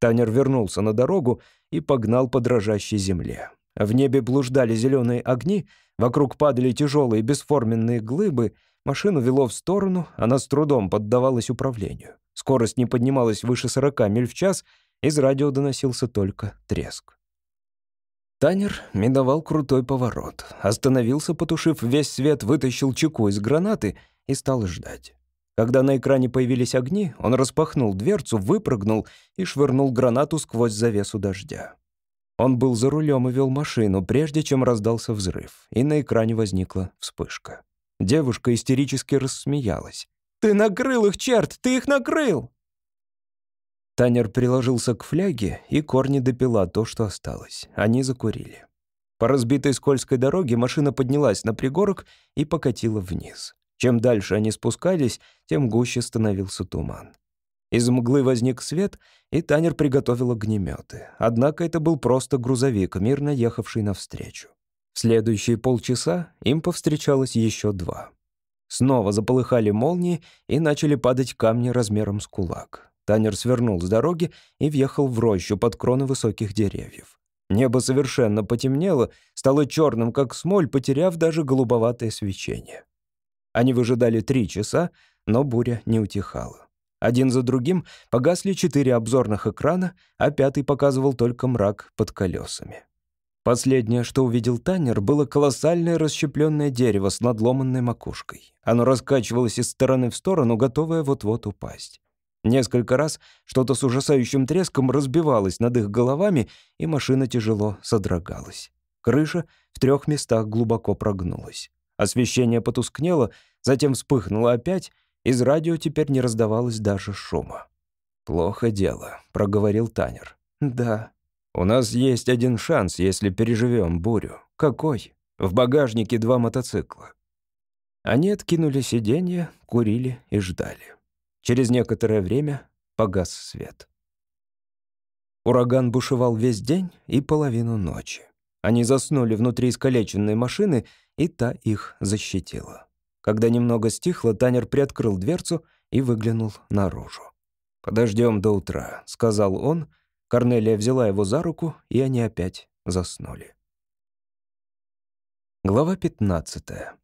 Танер вернулся на дорогу и погнал по дрожащей земле. В небе блуждали зеленые огни, вокруг падали тяжелые бесформенные глыбы, машину вело в сторону, она с трудом поддавалась управлению. Скорость не поднималась выше 40 миль в час, из радио доносился только треск. Танер миновал крутой поворот, остановился, потушив весь свет, вытащил чеку из гранаты и стал ждать. Когда на экране появились огни, он распахнул дверцу, выпрыгнул и швырнул гранату сквозь завесу дождя. Он был за рулем и вел машину, прежде чем раздался взрыв, и на экране возникла вспышка. Девушка истерически рассмеялась. «Ты накрыл их, черт! Ты их накрыл!» Танер приложился к фляге, и Корни допила то, что осталось. Они закурили. По разбитой скользкой дороге машина поднялась на пригорок и покатила вниз. Чем дальше они спускались, тем гуще становился туман. Из мглы возник свет, и Танер приготовил огнеметы. Однако это был просто грузовик, мирно ехавший навстречу. В следующие полчаса им повстречалось еще два. Снова заполыхали молнии и начали падать камни размером с кулак. Танер свернул с дороги и въехал в рощу под кроны высоких деревьев. Небо совершенно потемнело, стало черным, как смоль, потеряв даже голубоватое свечение. Они выжидали три часа, но буря не утихала. Один за другим погасли четыре обзорных экрана, а пятый показывал только мрак под колесами. Последнее, что увидел Танер, было колоссальное расщепленное дерево с надломанной макушкой. Оно раскачивалось из стороны в сторону, готовое вот-вот упасть. Несколько раз что-то с ужасающим треском разбивалось над их головами, и машина тяжело содрогалась. Крыша в трех местах глубоко прогнулась. Освещение потускнело, затем вспыхнуло опять, из радио теперь не раздавалось даже шума. «Плохо дело», — проговорил Танер. «Да». «У нас есть один шанс, если переживем бурю». «Какой?» «В багажнике два мотоцикла». Они откинули сиденье, курили и ждали. Через некоторое время погас свет. Ураган бушевал весь день и половину ночи. Они заснули внутри искалеченной машины, и та их защитила. Когда немного стихло, Танер приоткрыл дверцу и выглянул наружу. «Подождем до утра», — сказал он. Корнелия взяла его за руку, и они опять заснули. Глава пятнадцатая.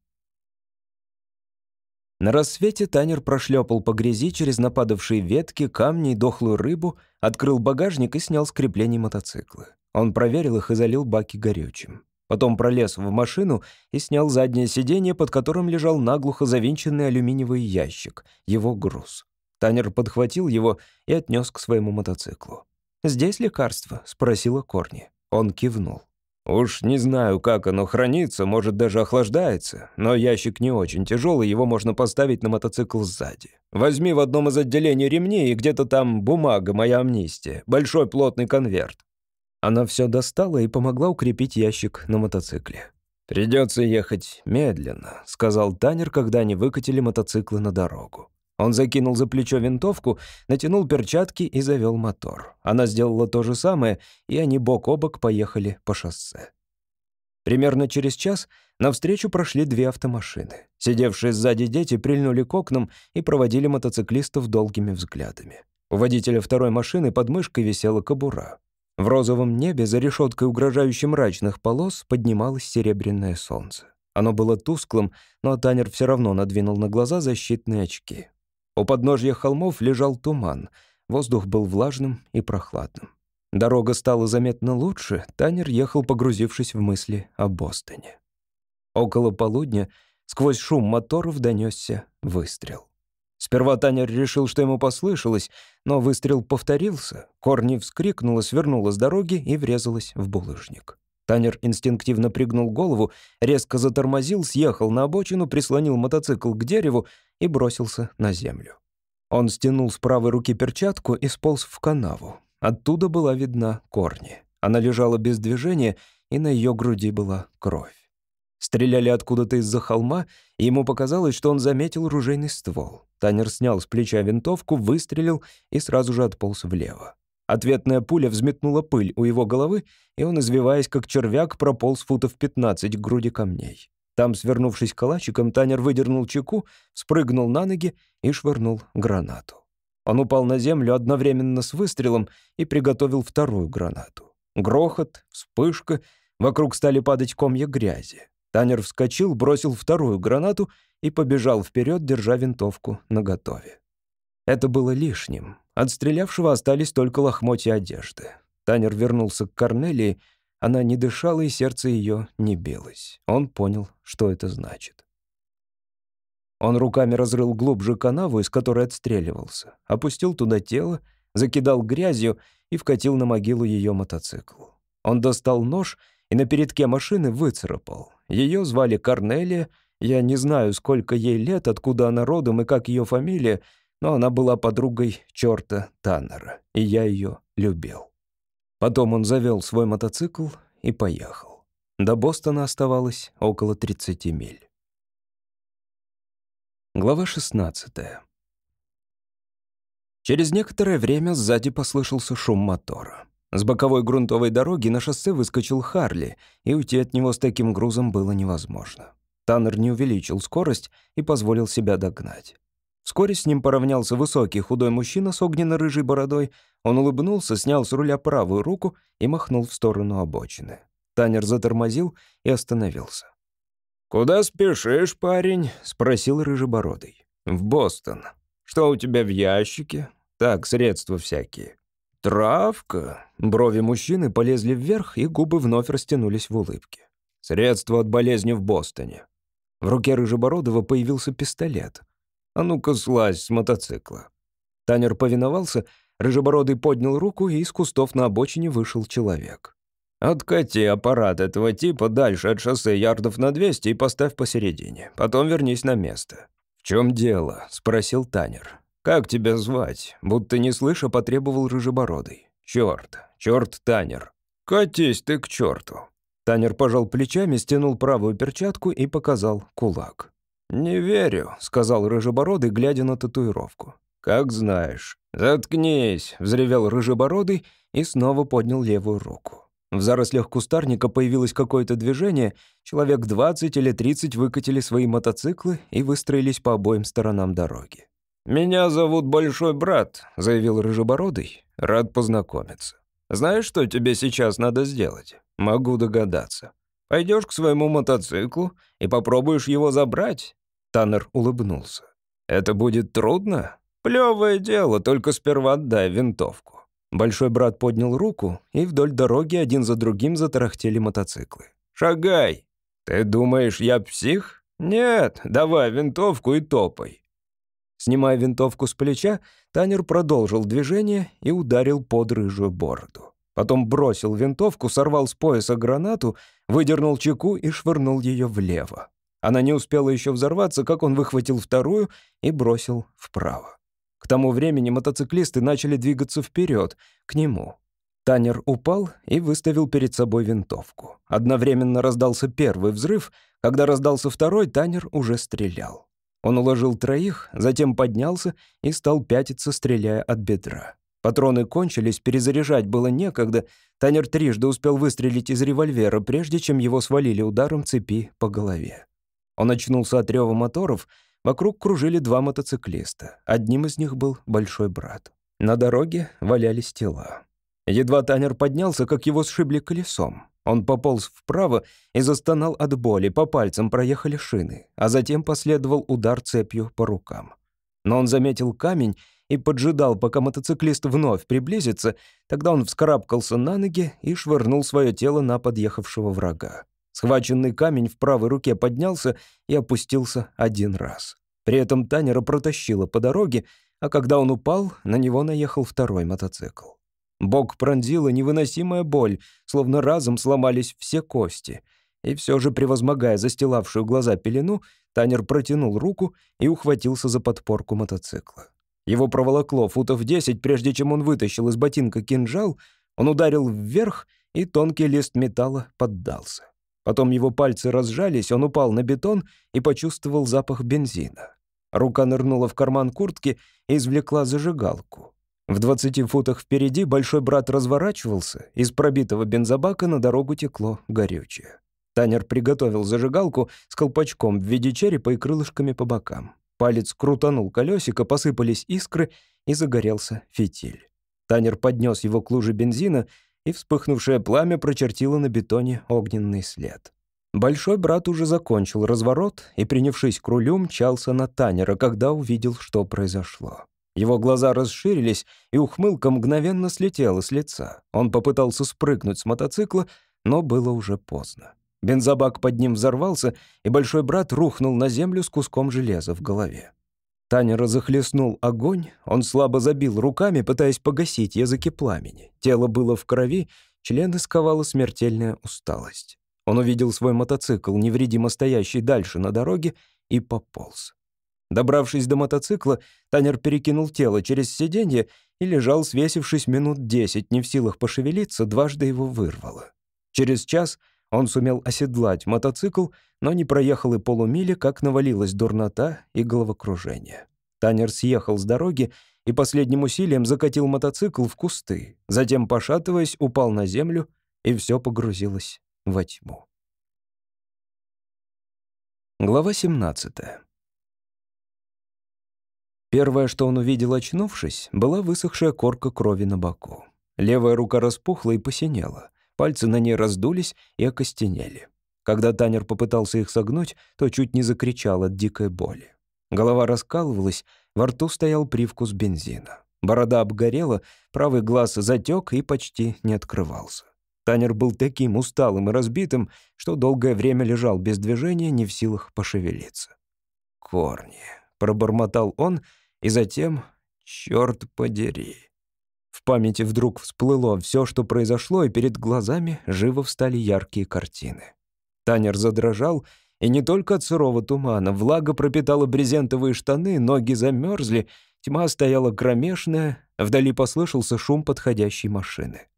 На рассвете Танер прошлепал по грязи через нападавшие ветки, камни и дохлую рыбу, открыл багажник и снял с креплений мотоциклы. Он проверил их и залил баки горючим. Потом пролез в машину и снял заднее сиденье, под которым лежал наглухо завинченный алюминиевый ящик, его груз. Танер подхватил его и отнес к своему мотоциклу. «Здесь лекарство?» — спросила Корни. Он кивнул. Уж не знаю, как оно хранится, может, даже охлаждается, но ящик не очень тяжелый, его можно поставить на мотоцикл сзади. Возьми в одном из отделений ремней, и где-то там бумага, моя амнистия, большой плотный конверт». Она все достала и помогла укрепить ящик на мотоцикле. «Придется ехать медленно», — сказал Танер, когда они выкатили мотоциклы на дорогу. Он закинул за плечо винтовку, натянул перчатки и завел мотор. Она сделала то же самое, и они бок о бок поехали по шоссе. Примерно через час навстречу прошли две автомашины. Сидевшие сзади дети прильнули к окнам и проводили мотоциклистов долгими взглядами. У водителя второй машины под мышкой висела кобура. В розовом небе за решеткой угрожающе мрачных полос поднималось серебряное солнце. Оно было тусклым, но Танер все равно надвинул на глаза защитные очки. У подножья холмов лежал туман, воздух был влажным и прохладным. Дорога стала заметно лучше, Танер ехал, погрузившись в мысли о Бостоне. Около полудня сквозь шум моторов донесся выстрел. Сперва Танер решил, что ему послышалось, но выстрел повторился. Корни вскрикнула, свернула с дороги и врезалась в булыжник. Танер инстинктивно пригнул голову, резко затормозил, съехал на обочину, прислонил мотоцикл к дереву и бросился на землю. Он стянул с правой руки перчатку и сполз в канаву. Оттуда была видна корни. Она лежала без движения, и на ее груди была кровь. Стреляли откуда-то из-за холма, и ему показалось, что он заметил ружейный ствол. Танер снял с плеча винтовку, выстрелил и сразу же отполз влево. Ответная пуля взметнула пыль у его головы, и он, извиваясь как червяк, прополз футов 15 к груди камней. Там, свернувшись калачиком, Танер выдернул чеку, спрыгнул на ноги и швырнул гранату. Он упал на землю одновременно с выстрелом и приготовил вторую гранату. Грохот, вспышка, вокруг стали падать комья грязи. Танер вскочил, бросил вторую гранату и побежал вперед, держа винтовку наготове. Это было лишним. От стрелявшего остались только лохмотья одежды. Танер вернулся к Корнелии. Она не дышала, и сердце ее не билось. Он понял, что это значит. Он руками разрыл глубже канаву, из которой отстреливался, опустил туда тело, закидал грязью и вкатил на могилу ее мотоцикл. Он достал нож и на передке машины выцарапал. Ее звали Корнелия, я не знаю, сколько ей лет, откуда она родом и как ее фамилия, но она была подругой черта Таннера, и я ее любил. Потом он завел свой мотоцикл и поехал. До Бостона оставалось около 30 миль. Глава 16. Через некоторое время сзади послышался шум мотора. С боковой грунтовой дороги на шоссе выскочил Харли, и уйти от него с таким грузом было невозможно. Таннер не увеличил скорость и позволил себя догнать. Вскоре с ним поравнялся высокий худой мужчина с огненно-рыжей бородой. Он улыбнулся, снял с руля правую руку и махнул в сторону обочины. Таннер затормозил и остановился. «Куда спешишь, парень?» — спросил Рыжебородый. «В Бостон. Что у тебя в ящике?» «Так, средства всякие». «Травка?» Брови мужчины полезли вверх, и губы вновь растянулись в улыбке. «Средство от болезни в Бостоне». В руке Рыжебородова появился пистолет. «А ну-ка, слазь с мотоцикла». Танер повиновался, Рыжебородый поднял руку, и из кустов на обочине вышел человек. Откати аппарат этого типа дальше от шоссе ярдов на 200 и поставь посередине. Потом вернись на место». «В чем дело?» — спросил Танер. «Как тебя звать?» Будто не слыша, потребовал Рыжебородый. «Черт, черт, Танер. Катись ты к черту». Танер пожал плечами, стянул правую перчатку и показал кулак. «Не верю», — сказал Рыжебородый, глядя на татуировку. «Как знаешь». «Заткнись», — взревел Рыжебородый и снова поднял левую руку. В зарослях кустарника появилось какое-то движение, человек 20 или 30 выкатили свои мотоциклы и выстроились по обоим сторонам дороги. «Меня зовут Большой Брат», — заявил Рыжебородый. «Рад познакомиться. Знаешь, что тебе сейчас надо сделать? Могу догадаться. Пойдешь к своему мотоциклу и попробуешь его забрать?» Таннер улыбнулся. «Это будет трудно? Плевое дело, только сперва отдай винтовку». Большой брат поднял руку, и вдоль дороги один за другим затарахтели мотоциклы. «Шагай! Ты думаешь, я псих? Нет, давай винтовку и топай!» Снимая винтовку с плеча, Танер продолжил движение и ударил под рыжую бороду. Потом бросил винтовку, сорвал с пояса гранату, выдернул чеку и швырнул ее влево. Она не успела еще взорваться, как он выхватил вторую и бросил вправо. К тому времени мотоциклисты начали двигаться вперед, к нему. Танер упал и выставил перед собой винтовку. Одновременно раздался первый взрыв. Когда раздался второй, Танер уже стрелял. Он уложил троих, затем поднялся и стал пятиться, стреляя от бедра. Патроны кончились, перезаряжать было некогда. Танер трижды успел выстрелить из револьвера, прежде чем его свалили ударом цепи по голове. Он очнулся от рева моторов. Вокруг кружили два мотоциклиста. Одним из них был большой брат. На дороге валялись тела. Едва Танер поднялся, как его сшибли колесом. Он пополз вправо и застонал от боли, по пальцам проехали шины, а затем последовал удар цепью по рукам. Но он заметил камень и поджидал, пока мотоциклист вновь приблизится, тогда он вскарабкался на ноги и швырнул свое тело на подъехавшего врага. Схваченный камень в правой руке поднялся и опустился один раз. При этом Танера протащило по дороге, а когда он упал, на него наехал второй мотоцикл. Бок пронзила невыносимая боль, словно разом сломались все кости. И все же, превозмогая застилавшую глаза пелену, Танер протянул руку и ухватился за подпорку мотоцикла. Его проволокло футов десять, прежде чем он вытащил из ботинка кинжал, он ударил вверх, и тонкий лист металла поддался. Потом его пальцы разжались, он упал на бетон и почувствовал запах бензина. Рука нырнула в карман куртки и извлекла зажигалку. В двадцати футах впереди большой брат разворачивался, из пробитого бензобака на дорогу текло горючее. Танер приготовил зажигалку с колпачком в виде черепа и крылышками по бокам. Палец крутанул колесико, посыпались искры, и загорелся фитиль. Танер поднес его к луже бензина, и вспыхнувшее пламя прочертило на бетоне огненный след. Большой брат уже закончил разворот и, принявшись к рулю, мчался на Танера, когда увидел, что произошло. Его глаза расширились, и ухмылка мгновенно слетела с лица. Он попытался спрыгнуть с мотоцикла, но было уже поздно. Бензобак под ним взорвался, и большой брат рухнул на землю с куском железа в голове. Танера захлестнул огонь, он слабо забил руками, пытаясь погасить языки пламени. Тело было в крови, члены сковала смертельная усталость. Он увидел свой мотоцикл, невредимо стоящий дальше на дороге, и пополз. Добравшись до мотоцикла, Танер перекинул тело через сиденье и лежал, свесившись минут десять, не в силах пошевелиться, дважды его вырвало. Через час он сумел оседлать мотоцикл, но не проехал и полумили, как навалилась дурнота и головокружение. Танер съехал с дороги и последним усилием закатил мотоцикл в кусты, затем, пошатываясь, упал на землю, и все погрузилось во тьму. Глава 17 Первое, что он увидел, очнувшись, была высохшая корка крови на боку. Левая рука распухла и посинела. Пальцы на ней раздулись и окостенели. Когда Танер попытался их согнуть, то чуть не закричал от дикой боли. Голова раскалывалась, во рту стоял привкус бензина. Борода обгорела, правый глаз затек и почти не открывался. Танер был таким усталым и разбитым, что долгое время лежал без движения, не в силах пошевелиться. «Корни», — пробормотал он, — и затем, черт подери. В памяти вдруг всплыло все, что произошло, и перед глазами живо встали яркие картины. Танер задрожал, и не только от сырого тумана. Влага пропитала брезентовые штаны, ноги замерзли, тьма стояла кромешная, вдали послышался шум подходящей машины.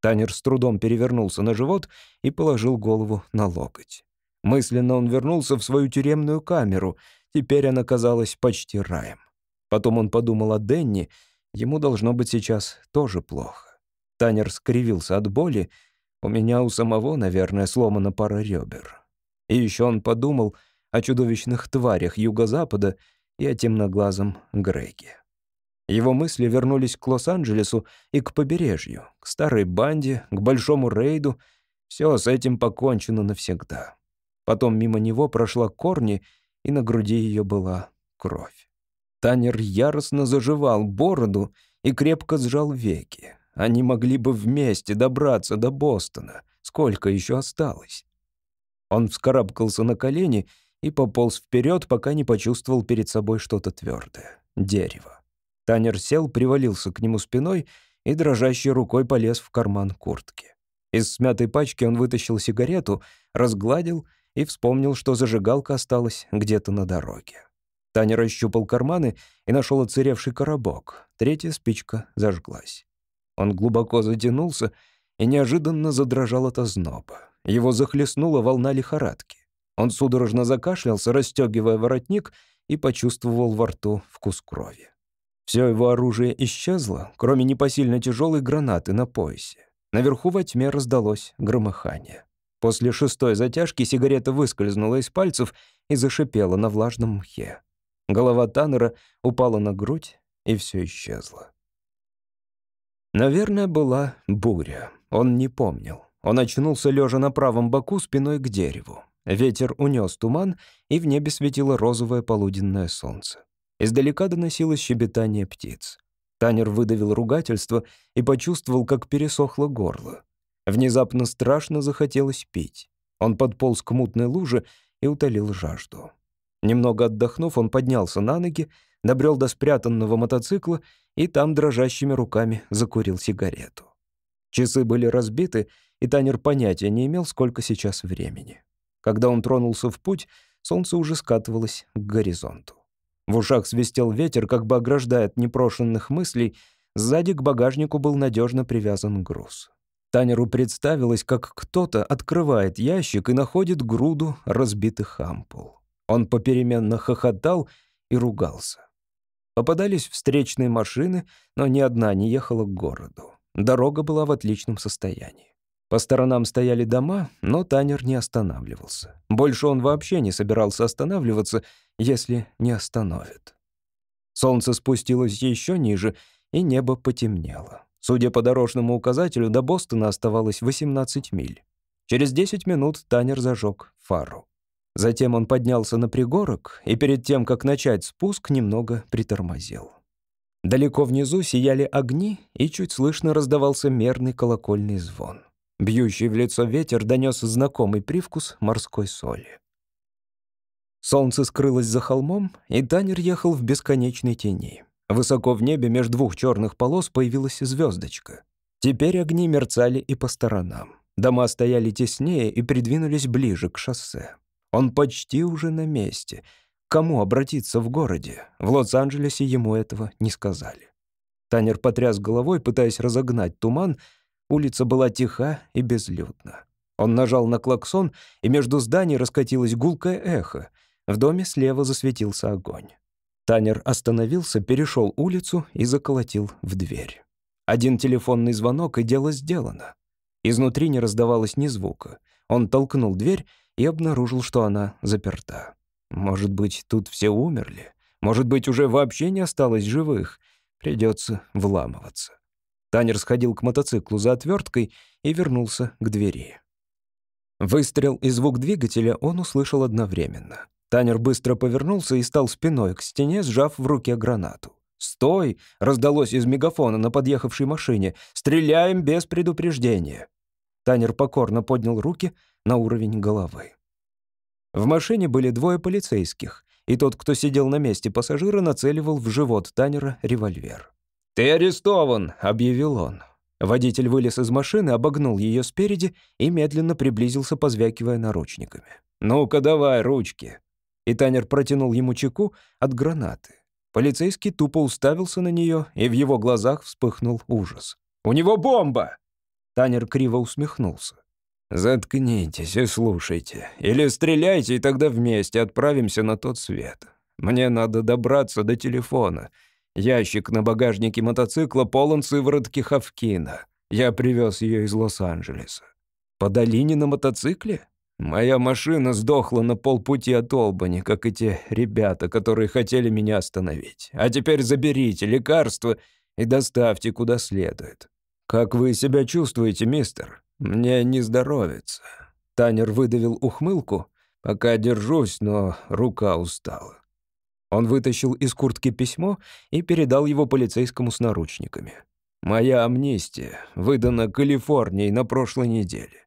Танер с трудом перевернулся на живот и положил голову на локоть. Мысленно он вернулся в свою тюремную камеру. Теперь она казалась почти раем. Потом он подумал о Денни. Ему должно быть сейчас тоже плохо. Танер скривился от боли. У меня у самого, наверное, сломана пара ребер. И еще он подумал о чудовищных тварях юго-запада и о темноглазом Греге. Его мысли вернулись к Лос-Анджелесу и к побережью, к старой банде, к большому рейду. Все с этим покончено навсегда. Потом мимо него прошла Корни, и на груди ее была кровь. Танер яростно заживал бороду и крепко сжал веки. Они могли бы вместе добраться до Бостона. Сколько еще осталось? Он вскарабкался на колени и пополз вперед, пока не почувствовал перед собой что-то твердое — дерево. Танер сел, привалился к нему спиной и дрожащей рукой полез в карман куртки. Из смятой пачки он вытащил сигарету, разгладил и вспомнил, что зажигалка осталась где-то на дороге. Таня расщупал карманы и нашел оцаревший коробок. Третья спичка зажглась. Он глубоко затянулся и неожиданно задрожал от озноба. Его захлестнула волна лихорадки. Он судорожно закашлялся, расстегивая воротник, и почувствовал во рту вкус крови. Все его оружие исчезло, кроме непосильно тяжелой гранаты на поясе. Наверху во тьме раздалось громыхание. После шестой затяжки сигарета выскользнула из пальцев и зашипела на влажном мхе. Голова Таннера упала на грудь, и все исчезло. Наверное, была буря. Он не помнил. Он очнулся лежа на правом боку спиной к дереву. Ветер унес туман, и в небе светило розовое полуденное солнце. Издалека доносилось щебетание птиц. Танер выдавил ругательство и почувствовал, как пересохло горло. Внезапно страшно захотелось пить. Он подполз к мутной луже и утолил жажду. Немного отдохнув, он поднялся на ноги, добрел до спрятанного мотоцикла и там дрожащими руками закурил сигарету. Часы были разбиты, и Танер понятия не имел, сколько сейчас времени. Когда он тронулся в путь, солнце уже скатывалось к горизонту. В ушах свистел ветер, как бы ограждая от непрошенных мыслей, сзади к багажнику был надежно привязан груз. Танеру представилось, как кто-то открывает ящик и находит груду разбитых ампул. Он попеременно хохотал и ругался. Попадались встречные машины, но ни одна не ехала к городу. Дорога была в отличном состоянии. По сторонам стояли дома, но Танер не останавливался. Больше он вообще не собирался останавливаться, если не остановит. Солнце спустилось еще ниже, и небо потемнело. Судя по дорожному указателю, до Бостона оставалось 18 миль. Через 10 минут Танер зажег фару. Затем он поднялся на пригорок и перед тем, как начать спуск, немного притормозил. Далеко внизу сияли огни, и чуть слышно раздавался мерный колокольный звон. Бьющий в лицо ветер донес знакомый привкус морской соли. Солнце скрылось за холмом, и Танер ехал в бесконечной тени. Высоко в небе между двух черных полос появилась звездочка. Теперь огни мерцали и по сторонам. Дома стояли теснее и придвинулись ближе к шоссе. Он почти уже на месте. кому обратиться в городе? В Лос-Анджелесе ему этого не сказали. Танер потряс головой, пытаясь разогнать туман. Улица была тиха и безлюдна. Он нажал на клаксон, и между зданий раскатилось гулкое эхо. В доме слева засветился огонь. Танер остановился, перешел улицу и заколотил в дверь. Один телефонный звонок, и дело сделано. Изнутри не раздавалось ни звука. Он толкнул дверь и обнаружил, что она заперта. Может быть, тут все умерли? Может быть, уже вообще не осталось живых? Придется вламываться. Танер сходил к мотоциклу за отверткой и вернулся к двери. Выстрел и звук двигателя он услышал одновременно. Танер быстро повернулся и стал спиной к стене, сжав в руке гранату. «Стой!» — раздалось из мегафона на подъехавшей машине. «Стреляем без предупреждения!» Танер покорно поднял руки на уровень головы. В машине были двое полицейских, и тот, кто сидел на месте пассажира, нацеливал в живот Танера револьвер. «Ты арестован!» — объявил он. Водитель вылез из машины, обогнул ее спереди и медленно приблизился, позвякивая наручниками. «Ну-ка давай, ручки!» И Танер протянул ему чеку от гранаты. Полицейский тупо уставился на нее, и в его глазах вспыхнул ужас. «У него бомба!» Танер криво усмехнулся. «Заткнитесь и слушайте. Или стреляйте, и тогда вместе отправимся на тот свет. Мне надо добраться до телефона. Ящик на багажнике мотоцикла полон сыворотки Хавкина. Я привез ее из Лос-Анджелеса. По долине на мотоцикле? Моя машина сдохла на полпути от Олбани, как и те ребята, которые хотели меня остановить. А теперь заберите лекарства и доставьте куда следует. «Как вы себя чувствуете, мистер? Мне не здоровится». Танер выдавил ухмылку. «Пока держусь, но рука устала». Он вытащил из куртки письмо и передал его полицейскому с наручниками. «Моя амнистия выдана Калифорнией на прошлой неделе».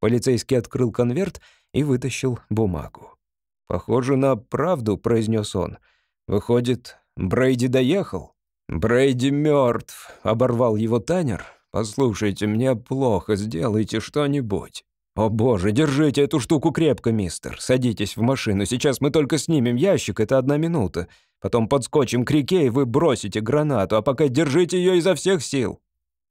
Полицейский открыл конверт и вытащил бумагу. «Похоже на правду», — произнес он. «Выходит, Брейди доехал?» «Брейди мертв», — оборвал его Танер. «Послушайте, мне плохо, сделайте что-нибудь». «О боже, держите эту штуку крепко, мистер. Садитесь в машину, сейчас мы только снимем ящик, это одна минута. Потом подскочим к реке, и вы бросите гранату, а пока держите ее изо всех сил».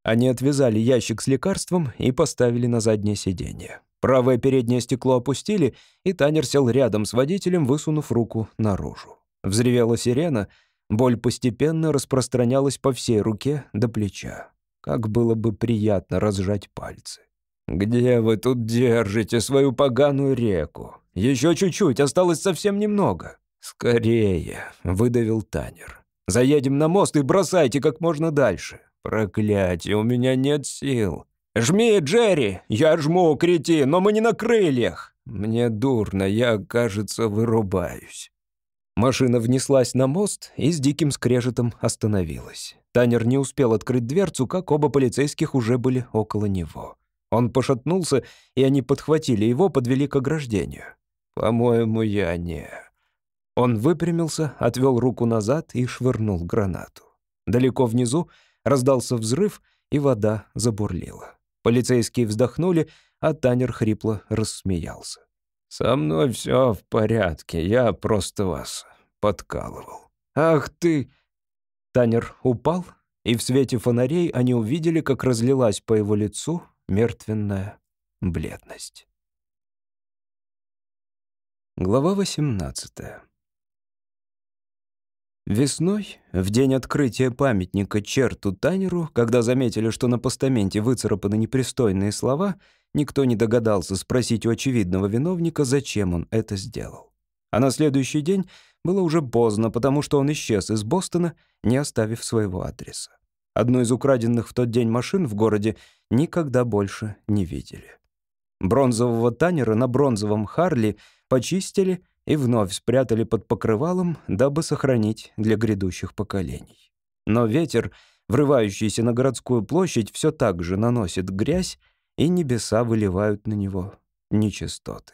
Они отвязали ящик с лекарством и поставили на заднее сиденье. Правое переднее стекло опустили, и Танер сел рядом с водителем, высунув руку наружу. Взревела сирена, боль постепенно распространялась по всей руке до плеча. Как было бы приятно разжать пальцы. «Где вы тут держите свою поганую реку? Еще чуть-чуть, осталось совсем немного». «Скорее», — выдавил Танер. «Заедем на мост и бросайте как можно дальше». «Проклятие, у меня нет сил». «Жми, Джерри!» «Я жму, кретин, но мы не на крыльях!» «Мне дурно, я, кажется, вырубаюсь». Машина внеслась на мост и с диким скрежетом остановилась. Танер не успел открыть дверцу, как оба полицейских уже были около него. Он пошатнулся, и они подхватили его, подвели к ограждению. «По-моему, я не...» Он выпрямился, отвел руку назад и швырнул гранату. Далеко внизу раздался взрыв, и вода забурлила. Полицейские вздохнули, а Танер хрипло рассмеялся. «Со мной все в порядке, я просто вас подкалывал». «Ах ты!» Танер упал, и в свете фонарей они увидели, как разлилась по его лицу мертвенная бледность. Глава 18 Весной, в день открытия памятника Черту Танеру, когда заметили, что на постаменте выцарапаны непристойные слова, никто не догадался спросить у очевидного виновника, зачем он это сделал. А на следующий день было уже поздно, потому что он исчез из Бостона, не оставив своего адреса. Одну из украденных в тот день машин в городе никогда больше не видели. Бронзового Танера на бронзовом Харли почистили и вновь спрятали под покрывалом, дабы сохранить для грядущих поколений. Но ветер, врывающийся на городскую площадь, все так же наносит грязь, и небеса выливают на него нечистоты.